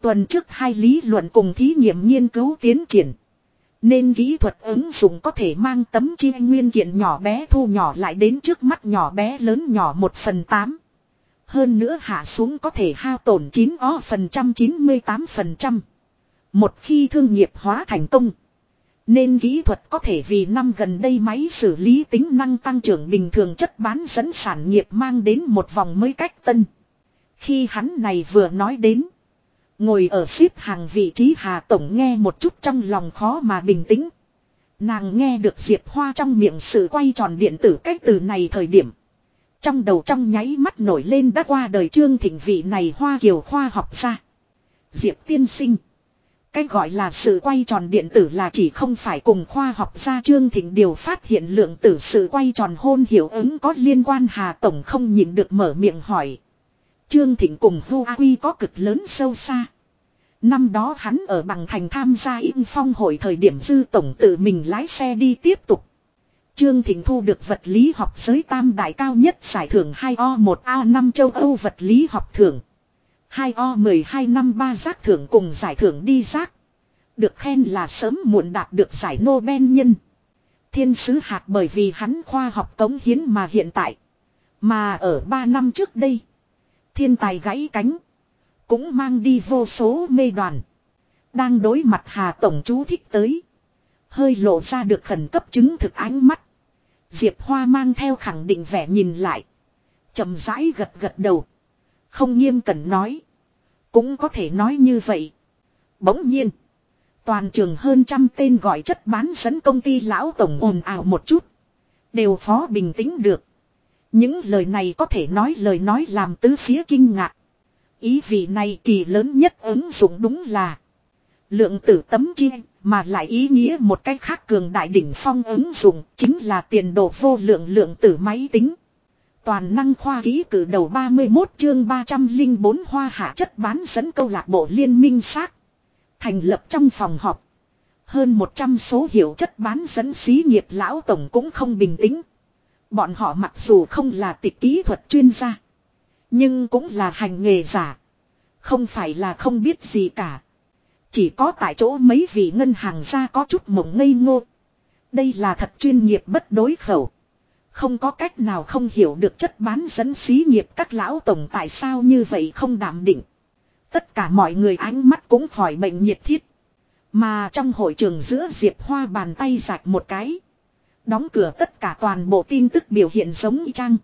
Tuần trước hai lý luận cùng thí nghiệm nghiên cứu tiến triển. Nên kỹ thuật ứng dụng có thể mang tấm chi nguyên kiện nhỏ bé thu nhỏ lại đến trước mắt nhỏ bé lớn nhỏ 1 phần 8. Hơn nữa hạ xuống có thể hao tổn 9 o phần trăm 98 phần trăm. Một khi thương nghiệp hóa thành công. Nên kỹ thuật có thể vì năm gần đây máy xử lý tính năng tăng trưởng bình thường chất bán dẫn sản nghiệp mang đến một vòng mới cách tân. Khi hắn này vừa nói đến. Ngồi ở xếp hàng vị trí Hà Tổng nghe một chút trong lòng khó mà bình tĩnh. Nàng nghe được Diệp Hoa trong miệng sự quay tròn điện tử cách từ này thời điểm. Trong đầu trong nháy mắt nổi lên đã qua đời trương thịnh vị này Hoa Kiều khoa học ra. Diệp tiên sinh. Cái gọi là sự quay tròn điện tử là chỉ không phải cùng khoa học gia Trương Thịnh điều phát hiện lượng tử sự quay tròn hôn hiệu ứng có liên quan Hà Tổng không nhịn được mở miệng hỏi. Trương Thịnh cùng Huawei có cực lớn sâu xa. Năm đó hắn ở bằng thành tham gia in phong hội thời điểm dư tổng tự mình lái xe đi tiếp tục. Trương Thịnh thu được vật lý học giới tam đại cao nhất giải thưởng 2O1A5 châu Âu vật lý học thưởng. 2O12 năm ba giác thưởng cùng giải thưởng đi giác. Được khen là sớm muộn đạt được giải Nobel nhân. Thiên sứ hạt bởi vì hắn khoa học cống hiến mà hiện tại. Mà ở 3 năm trước đây. Thiên tài gãy cánh. Cũng mang đi vô số mê đoàn. Đang đối mặt Hà Tổng chú thích tới. Hơi lộ ra được khẩn cấp chứng thực ánh mắt. Diệp Hoa mang theo khẳng định vẻ nhìn lại. chậm rãi gật gật đầu. Không nghiêm cẩn nói. Cũng có thể nói như vậy. Bỗng nhiên. Toàn trường hơn trăm tên gọi chất bán dẫn công ty lão tổng ồn ào một chút. Đều phó bình tĩnh được. Những lời này có thể nói lời nói làm tứ phía kinh ngạc. Ý vị này kỳ lớn nhất ứng dụng đúng là lượng tử tấm chi, mà lại ý nghĩa một cách khác cường đại đỉnh phong ứng dụng chính là tiền đồ vô lượng lượng tử máy tính. Toàn năng khoa ký cử đầu 31 chương 304 hoa hạ chất bán dẫn câu lạc bộ liên minh xác. Thành lập trong phòng họp. Hơn 100 số hiệu chất bán dẫn xí nghiệp lão tổng cũng không bình tĩnh. Bọn họ mặc dù không là tịch kỹ thuật chuyên gia. Nhưng cũng là hành nghề giả. Không phải là không biết gì cả. Chỉ có tại chỗ mấy vị ngân hàng ra có chút mộng ngây ngô. Đây là thật chuyên nghiệp bất đối khẩu. Không có cách nào không hiểu được chất bán dẫn xí nghiệp các lão tổng tại sao như vậy không đảm định. Tất cả mọi người ánh mắt cũng khỏi bệnh nhiệt thiết. Mà trong hội trường giữa Diệp Hoa bàn tay rạch một cái. Đóng cửa tất cả toàn bộ tin tức biểu hiện giống y chang.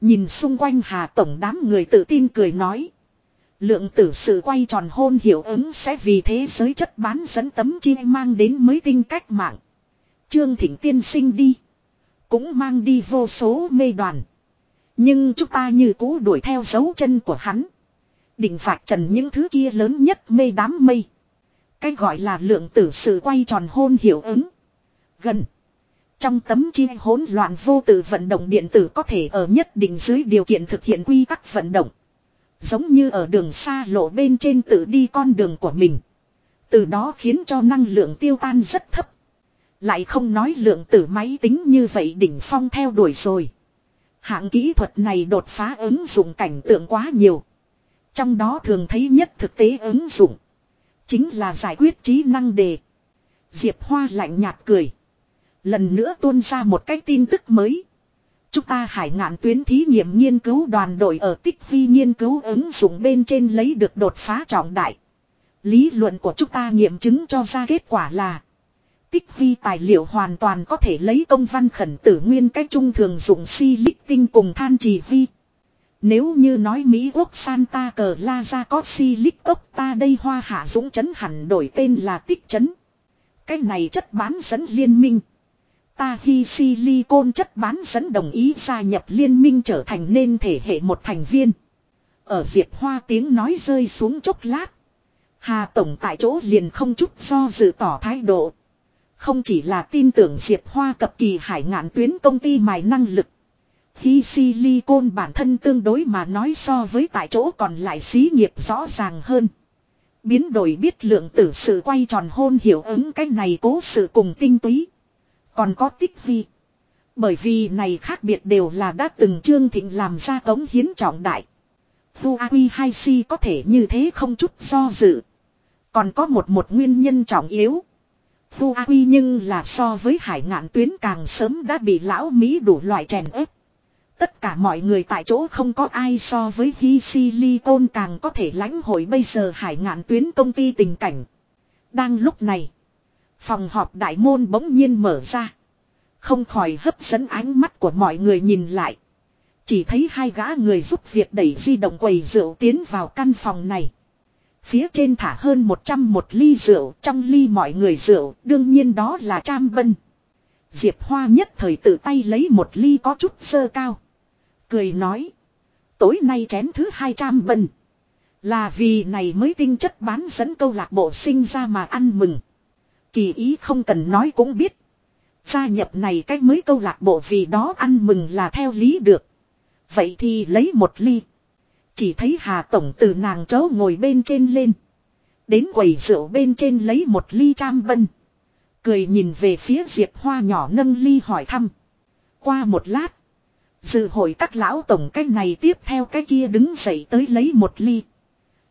Nhìn xung quanh Hà Tổng đám người tự tin cười nói. Lượng tử sự quay tròn hôn hiệu ứng sẽ vì thế giới chất bán dẫn tấm chi mang đến mới tinh cách mạng. Trương Thịnh tiên sinh đi. Cũng mang đi vô số mê đoàn. Nhưng chúng ta như cũ đuổi theo dấu chân của hắn. Định phạt trần những thứ kia lớn nhất mê đám mây. Cái gọi là lượng tử sự quay tròn hôn hiệu ứng. Gần. Trong tấm chim hỗn loạn vô tự vận động điện tử có thể ở nhất định dưới điều kiện thực hiện quy tắc vận động. Giống như ở đường xa lộ bên trên tự đi con đường của mình. Từ đó khiến cho năng lượng tiêu tan rất thấp. Lại không nói lượng tử máy tính như vậy đỉnh phong theo đuổi rồi. Hạng kỹ thuật này đột phá ứng dụng cảnh tượng quá nhiều. Trong đó thường thấy nhất thực tế ứng dụng. Chính là giải quyết trí năng đề. Diệp Hoa lạnh nhạt cười. Lần nữa tuôn ra một cái tin tức mới. Chúng ta hải ngạn tuyến thí nghiệm nghiên cứu đoàn đội ở tích vi nghiên cứu ứng dụng bên trên lấy được đột phá trọng đại. Lý luận của chúng ta nghiệm chứng cho ra kết quả là, Tích vi tài liệu hoàn toàn có thể lấy công văn khẩn tử nguyên cách trung thường dùng silic tinh cùng than trì vi. Nếu như nói Mỹ quốc Santa cờ la ra có silic cốc, ta đây hoa hạ dũng chấn hẳn đổi tên là tích chấn. Cái này chất bán dẫn liên minh. Ta hy silicon chất bán dẫn đồng ý gia nhập liên minh trở thành nên thể hệ một thành viên. Ở Diệp Hoa tiếng nói rơi xuống chốc lát. Hà Tổng tại chỗ liền không chút do dự tỏ thái độ. Không chỉ là tin tưởng Diệp Hoa cập kỳ hải ngạn tuyến công ty mài năng lực. Hy silicon bản thân tương đối mà nói so với tại chỗ còn lại xí nghiệp rõ ràng hơn. Biến đổi biết lượng tử sự quay tròn hôn hiểu ứng cái này cố sự cùng tinh túy. Còn có tích vi. Bởi vì này khác biệt đều là đã từng Trương Thịnh làm ra cống hiến trọng đại. Huawei 2C có thể như thế không chút do dự. Còn có một một nguyên nhân trọng yếu. Huawei nhưng là so với hải ngạn tuyến càng sớm đã bị lão Mỹ đủ loại chèn ép. Tất cả mọi người tại chỗ không có ai so với Hi Silicon càng có thể lãnh hội bây giờ hải ngạn tuyến công ty tình cảnh. Đang lúc này. Phòng họp đại môn bỗng nhiên mở ra. Không khỏi hấp dẫn ánh mắt của mọi người nhìn lại. Chỉ thấy hai gã người giúp việc đẩy di động quầy rượu tiến vào căn phòng này. Phía trên thả hơn 100 một ly rượu, trong ly mọi người rượu, đương nhiên đó là Tram Bân. Diệp Hoa nhất thời tự tay lấy một ly có chút sơ cao. Cười nói. Tối nay chén thứ hai Tram Bân. Là vì này mới tinh chất bán dẫn câu lạc bộ sinh ra mà ăn mừng. Kỳ ý không cần nói cũng biết. Gia nhập này cách mới câu lạc bộ vì đó ăn mừng là theo lý được. Vậy thì lấy một ly. Chỉ thấy Hà Tổng từ nàng chó ngồi bên trên lên. Đến quầy rượu bên trên lấy một ly trăm bân. Cười nhìn về phía Diệp Hoa nhỏ nâng ly hỏi thăm. Qua một lát. Dự hội các lão tổng cái này tiếp theo cái kia đứng dậy tới lấy một ly.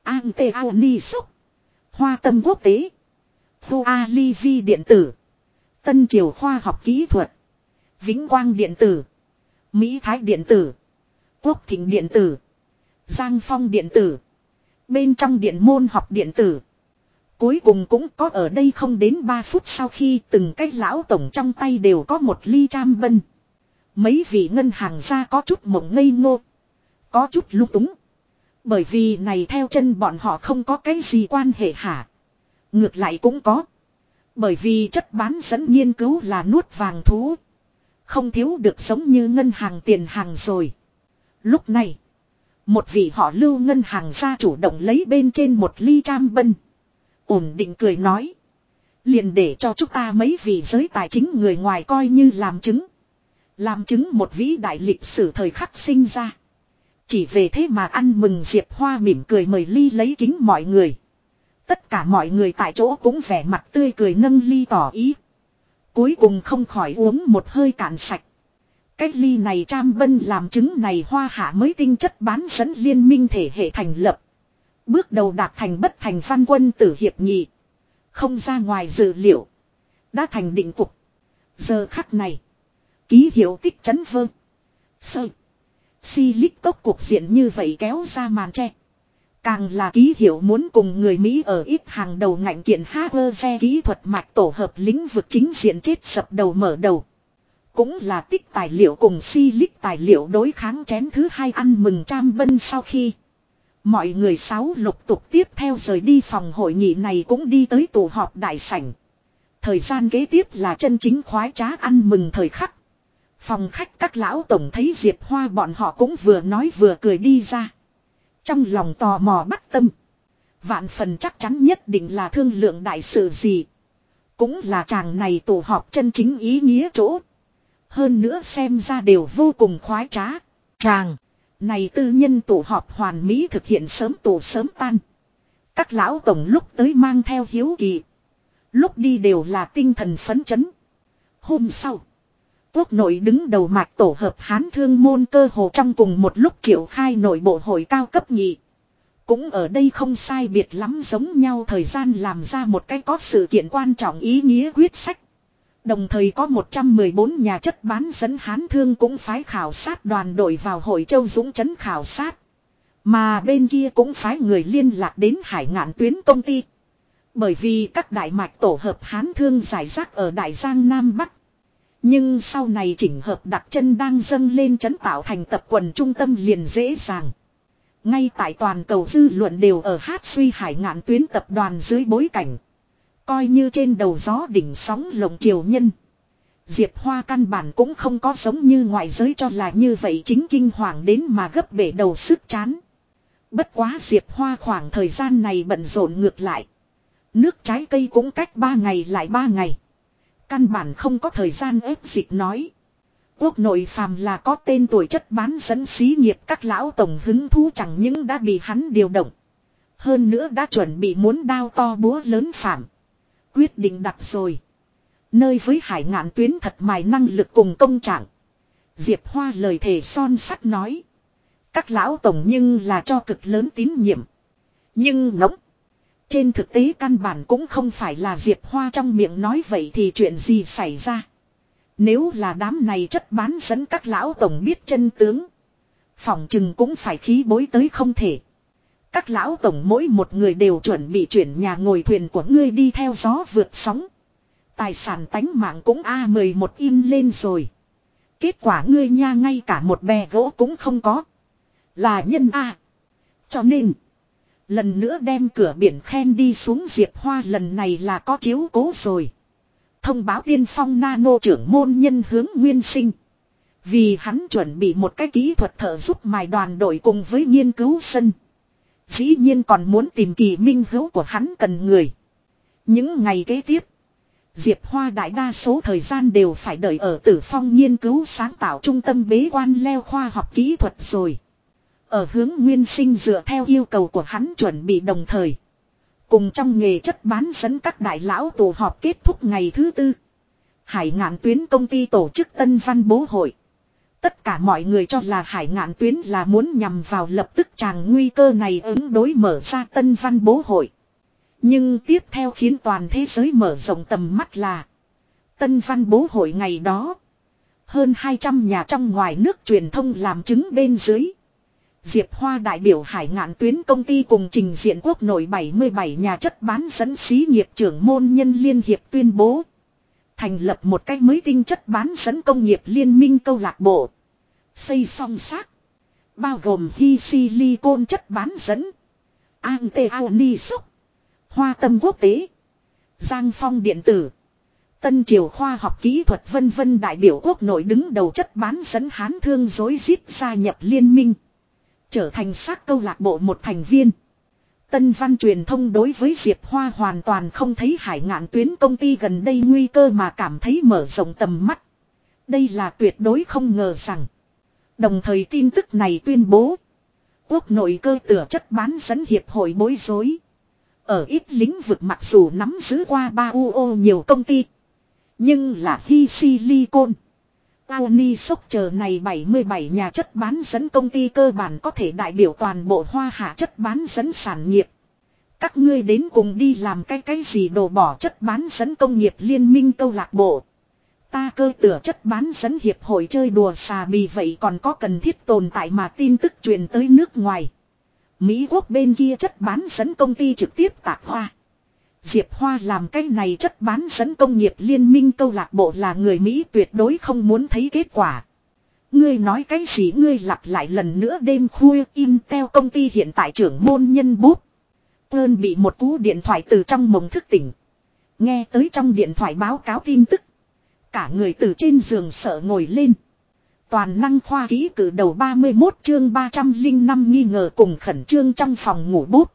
An tê ao ni xúc. Hoa tâm quốc tế. Thu A Li Vi điện tử. Tân triều khoa học kỹ thuật. Vĩnh quang điện tử. Mỹ thái điện tử. Quốc thịnh điện tử. Giang phong điện tử. Bên trong điện môn học điện tử. Cuối cùng cũng có ở đây không đến 3 phút sau khi từng cái lão tổng trong tay đều có một ly cham bân. Mấy vị ngân hàng ra có chút mộng ngây ngô. Có chút lung túng. Bởi vì này theo chân bọn họ không có cái gì quan hệ hả. Ngược lại cũng có. Bởi vì chất bán dẫn nghiên cứu là nuốt vàng thú. Không thiếu được giống như ngân hàng tiền hàng rồi. Lúc này. Một vị họ lưu ngân hàng ra chủ động lấy bên trên một ly trăm bân. Ổn định cười nói. Liền để cho chúng ta mấy vị giới tài chính người ngoài coi như làm chứng. Làm chứng một vĩ đại lịch sử thời khắc sinh ra. Chỉ về thế mà ăn mừng Diệp Hoa mỉm cười mời ly lấy kính mọi người. Tất cả mọi người tại chỗ cũng vẻ mặt tươi cười nâng ly tỏ ý. Cuối cùng không khỏi uống một hơi cạn sạch. Cái ly này Tram bân làm chứng này hoa hạ mới tinh chất bán dẫn liên minh thể hệ thành lập. Bước đầu đạt thành bất thành văn quân tử hiệp nghị. Không ra ngoài dự liệu. Đã thành định cục. Giờ khắc này. Ký hiệu tích chấn vơ. Sơ. Si lích cốc cuộc diện như vậy kéo ra màn tre. Càng là ký hiệu muốn cùng người Mỹ ở ít hàng đầu ngạnh kiện xe kỹ thuật mạch tổ hợp lĩnh vực chính diện chết sập đầu mở đầu. Cũng là tích tài liệu cùng si lích tài liệu đối kháng chén thứ hai ăn mừng trăm bân sau khi. Mọi người sáu lục tục tiếp theo rời đi phòng hội nghị này cũng đi tới tổ họp đại sảnh. Thời gian kế tiếp là chân chính khoái trá ăn mừng thời khắc. Phòng khách các lão tổng thấy Diệp Hoa bọn họ cũng vừa nói vừa cười đi ra. Trong lòng tò mò bắt tâm. Vạn phần chắc chắn nhất định là thương lượng đại sự gì. Cũng là chàng này tổ họp chân chính ý nghĩa chỗ. Hơn nữa xem ra đều vô cùng khoái trá. Chàng. Này tư nhân tổ họp hoàn mỹ thực hiện sớm tổ sớm tan. Các lão tổng lúc tới mang theo hiếu kỳ. Lúc đi đều là tinh thần phấn chấn. Hôm sau. Quốc nội đứng đầu mạch tổ hợp hán thương môn cơ hồ trong cùng một lúc triệu khai nội bộ hội cao cấp nhị. Cũng ở đây không sai biệt lắm giống nhau thời gian làm ra một cái có sự kiện quan trọng ý nghĩa quyết sách. Đồng thời có 114 nhà chất bán dẫn hán thương cũng phái khảo sát đoàn đội vào hội châu Dũng chấn khảo sát. Mà bên kia cũng phái người liên lạc đến hải ngạn tuyến công ty. Bởi vì các đại mạch tổ hợp hán thương giải rác ở Đại Giang Nam Bắc. Nhưng sau này chỉnh hợp đặt chân đang dâng lên chấn tạo thành tập quần trung tâm liền dễ dàng. Ngay tại toàn cầu dư luận đều ở hát suy hải ngạn tuyến tập đoàn dưới bối cảnh. Coi như trên đầu gió đỉnh sóng lồng triều nhân. Diệp Hoa căn bản cũng không có giống như ngoại giới cho là như vậy chính kinh hoàng đến mà gấp bể đầu sức chán. Bất quá Diệp Hoa khoảng thời gian này bận rộn ngược lại. Nước trái cây cũng cách 3 ngày lại 3 ngày. Căn bản không có thời gian ép dịch nói. Quốc nội phàm là có tên tuổi chất bán dẫn xí nghiệp các lão tổng hứng thú chẳng những đã bị hắn điều động. Hơn nữa đã chuẩn bị muốn đao to búa lớn phạm. Quyết định đặt rồi. Nơi với hải ngạn tuyến thật mài năng lực cùng công trạng. Diệp Hoa lời thề son sắt nói. Các lão tổng nhưng là cho cực lớn tín nhiệm. Nhưng ngỗng. Trên thực tế căn bản cũng không phải là Diệp Hoa trong miệng nói vậy thì chuyện gì xảy ra. Nếu là đám này chất bán dẫn các lão tổng biết chân tướng. Phòng chừng cũng phải khí bối tới không thể. Các lão tổng mỗi một người đều chuẩn bị chuyển nhà ngồi thuyền của ngươi đi theo gió vượt sóng. Tài sản tánh mạng cũng A11 in lên rồi. Kết quả ngươi nha ngay cả một bè gỗ cũng không có. Là nhân A. Cho nên. Lần nữa đem cửa biển khen đi xuống Diệp Hoa, lần này là có chiếu cố rồi. Thông báo tiên phong nano trưởng môn nhân hướng nguyên sinh. Vì hắn chuẩn bị một cái kỹ thuật thợ giúp mài đoàn đội cùng với nghiên cứu sân. Dĩ nhiên còn muốn tìm kỳ minh hữu của hắn cần người. Những ngày kế tiếp. Diệp Hoa đại đa số thời gian đều phải đợi ở tử phong nghiên cứu sáng tạo trung tâm bế quan leo khoa học kỹ thuật rồi. Ở hướng nguyên sinh dựa theo yêu cầu của hắn chuẩn bị đồng thời. Cùng trong nghề chất bán dẫn các đại lão tổ họp kết thúc ngày thứ tư. Hải ngạn tuyến công ty tổ chức tân văn bố hội. Tất cả mọi người cho là hải ngạn tuyến là muốn nhằm vào lập tức chàng nguy cơ này ứng đối mở ra tân văn bố hội. Nhưng tiếp theo khiến toàn thế giới mở rộng tầm mắt là Tân văn bố hội ngày đó Hơn 200 nhà trong ngoài nước truyền thông làm chứng bên dưới Diệp Hoa đại biểu hải ngạn tuyến công ty cùng trình diện quốc nội 77 nhà chất bán dẫn xí nghiệp trưởng môn nhân liên hiệp tuyên bố Thành lập một cách mới tinh chất bán dẫn công nghiệp liên minh câu lạc bộ Xây song xác Bao gồm hy silicon chất bán dẫn Anteoni sốc Hoa tâm quốc tế. Giang phong điện tử. Tân triều khoa học kỹ thuật vân vân đại biểu quốc nội đứng đầu chất bán dẫn hán thương dối rít gia nhập liên minh. Trở thành xác câu lạc bộ một thành viên. Tân văn truyền thông đối với Diệp Hoa hoàn toàn không thấy hải ngạn tuyến công ty gần đây nguy cơ mà cảm thấy mở rộng tầm mắt. Đây là tuyệt đối không ngờ rằng. Đồng thời tin tức này tuyên bố. Quốc nội cơ tửa chất bán dẫn hiệp hội bối rối. Ở ít lĩnh vực mặc dù nắm giữ qua ba UO nhiều công ty. Nhưng là Hi Silicon. Aoni sốc chờ này 77 nhà chất bán dẫn công ty cơ bản có thể đại biểu toàn bộ hoa hạ chất bán dẫn sản nghiệp. Các ngươi đến cùng đi làm cái cái gì đồ bỏ chất bán dẫn công nghiệp liên minh câu lạc bộ. Ta cơ tửa chất bán dẫn hiệp hội chơi đùa xà bì vậy còn có cần thiết tồn tại mà tin tức truyền tới nước ngoài. Mỹ quốc bên kia chất bán dẫn công ty trực tiếp tạc hoa. Diệp Hoa làm cái này chất bán dẫn công nghiệp liên minh câu lạc bộ là người Mỹ tuyệt đối không muốn thấy kết quả. Ngươi nói cái gì ngươi lặp lại lần nữa đêm khuya Intel công ty hiện tại trưởng môn nhân bút. Ơn bị một cú điện thoại từ trong mộng thức tỉnh. Nghe tới trong điện thoại báo cáo tin tức. Cả người từ trên giường sợ ngồi lên. Toàn năng khoa ký cử đầu 31 chương 305 nghi ngờ cùng khẩn trương trong phòng ngủ bút.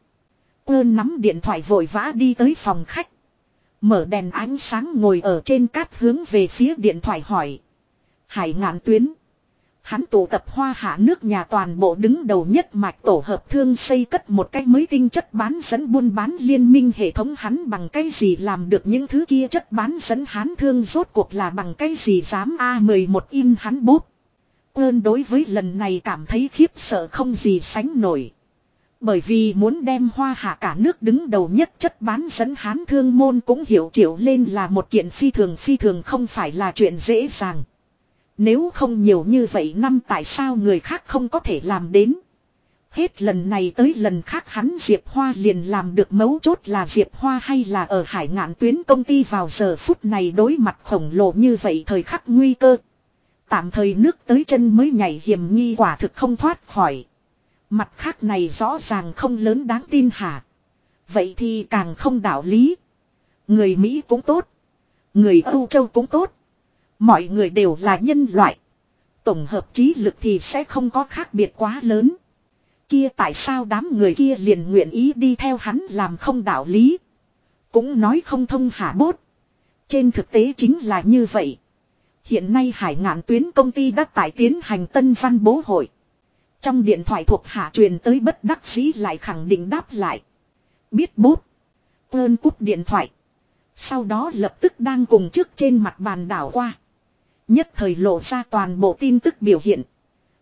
Ơn nắm điện thoại vội vã đi tới phòng khách. Mở đèn ánh sáng ngồi ở trên cát hướng về phía điện thoại hỏi. Hải ngạn tuyến. Hắn tụ tập hoa hạ nước nhà toàn bộ đứng đầu nhất mạch tổ hợp thương xây cất một cách mới tinh chất bán dẫn buôn bán liên minh hệ thống hắn bằng cái gì làm được những thứ kia chất bán dẫn hắn thương rốt cuộc là bằng cái gì dám A11 in hắn bút. Ơn đối với lần này cảm thấy khiếp sợ không gì sánh nổi. Bởi vì muốn đem hoa hạ cả nước đứng đầu nhất chất bán dẫn hán thương môn cũng hiểu chịu lên là một kiện phi thường phi thường không phải là chuyện dễ dàng. Nếu không nhiều như vậy năm tại sao người khác không có thể làm đến. Hết lần này tới lần khác hắn Diệp Hoa liền làm được mấu chốt là Diệp Hoa hay là ở hải ngạn tuyến công ty vào giờ phút này đối mặt khổng lồ như vậy thời khắc nguy cơ. Tạm thời nước tới chân mới nhảy hiểm nghi quả thực không thoát khỏi. Mặt khác này rõ ràng không lớn đáng tin hả. Vậy thì càng không đạo lý. Người Mỹ cũng tốt. Người Âu Châu cũng tốt. Mọi người đều là nhân loại. Tổng hợp trí lực thì sẽ không có khác biệt quá lớn. Kia tại sao đám người kia liền nguyện ý đi theo hắn làm không đạo lý. Cũng nói không thông hả bốt. Trên thực tế chính là như vậy. Hiện nay hải ngạn tuyến công ty đã tại tiến hành tân văn bố hội. Trong điện thoại thuộc hạ truyền tới bất đắc dĩ lại khẳng định đáp lại. Biết bút. Ơn cúp điện thoại. Sau đó lập tức đang cùng trước trên mặt bàn đảo qua. Nhất thời lộ ra toàn bộ tin tức biểu hiện.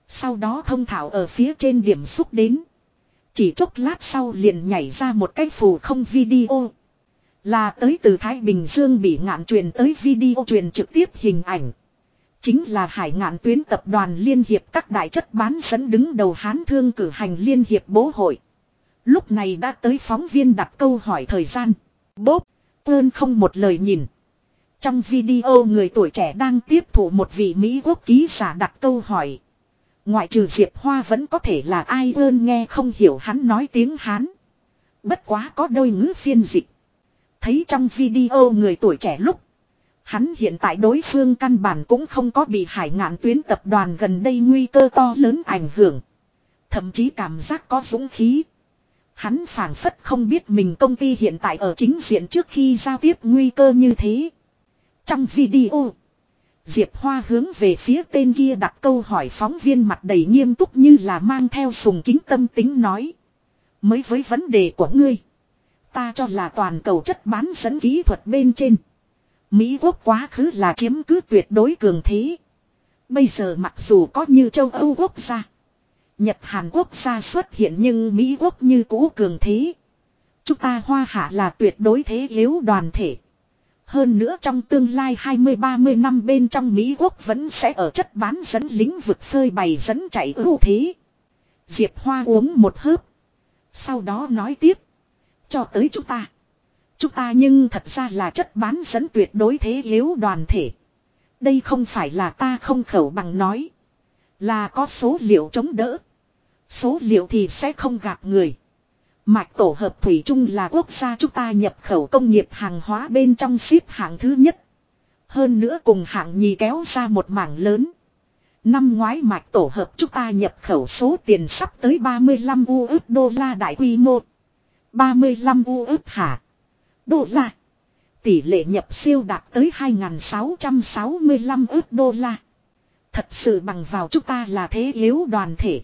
Sau đó thông thảo ở phía trên điểm xúc đến. Chỉ chốc lát sau liền nhảy ra một cái phù không video. Là tới từ Thái Bình Dương bị ngạn truyền tới video truyền trực tiếp hình ảnh. Chính là hải ngạn tuyến tập đoàn liên hiệp các đại chất bán dẫn đứng đầu hán thương cử hành liên hiệp bố hội. Lúc này đã tới phóng viên đặt câu hỏi thời gian. Bốp, ơn không một lời nhìn. Trong video người tuổi trẻ đang tiếp thụ một vị Mỹ quốc ký giả đặt câu hỏi. Ngoại trừ Diệp Hoa vẫn có thể là ai ơn nghe không hiểu hắn nói tiếng Hán. Bất quá có đôi ngữ phiên dịch. Thấy trong video người tuổi trẻ lúc. Hắn hiện tại đối phương căn bản cũng không có bị hải ngạn tuyến tập đoàn gần đây nguy cơ to lớn ảnh hưởng. Thậm chí cảm giác có dũng khí. Hắn phảng phất không biết mình công ty hiện tại ở chính diện trước khi giao tiếp nguy cơ như thế. Trong video, Diệp Hoa hướng về phía tên kia đặt câu hỏi phóng viên mặt đầy nghiêm túc như là mang theo sùng kính tâm tính nói. Mới với vấn đề của ngươi. Ta cho là toàn cầu chất bán dẫn kỹ thuật bên trên. Mỹ quốc quá khứ là chiếm cứ tuyệt đối cường thế. Bây giờ mặc dù có như châu Âu quốc gia. Nhật Hàn quốc gia xuất hiện nhưng Mỹ quốc như cũ cường thế. Chúng ta hoa hạ là tuyệt đối thế yếu đoàn thể. Hơn nữa trong tương lai 20-30 năm bên trong Mỹ quốc vẫn sẽ ở chất bán dẫn lĩnh vực phơi bày dẫn chạy ưu thế. Diệp Hoa uống một hớp. Sau đó nói tiếp. Cho tới chúng ta. Chúng ta nhưng thật ra là chất bán dẫn tuyệt đối thế yếu đoàn thể. Đây không phải là ta không khẩu bằng nói. Là có số liệu chống đỡ. Số liệu thì sẽ không gạt người. Mạch tổ hợp Thủy chung là quốc gia chúng ta nhập khẩu công nghiệp hàng hóa bên trong ship hạng thứ nhất. Hơn nữa cùng hạng nhì kéo ra một mảng lớn. Năm ngoái mạch tổ hợp chúng ta nhập khẩu số tiền sắp tới 35 USD đô la đại quy mô. 35 USD hả? Đô la. Tỷ lệ nhập siêu đạt tới 2.665 ước đô la. Thật sự bằng vào chúng ta là thế yếu đoàn thể.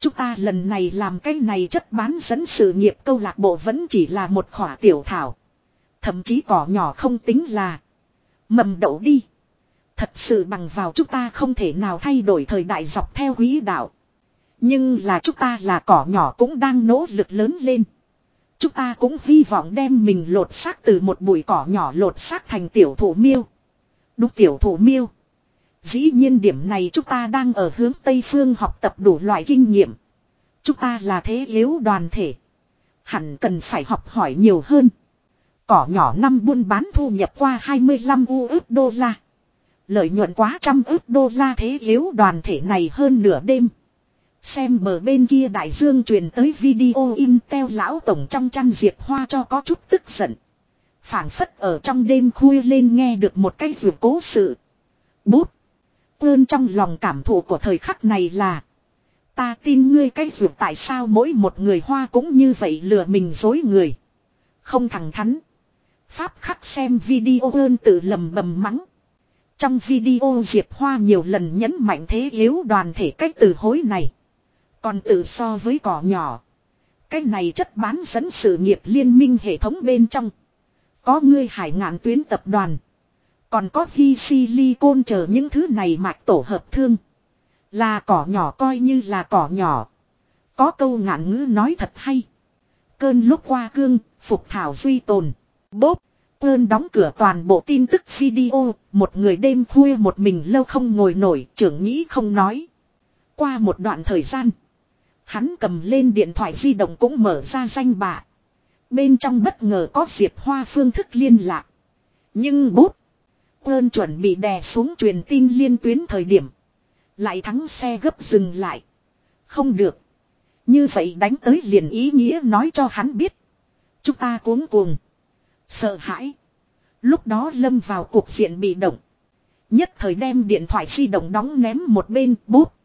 Chúng ta lần này làm cái này chất bán dẫn sự nghiệp câu lạc bộ vẫn chỉ là một khỏa tiểu thảo. Thậm chí cỏ nhỏ không tính là mầm đậu đi. Thật sự bằng vào chúng ta không thể nào thay đổi thời đại dọc theo quý đạo. Nhưng là chúng ta là cỏ nhỏ cũng đang nỗ lực lớn lên. Chúng ta cũng hy vọng đem mình lột xác từ một bụi cỏ nhỏ lột xác thành tiểu thủ miêu. Đúng tiểu thủ miêu. Dĩ nhiên điểm này chúng ta đang ở hướng Tây Phương học tập đủ loại kinh nghiệm. Chúng ta là thế yếu đoàn thể. Hẳn cần phải học hỏi nhiều hơn. Cỏ nhỏ năm buôn bán thu nhập qua 25 USD đô la. Lợi nhuận quá trăm ước đô la thế yếu đoàn thể này hơn nửa đêm. Xem bờ bên kia đại dương truyền tới video Intel lão tổng trong chăn diệp hoa cho có chút tức giận. phảng phất ở trong đêm khuya lên nghe được một cái vượt cố sự. Bút. Ơn trong lòng cảm thụ của thời khắc này là. Ta tin ngươi cái vượt tại sao mỗi một người hoa cũng như vậy lừa mình dối người. Không thẳng thắn. Pháp khắc xem video ơn tự lầm bầm mắng. Trong video Diệp Hoa nhiều lần nhấn mạnh thế yếu đoàn thể cách từ hối này. Còn tự so với cỏ nhỏ. Cái này chất bán dẫn sự nghiệp liên minh hệ thống bên trong. Có ngươi hải ngạn tuyến tập đoàn. Còn có khi Silicon chờ những thứ này mạch tổ hợp thương. Là cỏ nhỏ coi như là cỏ nhỏ. Có câu ngạn ngữ nói thật hay. Cơn lúc qua cương, phục thảo duy tồn. Bốp, cơn đóng cửa toàn bộ tin tức video, một người đêm khuya một mình lâu không ngồi nổi, trưởng nghĩ không nói. Qua một đoạn thời gian. Hắn cầm lên điện thoại di động cũng mở ra danh bạ. Bên trong bất ngờ có Diệp Hoa phương thức liên lạc. Nhưng bút. quân chuẩn bị đè xuống truyền tin liên tuyến thời điểm. Lại thắng xe gấp dừng lại. Không được. Như vậy đánh tới liền ý nghĩa nói cho hắn biết. Chúng ta cuốn cuồng. Sợ hãi. Lúc đó lâm vào cuộc diện bị động. Nhất thời đem điện thoại di động đóng ném một bên, bút.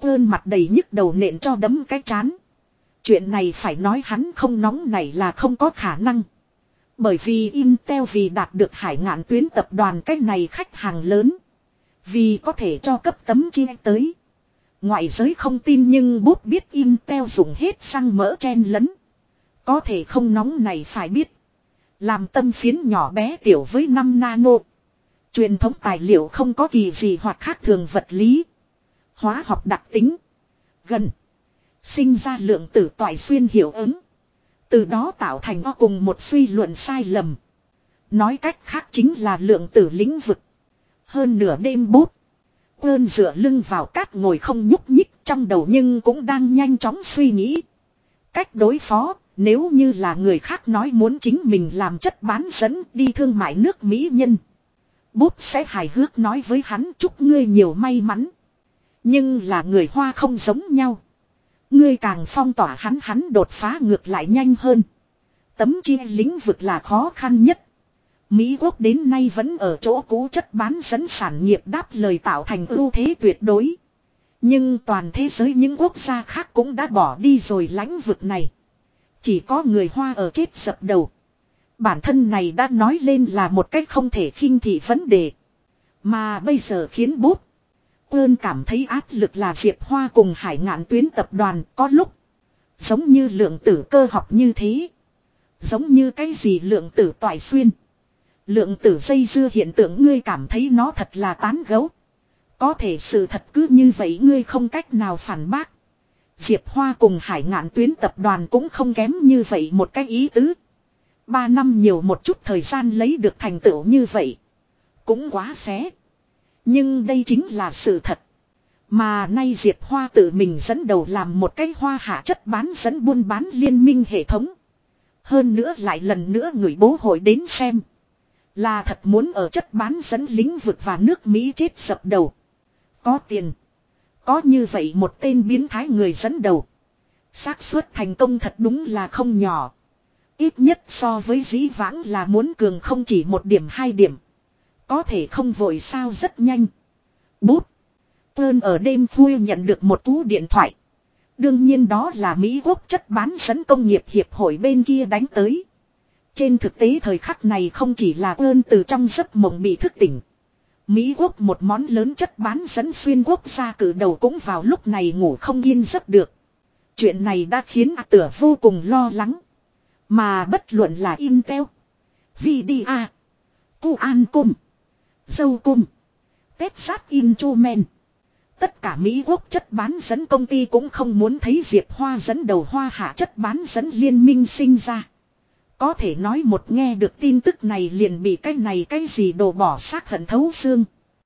Ơn mặt đầy nhức đầu nện cho đấm cái chán. Chuyện này phải nói hắn không nóng này là không có khả năng. Bởi vì Intel vì đạt được hải ngạn tuyến tập đoàn cách này khách hàng lớn. Vì có thể cho cấp tấm chia tới. Ngoại giới không tin nhưng bút biết Intel dùng hết xăng mỡ chen lấn. Có thể không nóng này phải biết. Làm tâm phiến nhỏ bé tiểu với 5 nano. Truyền thống tài liệu không có kỳ gì hoặc khác thường vật lý. Hóa học đặc tính. Gần. Sinh ra lượng tử toại xuyên hiệu ứng. Từ đó tạo thành o cùng một suy luận sai lầm. Nói cách khác chính là lượng tử lĩnh vực. Hơn nửa đêm bút. Quơn dựa lưng vào cát ngồi không nhúc nhích trong đầu nhưng cũng đang nhanh chóng suy nghĩ. Cách đối phó, nếu như là người khác nói muốn chính mình làm chất bán dẫn đi thương mại nước Mỹ nhân. Bút sẽ hài hước nói với hắn chúc ngươi nhiều may mắn. Nhưng là người Hoa không giống nhau. Ngươi càng phong tỏa hắn hắn đột phá ngược lại nhanh hơn. Tấm chia lĩnh vực là khó khăn nhất. Mỹ quốc đến nay vẫn ở chỗ cũ chất bán dẫn sản nghiệp đáp lời tạo thành ưu thế tuyệt đối. Nhưng toàn thế giới những quốc gia khác cũng đã bỏ đi rồi lãnh vực này. Chỉ có người Hoa ở chết dập đầu. Bản thân này đã nói lên là một cách không thể khinh thị vấn đề. Mà bây giờ khiến bút. Ơn cảm thấy áp lực là Diệp Hoa cùng hải ngạn tuyến tập đoàn có lúc. Giống như lượng tử cơ học như thế. Giống như cái gì lượng tử toại xuyên. Lượng tử dây dưa hiện tượng ngươi cảm thấy nó thật là tán gấu. Có thể sự thật cứ như vậy ngươi không cách nào phản bác. Diệp Hoa cùng hải ngạn tuyến tập đoàn cũng không kém như vậy một cái ý tứ. Ba năm nhiều một chút thời gian lấy được thành tựu như vậy. Cũng quá xé. Nhưng đây chính là sự thật. Mà nay Diệp Hoa tự mình dẫn đầu làm một cái hoa hạ chất bán dẫn buôn bán liên minh hệ thống. Hơn nữa lại lần nữa người bố hội đến xem. Là thật muốn ở chất bán dẫn lĩnh vực và nước Mỹ chết sập đầu. Có tiền. Có như vậy một tên biến thái người dẫn đầu. xác suất thành công thật đúng là không nhỏ. Ít nhất so với dĩ vãng là muốn cường không chỉ một điểm hai điểm. Có thể không vội sao rất nhanh. Bút. Ơn ở đêm khuya nhận được một cú điện thoại. Đương nhiên đó là Mỹ Quốc chất bán dẫn công nghiệp hiệp hội bên kia đánh tới. Trên thực tế thời khắc này không chỉ là ơn từ trong giấc mộng bị thức tỉnh. Mỹ Quốc một món lớn chất bán dẫn xuyên quốc gia cử đầu cũng vào lúc này ngủ không yên giấc được. Chuyện này đã khiến A tửa vô cùng lo lắng. Mà bất luận là Intel, VDA, Cuancom, Dâu Cung, Texas Instrument. Tất cả Mỹ quốc chất bán dẫn công ty cũng không muốn thấy Diệp Hoa dẫn đầu hoa hạ chất bán dẫn liên minh sinh ra. Có thể nói một nghe được tin tức này liền bị cái này cái gì đồ bỏ xác hận thấu xương.